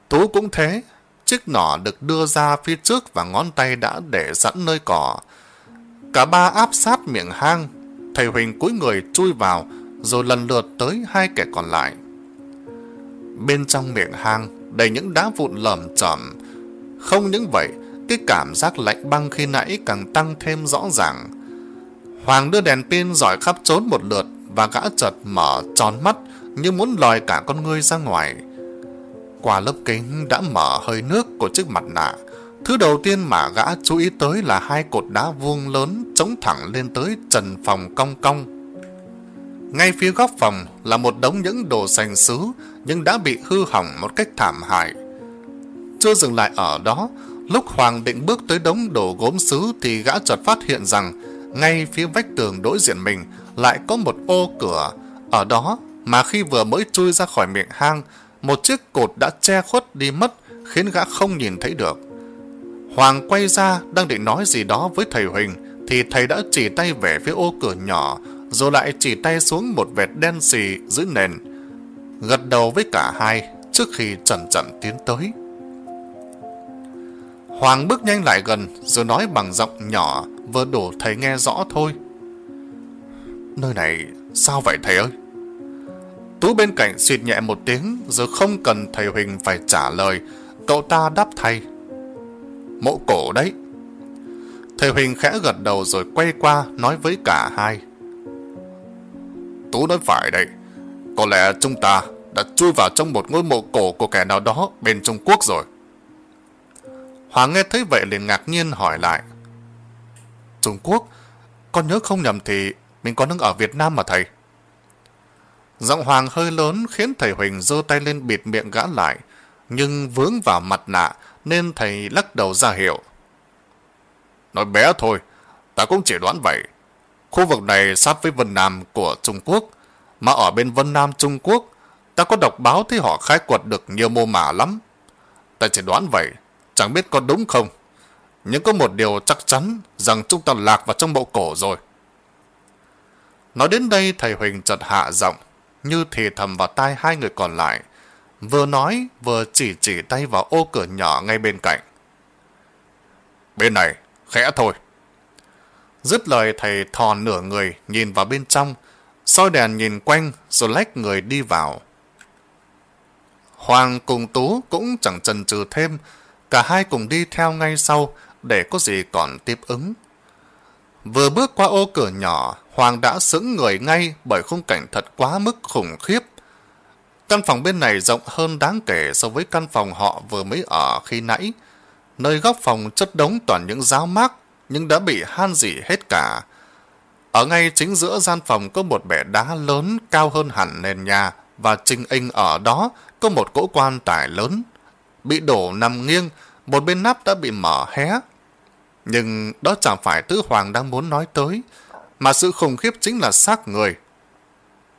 Tú cũng thế, chiếc nỏ được đưa ra phía trước và ngón tay đã để sẵn nơi cỏ. Cả ba áp sát miệng hang, thầy Huỳnh cúi người chui vào, rồi lần lượt tới hai kẻ còn lại. Bên trong miệng hang đầy những đá vụn lởm chởm. Không những vậy, cái cảm giác lạnh băng khi nãy càng tăng thêm rõ ràng. Hoàng đưa đèn pin dọi khắp trốn một lượt và gã chợt mở tròn mắt như muốn lòi cả con ngươi ra ngoài. Qua lớp kính đã mở hơi nước của chiếc mặt nạ. Thứ đầu tiên mà gã chú ý tới là hai cột đá vuông lớn chống thẳng lên tới trần phòng cong cong. Ngay phía góc phòng là một đống những đồ sành sứ nhưng đã bị hư hỏng một cách thảm hại. Chưa dừng lại ở đó, lúc Hoàng định bước tới đống đồ gốm sứ thì gã chợt phát hiện rằng ngay phía vách tường đối diện mình lại có một ô cửa. Ở đó mà khi vừa mới chui ra khỏi miệng hang, một chiếc cột đã che khuất đi mất khiến gã không nhìn thấy được. Hoàng quay ra đang định nói gì đó với thầy Huỳnh thì thầy đã chỉ tay về phía ô cửa nhỏ rồi lại chỉ tay xuống một vệt đen xì dưới nền. Gật đầu với cả hai trước khi chậm chậm tiến tới. Hoàng bước nhanh lại gần, rồi nói bằng giọng nhỏ, vừa đủ thầy nghe rõ thôi. Nơi này, sao vậy thầy ơi? Tú bên cạnh xịt nhẹ một tiếng, rồi không cần thầy Huỳnh phải trả lời. Cậu ta đáp thay. Mộ cổ đấy. Thầy Huỳnh khẽ gật đầu rồi quay qua, nói với cả hai. Tú nói phải đấy. Có lẽ chúng ta đã chui vào trong một ngôi mộ cổ của kẻ nào đó bên Trung Quốc rồi. Hoàng nghe thấy vậy liền ngạc nhiên hỏi lại. Trung Quốc? Con nhớ không nhầm thì mình còn đang ở Việt Nam mà thầy. Giọng Hoàng hơi lớn khiến thầy Huỳnh giơ tay lên bịt miệng gã lại, nhưng vướng vào mặt nạ nên thầy lắc đầu ra hiệu. Nói bé thôi, ta cũng chỉ đoán vậy. Khu vực này sát với Vân Nam của Trung Quốc, mà ở bên Vân Nam Trung Quốc, ta có đọc báo thấy họ khai quật được nhiều mô mả lắm. Ta chỉ đoán vậy, chẳng biết có đúng không. Nhưng có một điều chắc chắn rằng chúng ta lạc vào trong mộ cổ rồi. Nói đến đây thầy Huỳnh chợt hạ giọng, như thì thầm vào tai hai người còn lại. Vừa nói vừa chỉ chỉ tay vào ô cửa nhỏ ngay bên cạnh. Bên này, khẽ thôi. Dứt lời thầy thò nửa người nhìn vào bên trong, soi đèn nhìn quanh rồi lách người đi vào. Hoàng cùng Tú cũng chẳng chần chừ thêm, cả hai cùng đi theo ngay sau để có gì còn tiếp ứng. Vừa bước qua ô cửa nhỏ, Hoàng đã sững người ngay bởi khung cảnh thật quá mức khủng khiếp. Căn phòng bên này rộng hơn đáng kể so với căn phòng họ vừa mới ở khi nãy. Nơi góc phòng chất đống toàn những giáo mác, nhưng đã bị han dỉ hết cả. Ở ngay chính giữa gian phòng có một bẻ đá lớn cao hơn hẳn nền nhà và trình in ở đó có một cỗ quan tài lớn. Bị đổ nằm nghiêng, một bên nắp đã bị mở hé. Nhưng đó chẳng phải tứ Hoàng đang muốn nói tới, mà sự khủng khiếp chính là xác người.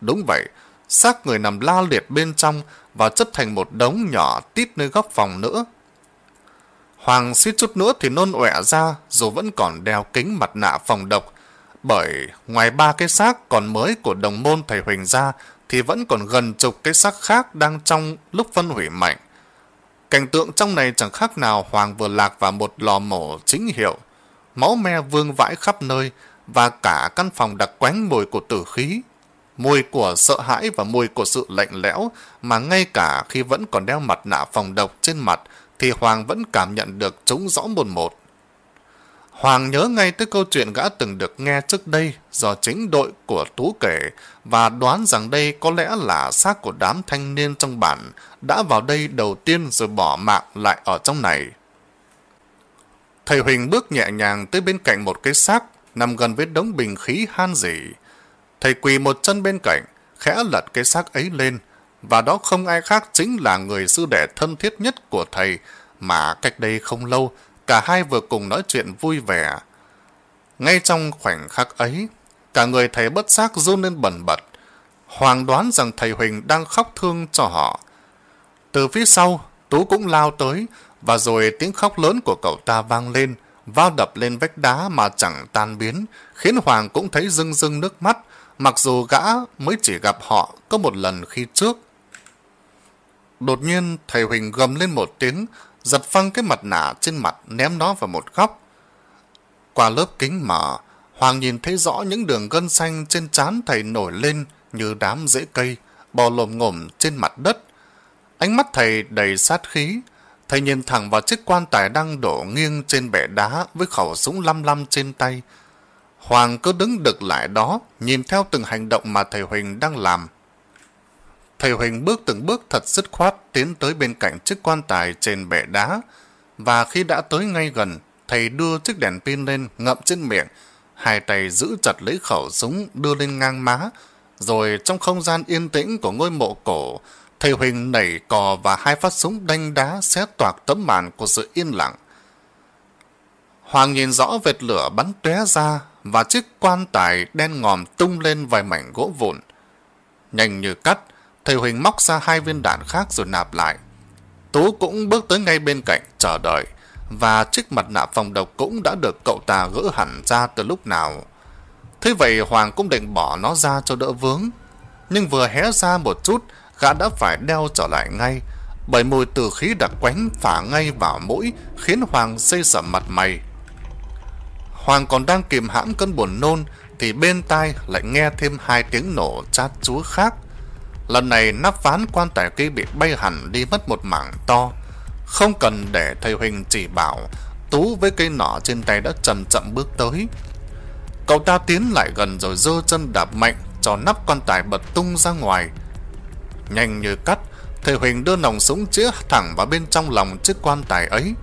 Đúng vậy, xác người nằm la liệt bên trong và chất thành một đống nhỏ tít nơi góc phòng nữa. Hoàng suýt chút nữa thì nôn ọe ra dù vẫn còn đeo kính mặt nạ phòng độc, bởi ngoài ba cái xác còn mới của đồng môn thầy Huỳnh ra thì vẫn còn gần chục cái xác khác đang trong lúc phân hủy mạnh. Cảnh tượng trong này chẳng khác nào Hoàng vừa lạc vào một lò mổ chính hiệu. Máu me vương vãi khắp nơi và cả căn phòng đặc quánh mùi của tử khí. Mùi của sợ hãi và mùi của sự lạnh lẽo mà ngay cả khi vẫn còn đeo mặt nạ phòng độc trên mặt thì Hoàng vẫn cảm nhận được chúng rõ một một. Hoàng nhớ ngay tới câu chuyện gã từng được nghe trước đây do chính đội của Tú kể và đoán rằng đây có lẽ là xác của đám thanh niên trong bản đã vào đây đầu tiên rồi bỏ mạng lại ở trong này. Thầy Huỳnh bước nhẹ nhàng tới bên cạnh một cái xác nằm gần với đống bình khí han dỉ. Thầy quỳ một chân bên cạnh, khẽ lật cái xác ấy lên, và đó không ai khác chính là người sư đệ thân thiết nhất của thầy mà cách đây không lâu cả hai vừa cùng nói chuyện vui vẻ. Ngay trong khoảnh khắc ấy, cả người thầy bất giác run lên bẩn bật. Hoàng đoán rằng thầy Huỳnh đang khóc thương cho họ. Từ phía sau, Tú cũng lao tới, và rồi tiếng khóc lớn của cậu ta vang lên, vao đập lên vách đá mà chẳng tan biến, khiến Hoàng cũng thấy rưng rưng nước mắt, mặc dù gã mới chỉ gặp họ có một lần khi trước. Đột nhiên, thầy Huỳnh gầm lên một tiếng, giật phăng cái mặt nạ trên mặt ném nó vào một góc. Qua lớp kính mở, Hoàng nhìn thấy rõ những đường gân xanh trên trán thầy nổi lên như đám rễ cây, bò lồm ngổm trên mặt đất. Ánh mắt thầy đầy sát khí, thầy nhìn thẳng vào chiếc quan tài đang đổ nghiêng trên bệ đá với khẩu súng lăm lăm trên tay. Hoàng cứ đứng đực lại đó, nhìn theo từng hành động mà thầy Huỳnh đang làm. Thầy Huỳnh bước từng bước thật dứt khoát tiến tới bên cạnh chiếc quan tài trên bệ đá, và khi đã tới ngay gần, thầy đưa chiếc đèn pin lên ngậm trên miệng, hai tay giữ chặt lấy khẩu súng đưa lên ngang má, rồi trong không gian yên tĩnh của ngôi mộ cổ, thầy Huỳnh nảy cò và hai phát súng đanh đá xé toạc tấm màn của sự yên lặng. Hoàng nhìn rõ vệt lửa bắn tóe ra và chiếc quan tài đen ngòm tung lên vài mảnh gỗ vụn. Nhanh như cắt, thầy Huỳnh móc ra hai viên đạn khác rồi nạp lại. Tú cũng bước tới ngay bên cạnh, chờ đợi, và chiếc mặt nạ phòng độc cũng đã được cậu ta gỡ hẳn ra từ lúc nào. Thế vậy Hoàng cũng định bỏ nó ra cho đỡ vướng, nhưng vừa hé ra một chút, gã đã phải đeo trở lại ngay, bởi mùi từ khí đặc quánh phả ngay vào mũi, khiến Hoàng xây sẩm mặt mày. Hoàng còn đang kìm hãm cơn buồn nôn, thì bên tai lại nghe thêm hai tiếng nổ chát chúa khác. Lần này nắp ván quan tài kia bị bay hẳn đi mất một mảng to. Không cần để thầy Huỳnh chỉ bảo, Tú với cây nỏ trên tay đã chậm chậm bước tới. Cậu ta tiến lại gần rồi dơ chân đạp mạnh cho nắp quan tài bật tung ra ngoài. Nhanh như cắt, thầy Huỳnh đưa nòng súng chĩa thẳng vào bên trong lòng chiếc quan tài ấy.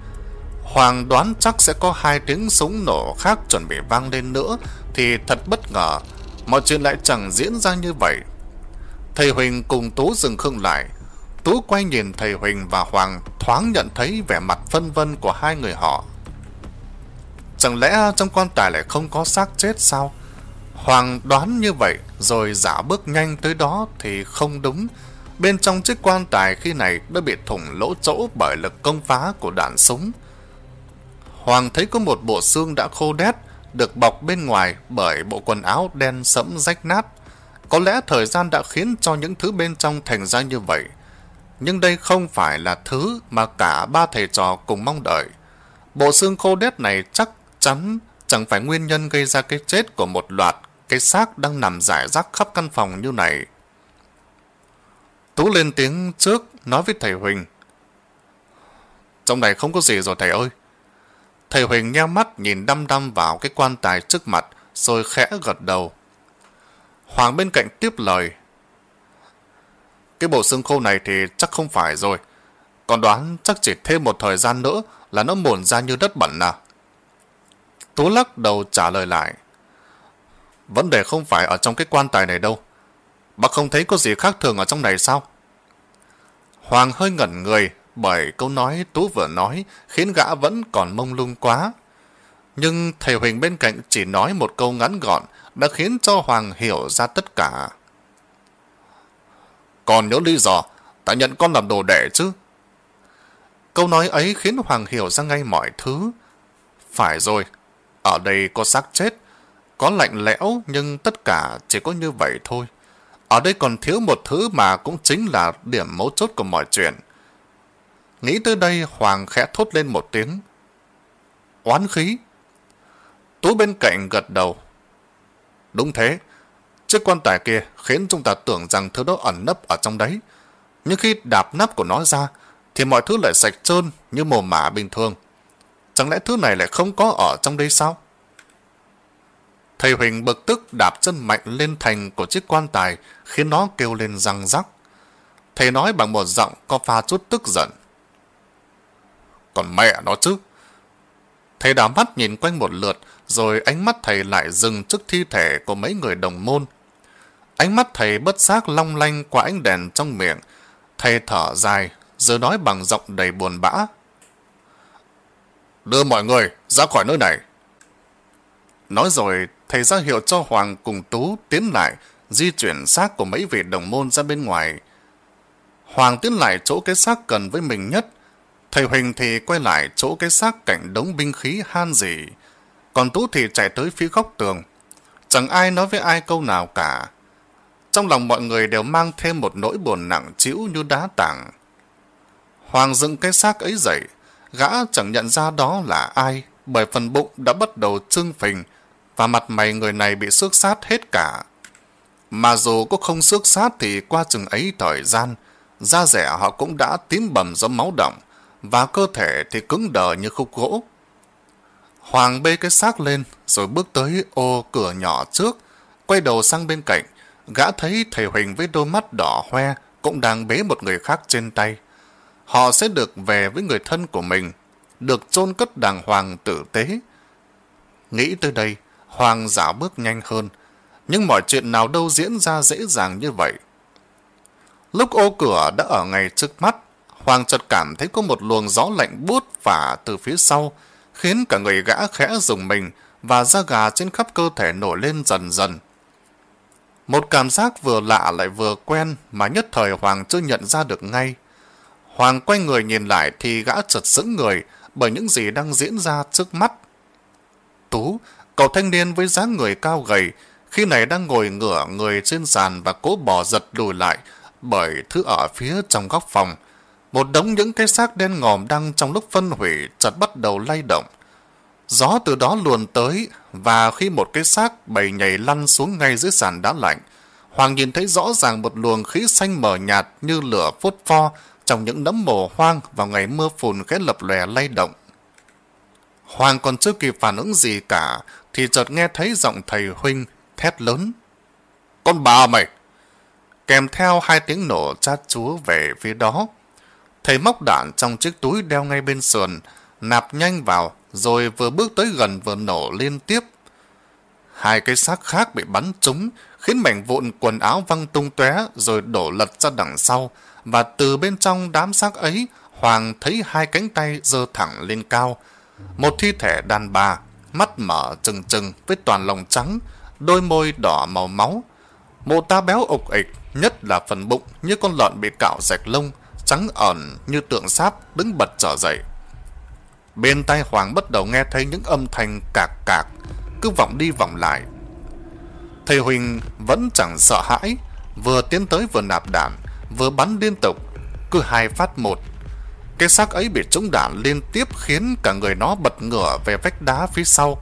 Hoàng đoán chắc sẽ có hai tiếng súng nổ khác chuẩn bị vang lên nữa thì thật bất ngờ. mọi chuyện lại chẳng diễn ra như vậy. Thầy Huỳnh cùng Tú dừng khương lại. Tú quay nhìn thầy Huỳnh và Hoàng thoáng nhận thấy vẻ mặt phân vân của hai người họ. Chẳng lẽ trong quan tài lại không có xác chết sao? Hoàng đoán như vậy rồi giả bước nhanh tới đó thì không đúng. Bên trong chiếc quan tài khi này đã bị thủng lỗ chỗ bởi lực công phá của đạn súng. Hoàng thấy có một bộ xương đã khô đét, được bọc bên ngoài bởi bộ quần áo đen sẫm rách nát. Có lẽ thời gian đã khiến cho những thứ bên trong thành ra như vậy. Nhưng đây không phải là thứ mà cả ba thầy trò cùng mong đợi. Bộ xương khô đét này chắc chắn chẳng phải nguyên nhân gây ra cái chết của một loạt cái xác đang nằm rải rác khắp căn phòng như này. Tú lên tiếng trước, nói với thầy Huỳnh. Trong này không có gì rồi thầy ơi. Thầy Huỳnh nheo mắt nhìn đăm đăm vào cái quan tài trước mặt, rồi khẽ gật đầu. Hoàng bên cạnh tiếp lời. Cái bộ xương khô này thì chắc không phải rồi. Còn đoán chắc chỉ thêm một thời gian nữa là nó mồn ra như đất bẩn à. Tú lắc đầu trả lời lại. Vấn đề không phải ở trong cái quan tài này đâu. Bác không thấy có gì khác thường ở trong này sao? Hoàng hơi ngẩn người bởi câu nói Tú vừa nói khiến gã vẫn còn mông lung quá. Nhưng thầy Huỳnh bên cạnh chỉ nói một câu ngắn gọn đã khiến cho Hoàng hiểu ra tất cả. Còn nhớ lý do, ta nhận con làm đồ đệ chứ. Câu nói ấy khiến Hoàng hiểu ra ngay mọi thứ. Phải rồi, ở đây có xác chết, có lạnh lẽo nhưng tất cả chỉ có như vậy thôi. Ở đây còn thiếu một thứ mà cũng chính là điểm mấu chốt của mọi chuyện. Nghĩ tới đây Hoàng khẽ thốt lên một tiếng. Oán khí. Tú bên cạnh gật đầu. Đúng thế. Chiếc quan tài kia khiến chúng ta tưởng rằng thứ đó ẩn nấp ở trong đấy. Nhưng khi đạp nắp của nó ra, thì mọi thứ lại sạch trơn như mồ mả bình thường. Chẳng lẽ thứ này lại không có ở trong đây sao? Thầy Huỳnh bực tức đạp chân mạnh lên thành của chiếc quan tài, khiến nó kêu lên răng rắc. Thầy nói bằng một giọng có pha chút tức giận. Còn mẹ nó chứ. Thầy đã mắt nhìn quanh một lượt rồi ánh mắt thầy lại dừng trước thi thể của mấy người đồng môn. Ánh mắt thầy bất giác long lanh qua ánh đèn trong miệng. Thầy thở dài rồi nói bằng giọng đầy buồn bã. Đưa mọi người ra khỏi nơi này. Nói rồi, thầy ra hiệu cho Hoàng cùng Tú tiến lại, di chuyển xác của mấy vị đồng môn ra bên ngoài. Hoàng tiến lại chỗ cái xác cần với mình nhất. Thầy Huỳnh thì quay lại chỗ cái xác cạnh đống binh khí han dỉ. Còn Tú thì chạy tới phía góc tường. Chẳng ai nói với ai câu nào cả. Trong lòng mọi người đều mang thêm một nỗi buồn nặng chịu như đá tảng. Hoàng dựng cái xác ấy dậy, gã chẳng nhận ra đó là ai, bởi phần bụng đã bắt đầu trưng phình, và mặt mày người này bị xước sát hết cả. Mà dù có không xước sát thì qua chừng ấy thời gian, da rẻ họ cũng đã tím bầm giống máu động, và cơ thể thì cứng đờ như khúc gỗ. Hoàng bê cái xác lên, rồi bước tới ô cửa nhỏ trước, quay đầu sang bên cạnh, gã thấy thầy Huỳnh với đôi mắt đỏ hoe cũng đang bế một người khác trên tay. Họ sẽ được về với người thân của mình, được chôn cất đàng hoàng tử tế. Nghĩ tới đây, Hoàng giả bước nhanh hơn, nhưng mọi chuyện nào đâu diễn ra dễ dàng như vậy. Lúc ô cửa đã ở ngay trước mắt, Hoàng chợt cảm thấy có một luồng gió lạnh buốt phả từ phía sau, khiến cả người gã khẽ rùng mình và da gà trên khắp cơ thể nổi lên dần dần. Một cảm giác vừa lạ lại vừa quen mà nhất thời Hoàng chưa nhận ra được ngay. Hoàng quay người nhìn lại thì gã chợt sững người bởi những gì đang diễn ra trước mắt. Tú, cậu thanh niên với dáng người cao gầy, khi này đang ngồi ngửa người trên sàn và cố bỏ giật lùi lại bởi thứ ở phía trong góc phòng. Một đống những cái xác đen ngòm đang trong lúc phân hủy chợt bắt đầu lay động. Gió từ đó luồn tới và khi một cái xác bầy nhảy lăn xuống ngay dưới sàn đá lạnh, Hoàng nhìn thấy rõ ràng một luồng khí xanh mờ nhạt như lửa phốt pho trong những nấm mồ hoang vào ngày mưa phùn khẽ lập lòe lay động. Hoàng còn chưa kịp phản ứng gì cả, thì chợt nghe thấy giọng thầy huynh thét lớn. Con bà mày! Kèm theo hai tiếng nổ chát chúa về phía đó. Thầy móc đạn trong chiếc túi đeo ngay bên sườn, nạp nhanh vào, rồi vừa bước tới gần vừa nổ liên tiếp. Hai cái xác khác bị bắn trúng, khiến mảnh vụn quần áo văng tung tóe rồi đổ lật ra đằng sau, và từ bên trong đám xác ấy, Hoàng thấy hai cánh tay giơ thẳng lên cao. Một thi thể đàn bà, mắt mở trừng trừng với toàn lòng trắng, đôi môi đỏ màu máu. Mộ ta béo ục ịch, nhất là phần bụng như con lợn bị cạo rạch lông, trắng ẩn như tượng sáp đứng bật trở dậy. Bên tai Hoàng bắt đầu nghe thấy những âm thanh cạc cạc, cứ vọng đi vọng lại. Thầy Huỳnh vẫn chẳng sợ hãi, vừa tiến tới vừa nạp đạn, vừa bắn liên tục, cứ hai phát một. Cái xác ấy bị trúng đạn liên tiếp khiến cả người nó bật ngửa về vách đá phía sau.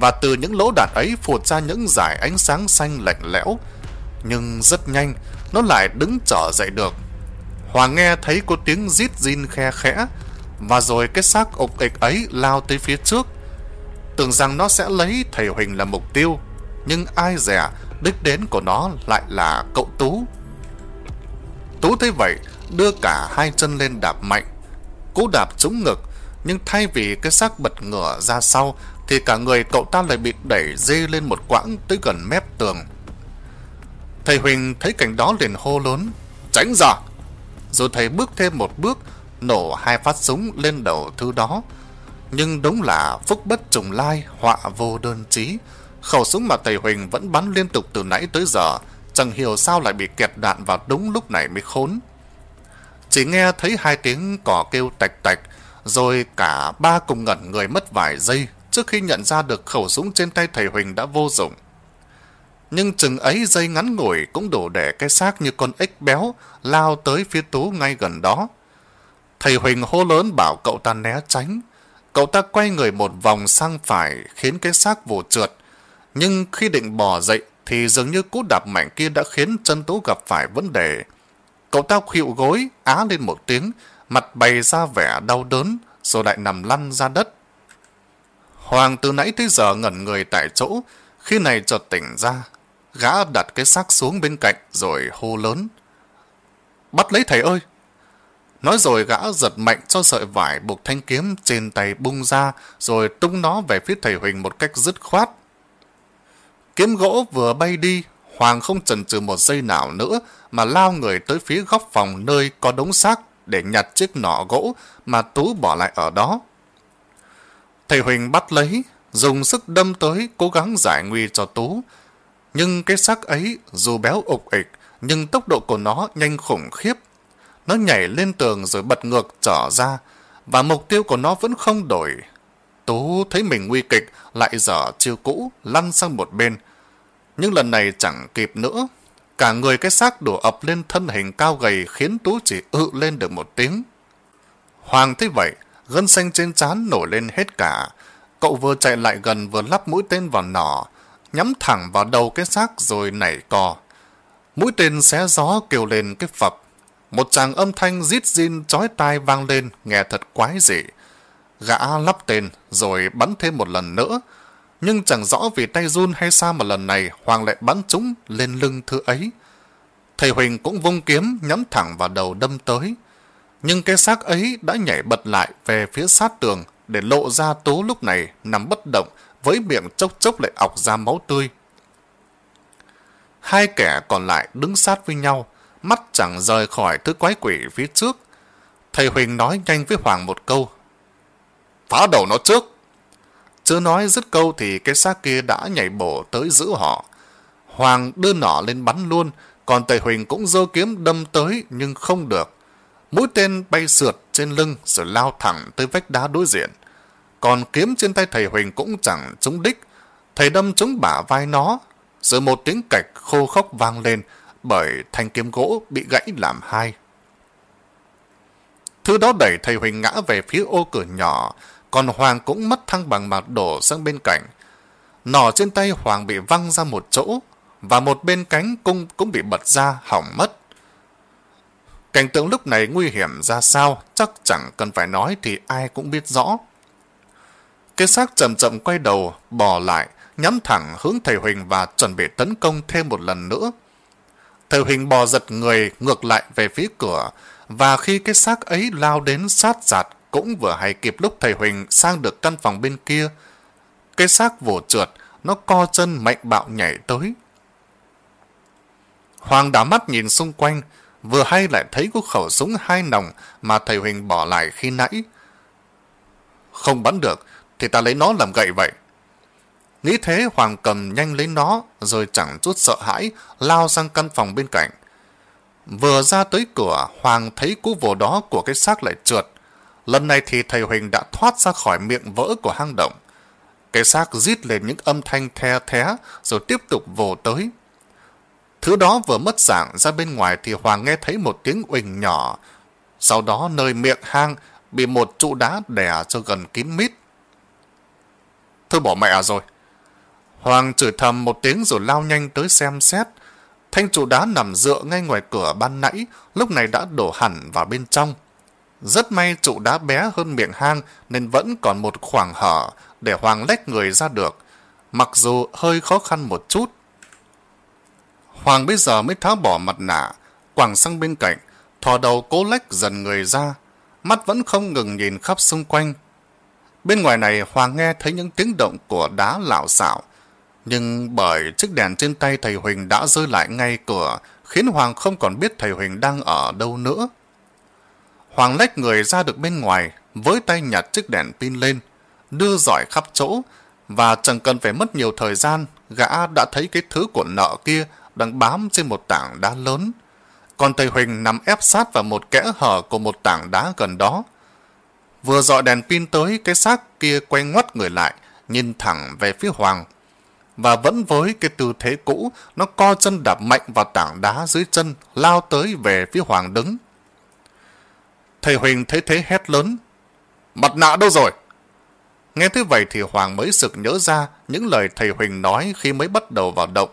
Và từ những lỗ đạn ấy phụt ra những dải ánh sáng xanh lạnh lẽo. Nhưng rất nhanh, nó lại đứng trở dậy được. Hoàng nghe thấy có tiếng rít rin khe khẽ, và rồi cái xác ục ịch ấy lao tới phía trước. Tưởng rằng nó sẽ lấy thầy Huỳnh là mục tiêu, nhưng ai dè đích đến của nó lại là cậu Tú. Tú thấy vậy, đưa cả hai chân lên đạp mạnh. Cú đạp trúng ngực, nhưng thay vì cái xác bật ngửa ra sau, thì cả người cậu ta lại bị đẩy dê lên một quãng tới gần mép tường. Thầy Huỳnh thấy cảnh đó liền hô lớn, tránh ra! Rồi thầy bước thêm một bước, nổ hai phát súng lên đầu thứ đó. Nhưng đúng là phúc bất trùng lai, họa vô đơn chí. Khẩu súng mà thầy Huỳnh vẫn bắn liên tục từ nãy tới giờ, chẳng hiểu sao lại bị kẹt đạn vào đúng lúc này mới khốn. Chỉ nghe thấy hai tiếng cỏ kêu tạch tạch, rồi cả ba cùng ngẩn người mất vài giây trước khi nhận ra được khẩu súng trên tay thầy Huỳnh đã vô dụng. Nhưng chừng ấy dây ngắn ngủi cũng đủ để cái xác như con ếch béo lao tới phía Tú ngay gần đó. Thầy Huỳnh hô lớn bảo cậu ta né tránh. Cậu ta quay người một vòng sang phải khiến cái xác vồ trượt. Nhưng khi định bò dậy thì dường như cú đạp mạnh kia đã khiến chân Tú gặp phải vấn đề. Cậu ta khịu gối, á lên một tiếng, mặt bày ra vẻ đau đớn, rồi lại nằm lăn ra đất. Hoàng từ nãy tới giờ ngẩn người tại chỗ, khi này chợt tỉnh ra. Gã đặt cái xác xuống bên cạnh rồi hô lớn. Bắt lấy thầy ơi! Nói rồi gã giật mạnh cho sợi vải buộc thanh kiếm trên tay bung ra rồi tung nó về phía thầy Huỳnh một cách dứt khoát. Kiếm gỗ vừa bay đi, Hoàng không chần chừ một giây nào nữa mà lao người tới phía góc phòng nơi có đống xác để nhặt chiếc nỏ gỗ mà Tú bỏ lại ở đó. Thầy Huỳnh bắt lấy, dùng sức đâm tới cố gắng giải nguy cho Tú. Nhưng cái xác ấy dù béo ục ịch nhưng tốc độ của nó nhanh khủng khiếp. Nó nhảy lên tường rồi bật ngược trở ra và mục tiêu của nó vẫn không đổi. Tú thấy mình nguy kịch lại dở chiêu cũ lăn sang một bên. Nhưng lần này chẳng kịp nữa Cả người cái xác đổ ập lên thân hình cao gầy khiến Tú chỉ ự lên được một tiếng. Hoàng thấy vậy, gân xanh trên trán nổi lên hết cả. Cậu vừa chạy lại gần vừa lắp mũi tên vào nỏ, nhắm thẳng vào đầu cái xác rồi nảy cò. Mũi tên xé gió kêu lên cái phập. Một chàng âm thanh rít rin chói tai vang lên, nghe thật quái dị. Gã lắp tên rồi bắn thêm một lần nữa, nhưng chẳng rõ vì tay run hay sao mà lần này Hoàng lại bắn chúng lên lưng thứ ấy. Thầy Huỳnh cũng vung kiếm nhắm thẳng vào đầu đâm tới. Nhưng cái xác ấy đã nhảy bật lại về phía sát tường để lộ ra tố lúc này nằm bất động với miệng chốc chốc lại ọc ra máu tươi. Hai kẻ còn lại đứng sát với nhau, mắt chẳng rời khỏi thứ quái quỷ phía trước. Thầy Huỳnh nói nhanh với Hoàng một câu. Phá đầu nó trước! Chưa nói dứt câu thì cái xác kia đã nhảy bổ tới giữ họ. Hoàng đưa nỏ lên bắn luôn, còn Tề Huỳnh cũng dơ kiếm đâm tới nhưng không được. Mũi tên bay sượt trên lưng rồi lao thẳng tới vách đá đối diện. Còn kiếm trên tay thầy Huỳnh cũng chẳng trúng đích. Thầy đâm trúng bả vai nó, rồi một tiếng cạch khô khóc vang lên bởi thanh kiếm gỗ bị gãy làm hai. Thứ đó đẩy thầy Huỳnh ngã về phía ô cửa nhỏ, còn Hoàng cũng mất thăng bằng mà đổ sang bên cạnh. Nỏ trên tay Hoàng bị văng ra một chỗ, và một bên cánh cung cũng bị bật ra, hỏng mất. Cảnh tượng lúc này nguy hiểm ra sao, chắc chẳng cần phải nói thì ai cũng biết rõ. Cái xác chậm chậm quay đầu, bò lại, nhắm thẳng hướng thầy Huỳnh và chuẩn bị tấn công thêm một lần nữa. Thầy Huỳnh bò giật người ngược lại về phía cửa, và khi cái xác ấy lao đến sát giạt cũng vừa hay kịp lúc thầy Huỳnh sang được căn phòng bên kia. Cái xác vồ trượt, nó co chân mạnh bạo nhảy tới. Hoàng đảo mắt nhìn xung quanh, vừa hay lại thấy có khẩu súng hai nòng mà thầy Huỳnh bỏ lại khi nãy. Không bắn được, thì ta lấy nó làm gậy vậy. Nghĩ thế Hoàng cầm nhanh lấy nó, rồi chẳng chút sợ hãi, lao sang căn phòng bên cạnh. Vừa ra tới cửa, Hoàng thấy cú vồ đó của cái xác lại trượt. Lần này thì thầy Huỳnh đã thoát ra khỏi miệng vỡ của hang động. Cái xác rít lên những âm thanh the thé, rồi tiếp tục vồ tới. Thứ đó vừa mất dạng ra bên ngoài thì Hoàng nghe thấy một tiếng uỳnh nhỏ. Sau đó nơi miệng hang bị một trụ đá đè cho gần kín mít. Thôi bỏ mẹ rồi. Hoàng chửi thầm một tiếng rồi lao nhanh tới xem xét. Thanh trụ đá nằm dựa ngay ngoài cửa ban nãy, lúc này đã đổ hẳn vào bên trong. Rất may trụ đá bé hơn miệng hang nên vẫn còn một khoảng hở để Hoàng lách người ra được, mặc dù hơi khó khăn một chút. Hoàng bây giờ mới tháo bỏ mặt nạ, quẳng sang bên cạnh, thò đầu cố lách dần người ra, mắt vẫn không ngừng nhìn khắp xung quanh. Bên ngoài này Hoàng nghe thấy những tiếng động của đá lạo xạo, nhưng bởi chiếc đèn trên tay thầy Huỳnh đã rơi lại ngay cửa, khiến Hoàng không còn biết thầy Huỳnh đang ở đâu nữa. Hoàng lách người ra được bên ngoài, với tay nhặt chiếc đèn pin lên, đưa dõi khắp chỗ, và chẳng cần phải mất nhiều thời gian, gã đã thấy cái thứ của nợ kia đang bám trên một tảng đá lớn. Còn thầy Huỳnh nằm ép sát vào một kẽ hở của một tảng đá gần đó. Vừa dọi đèn pin tới, cái xác kia quay ngoắt người lại, nhìn thẳng về phía Hoàng. Và vẫn với cái tư thế cũ, nó co chân đạp mạnh vào tảng đá dưới chân, lao tới về phía Hoàng đứng. Thầy Huỳnh thấy thế hét lớn. Mặt nạ đâu rồi? Nghe thế vậy thì Hoàng mới sực nhớ ra những lời thầy Huỳnh nói khi mới bắt đầu vào động.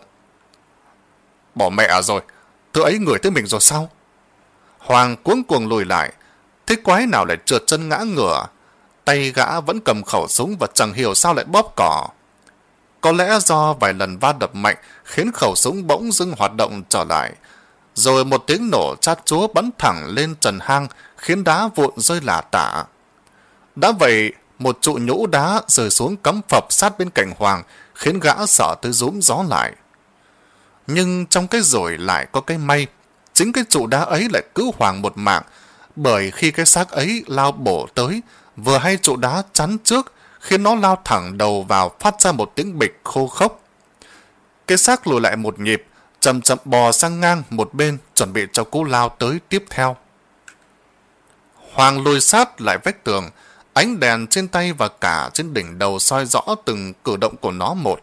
Bỏ mẹ rồi, thứ ấy ngửi tới mình rồi sao? Hoàng cuống cuồng lùi lại, thế quái nào lại trượt chân ngã ngửa. Tay gã vẫn cầm khẩu súng và chẳng hiểu sao lại bóp cỏ. Có lẽ do vài lần va đập mạnh khiến khẩu súng bỗng dưng hoạt động trở lại. Rồi một tiếng nổ chát chúa bắn thẳng lên trần hang khiến đá vụn rơi lả tả. Đã vậy, một trụ nhũ đá rơi xuống cắm phập sát bên cạnh Hoàng khiến gã sợ tới rúm gió lại. Nhưng trong cái rồi lại có cái may, chính cái trụ đá ấy lại cứu Hoàng một mạng, bởi khi cái xác ấy lao bổ tới, vừa hay trụ đá chắn trước, khiến nó lao thẳng đầu vào phát ra một tiếng bịch khô khốc. Cái xác lùi lại một nhịp, chậm chậm bò sang ngang một bên, chuẩn bị cho cú lao tới tiếp theo. Hoàng lùi sát lại vách tường, ánh đèn trên tay và cả trên đỉnh đầu soi rõ từng cử động của nó một.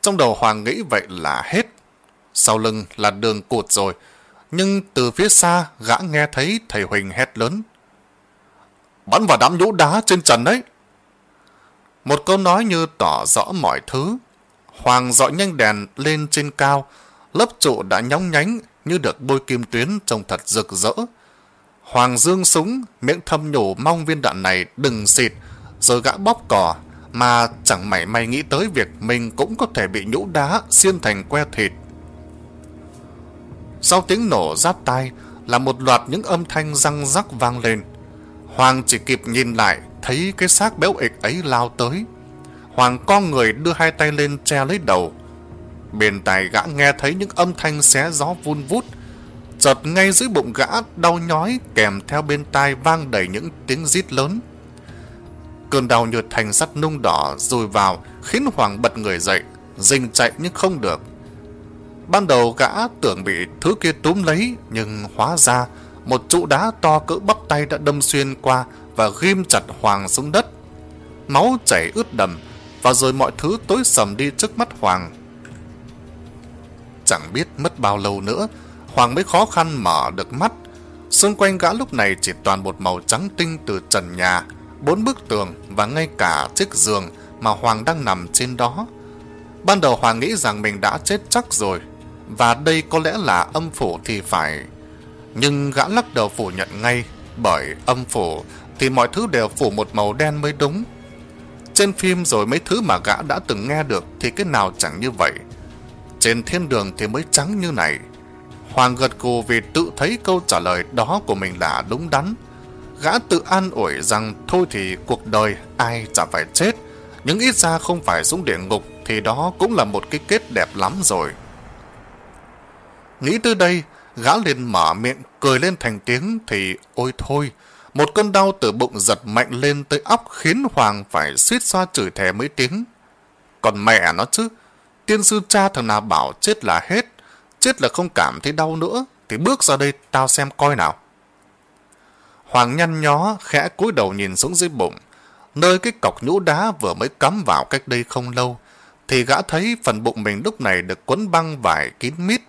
Trong đầu Hoàng nghĩ vậy là hết. Sau lưng là đường cụt rồi, nhưng từ phía xa gã nghe thấy thầy Huỳnh hét lớn. Bắn vào đám nhũ đá trên trần đấy. Một câu nói như tỏ rõ mọi thứ. Hoàng dọi nhanh đèn lên trên cao, lớp trụ đã nhóng nhánh như được bôi kim tuyến trông thật rực rỡ. Hoàng dương súng, miệng thâm nhủ mong viên đạn này đừng xịt, rồi gã bóp cò, mà chẳng mảy may nghĩ tới việc mình cũng có thể bị nhũ đá xiên thành que thịt. Sau tiếng nổ giáp tai là một loạt những âm thanh răng rắc vang lên. Hoàng chỉ kịp nhìn lại, thấy cái xác béo ịch ấy lao tới. Hoàng con người đưa hai tay lên che lấy đầu. Bên tai gã nghe thấy những âm thanh xé gió vun vút, chợt ngay dưới bụng gã đau nhói kèm theo bên tai vang đầy những tiếng rít lớn. Cơn đau nhột thành sắt nung đỏ rồi vào khiến Hoàng bật người dậy, rình chạy nhưng không được. Ban đầu gã tưởng bị thứ kia túm lấy nhưng hóa ra một trụ đá to cỡ bắp tay đã đâm xuyên qua và ghim chặt Hoàng xuống đất. Máu chảy ướt đầm và rồi mọi thứ tối sầm đi trước mắt Hoàng. Chẳng biết mất bao lâu nữa Hoàng mới khó khăn mở được mắt. Xung quanh gã lúc này chỉ toàn một màu trắng tinh từ trần nhà, bốn bức tường và ngay cả chiếc giường mà Hoàng đang nằm trên đó. Ban đầu Hoàng nghĩ rằng mình đã chết chắc rồi, và đây có lẽ là âm phủ thì phải. Nhưng gã lắc đầu phủ nhận ngay, bởi âm phủ thì mọi thứ đều phủ một màu đen mới đúng. Trên phim rồi mấy thứ mà gã đã từng nghe được thì cái nào chẳng như vậy. Trên thiên đường thì mới trắng như này. Hoàng gật gù vì tự thấy câu trả lời đó của mình là đúng đắn. Gã tự an ủi rằng thôi thì cuộc đời ai chả phải chết, nhưng ít ra không phải xuống địa ngục thì đó cũng là một cái kết đẹp lắm rồi. Nghĩ tới đây, gã liền mở miệng cười lên thành tiếng thì ôi thôi, một cơn đau từ bụng giật mạnh lên tới óc khiến Hoàng phải suýt xoa chửi thề mấy tiếng. Còn mẹ nó chứ, tiên sư cha thằng nào bảo chết là hết, chết là không cảm thấy đau nữa, thì bước ra đây tao xem coi nào. Hoàng nhăn nhó, khẽ cúi đầu nhìn xuống dưới bụng, nơi cái cọc nhũ đá vừa mới cắm vào cách đây không lâu, thì gã thấy phần bụng mình lúc này được quấn băng vải kín mít.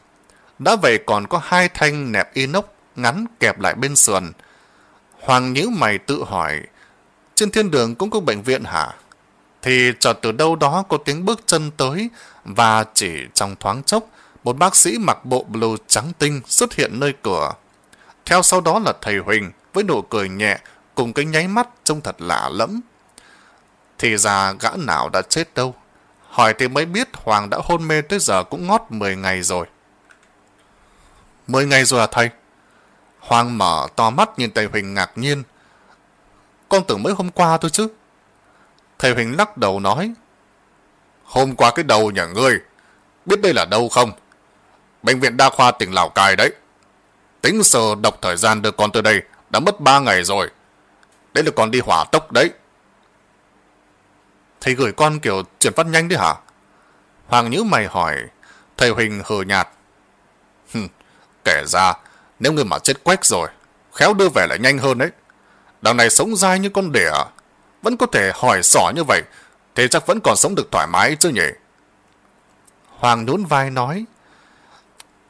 Đã vậy còn có hai thanh nẹp inox ngắn kẹp lại bên sườn. Hoàng nhíu mày tự hỏi, trên thiên đường cũng có bệnh viện hả? Thì chợt từ đâu đó có tiếng bước chân tới và chỉ trong thoáng chốc, một bác sĩ mặc bộ blue trắng tinh xuất hiện nơi cửa. Theo sau đó là thầy Huỳnh với nụ cười nhẹ cùng cái nháy mắt trông thật lạ lẫm. Thì ra gã nào đã chết đâu. Hỏi thì mới biết Hoàng đã hôn mê tới giờ cũng ngót 10 ngày rồi. 10 ngày rồi à thầy? Hoàng mở to mắt nhìn thầy Huỳnh ngạc nhiên. Con tưởng mới hôm qua thôi chứ. Thầy Huỳnh lắc đầu nói. Hôm qua cái đầu nhà ngươi, biết đây là đâu không? Bệnh viện Đa khoa tỉnh Lào Cai đấy. Tính sờ đọc thời gian đưa con tới đây đã mất ba ngày rồi. Đấy là con đi hỏa tốc đấy. Thầy gửi con kiểu chuyển phát nhanh đấy hả? Hoàng nhữ mày hỏi. Thầy Huỳnh hờ nhạt. Kể ra, nếu người mà chết quách rồi, khéo đưa về lại nhanh hơn đấy. Đằng này sống dai như con đỉa, vẫn có thể hỏi sỏ như vậy, thì chắc vẫn còn sống được thoải mái chứ nhỉ? Hoàng nhún vai nói,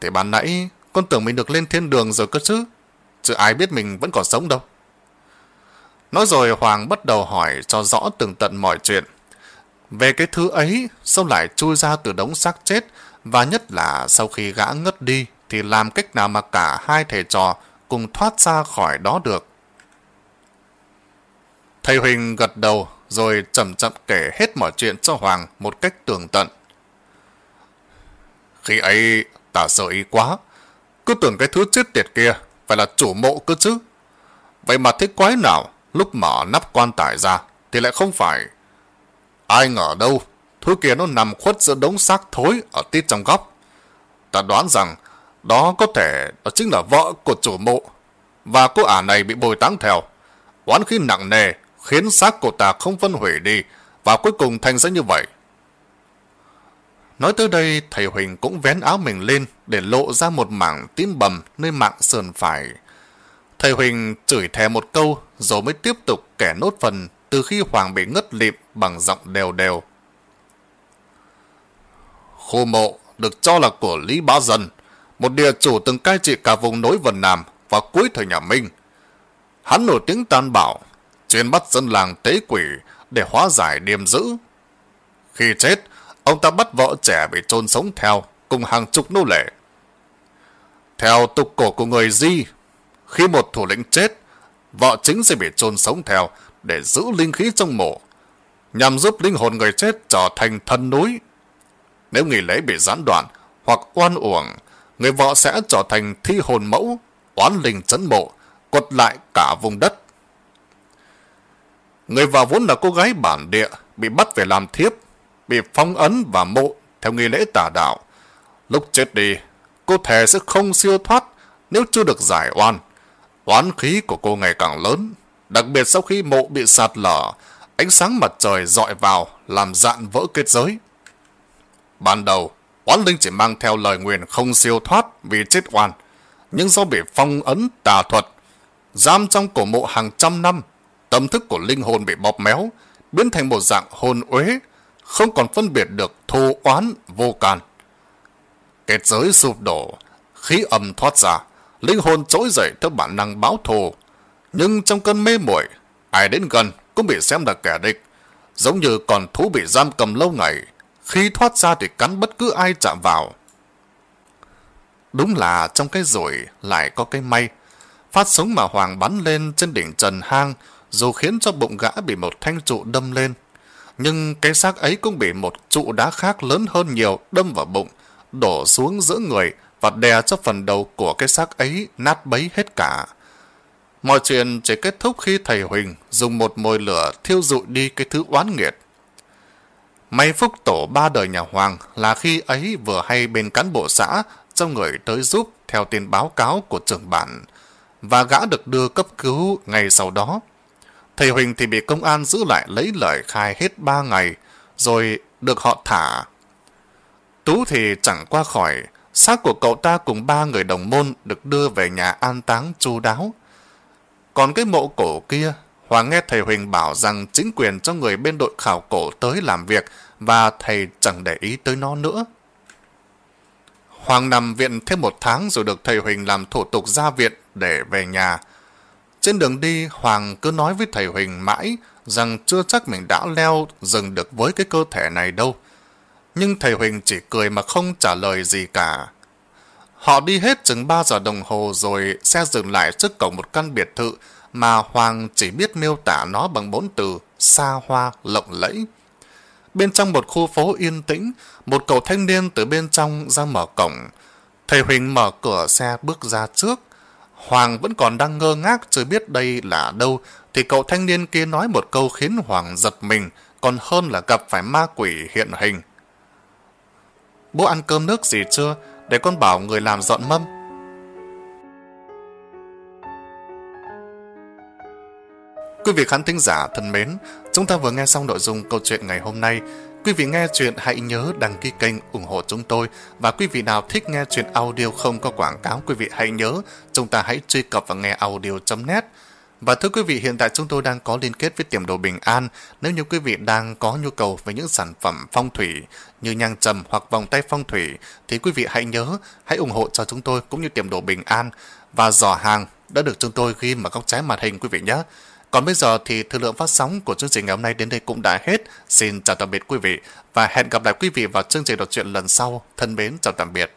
Thì ban nãy, con tưởng mình được lên thiên đường rồi cơ chứ, chứ ai biết mình vẫn còn sống đâu. Nói rồi Hoàng bắt đầu hỏi cho rõ từng tận mọi chuyện. Về cái thứ ấy, sao lại chui ra từ đống xác chết, và nhất là sau khi gã ngất đi, thì làm cách nào mà cả hai thầy trò cùng thoát ra khỏi đó được. Thầy Huỳnh gật đầu rồi chậm chậm kể hết mọi chuyện cho Hoàng một cách tường tận. Khi ấy ta sợ ý quá, cứ tưởng cái thứ chết tiệt kia phải là chủ mộ cơ chứ. Vậy mà thế quái nào lúc mở nắp quan tài ra thì lại không phải. Ai ngờ đâu, thứ kia nó nằm khuất giữa đống xác thối ở tít trong góc. Ta đoán rằng đó có thể đó chính là vợ của chủ mộ và cô ả này bị bồi táng theo. Oán khí nặng nề khiến xác cô ta không phân hủy đi và cuối cùng thành ra như vậy. Nói tới đây, thầy Huỳnh cũng vén áo mình lên để lộ ra một mảng tím bầm nơi mạng sườn phải. Thầy Huỳnh chửi thề một câu rồi mới tiếp tục kể nốt phần từ khi Hoàng bị ngất lịm bằng giọng đều đều. Khu mộ được cho là của Lý Bá Dân, một địa chủ từng cai trị cả vùng nối Vân Nam và cuối thời nhà Minh. Hắn nổi tiếng tàn bạo, chuyên bắt dân làng tế quỷ để hóa giải điềm dữ. Khi chết, ông ta bắt vợ trẻ bị chôn sống theo cùng hàng chục nô lệ. Theo tục cổ của người Di, khi một thủ lĩnh chết, vợ chính sẽ bị chôn sống theo để giữ linh khí trong mộ, nhằm giúp linh hồn người chết trở thành thân núi. Nếu nghỉ lễ bị gián đoạn hoặc oan uổng, người vợ sẽ trở thành thi hồn mẫu, oán linh chấn mộ, quật lại cả vùng đất. Người vợ vốn là cô gái bản địa, bị bắt về làm thiếp, bị phong ấn và mộ theo nghi lễ tà đạo. Lúc chết đi, cô thề sẽ không siêu thoát nếu chưa được giải oan. Oán khí của cô ngày càng lớn, đặc biệt sau khi mộ bị sạt lở, ánh sáng mặt trời dọi vào làm dạn vỡ kết giới. Ban đầu, oán linh chỉ mang theo lời nguyền không siêu thoát vì chết oan, nhưng do bị phong ấn tà thuật, giam trong cổ mộ hàng trăm năm, tâm thức của linh hồn bị bóp méo, biến thành một dạng hồn uế, không còn phân biệt được thù oán vô can. Kết giới sụp đổ, khí âm thoát ra, linh hồn trỗi dậy theo bản năng báo thù. Nhưng trong cơn mê muội, ai đến gần cũng bị xem là kẻ địch, giống như còn thú bị giam cầm lâu ngày, khi thoát ra thì cắn bất cứ ai chạm vào. Đúng là trong cái rủi lại có cái may. Phát súng mà Hoàng bắn lên trên đỉnh trần hang, dù khiến cho bụng gã bị một thanh trụ đâm lên. Nhưng cái xác ấy cũng bị một trụ đá khác lớn hơn nhiều đâm vào bụng, đổ xuống giữa người và đè cho phần đầu của cái xác ấy nát bấy hết cả. Mọi chuyện chỉ kết thúc khi thầy Huỳnh dùng một mồi lửa thiêu dụi đi cái thứ oán nghiệt. May phúc tổ ba đời nhà Hoàng là khi ấy vừa hay bên cán bộ xã cho người tới giúp theo tin báo cáo của trưởng bản và gã được đưa cấp cứu ngày sau đó. Thầy Huỳnh thì bị công an giữ lại lấy lời khai hết ba ngày rồi được họ thả. Tú thì chẳng qua khỏi, xác của cậu ta cùng ba người đồng môn được đưa về nhà an táng chu đáo. Còn cái mộ cổ kia, Hoàng nghe thầy Huỳnh bảo rằng chính quyền cho người bên đội khảo cổ tới làm việc và thầy chẳng để ý tới nó nữa. Hoàng nằm viện thêm một tháng rồi được thầy Huỳnh làm thủ tục ra viện để về nhà. Trên đường đi, Hoàng cứ nói với thầy Huỳnh mãi rằng chưa chắc mình đã leo dừng được với cái cơ thể này đâu. Nhưng thầy Huỳnh chỉ cười mà không trả lời gì cả. Họ đi hết chừng 3 giờ đồng hồ rồi xe dừng lại trước cổng một căn biệt thự mà Hoàng chỉ biết miêu tả nó bằng bốn từ xa hoa, lộng lẫy. Bên trong một khu phố yên tĩnh, một cậu thanh niên từ bên trong ra mở cổng. Thầy Huỳnh mở cửa xe bước ra trước. Hoàng vẫn còn đang ngơ ngác chưa biết đây là đâu, thì cậu thanh niên kia nói một câu khiến Hoàng giật mình, còn hơn là gặp phải ma quỷ hiện hình. Bố ăn cơm nước gì chưa? Để con bảo người làm dọn mâm. Quý vị khán thính giả thân mến, chúng ta vừa nghe xong nội dung câu chuyện ngày hôm nay. Quý vị nghe chuyện hãy nhớ đăng ký kênh ủng hộ chúng tôi và quý vị nào thích nghe chuyện audio không có quảng cáo quý vị hãy nhớ chúng ta hãy truy cập vào nghe audio.net và thưa quý vị, hiện tại chúng tôi đang có liên kết với tiệm đồ Bình An. Nếu như quý vị đang có nhu cầu về những sản phẩm phong thủy như nhang trầm hoặc vòng tay phong thủy, thì quý vị hãy nhớ, hãy ủng hộ cho chúng tôi cũng như tiệm đồ Bình An và giỏ hàng đã được chúng tôi ghi ở góc trái màn hình quý vị nhé. Còn bây giờ thì thời lượng phát sóng của chương trình ngày hôm nay đến đây cũng đã hết. Xin chào tạm biệt quý vị và hẹn gặp lại quý vị vào chương trình đọc truyện lần sau. Thân mến, chào tạm biệt.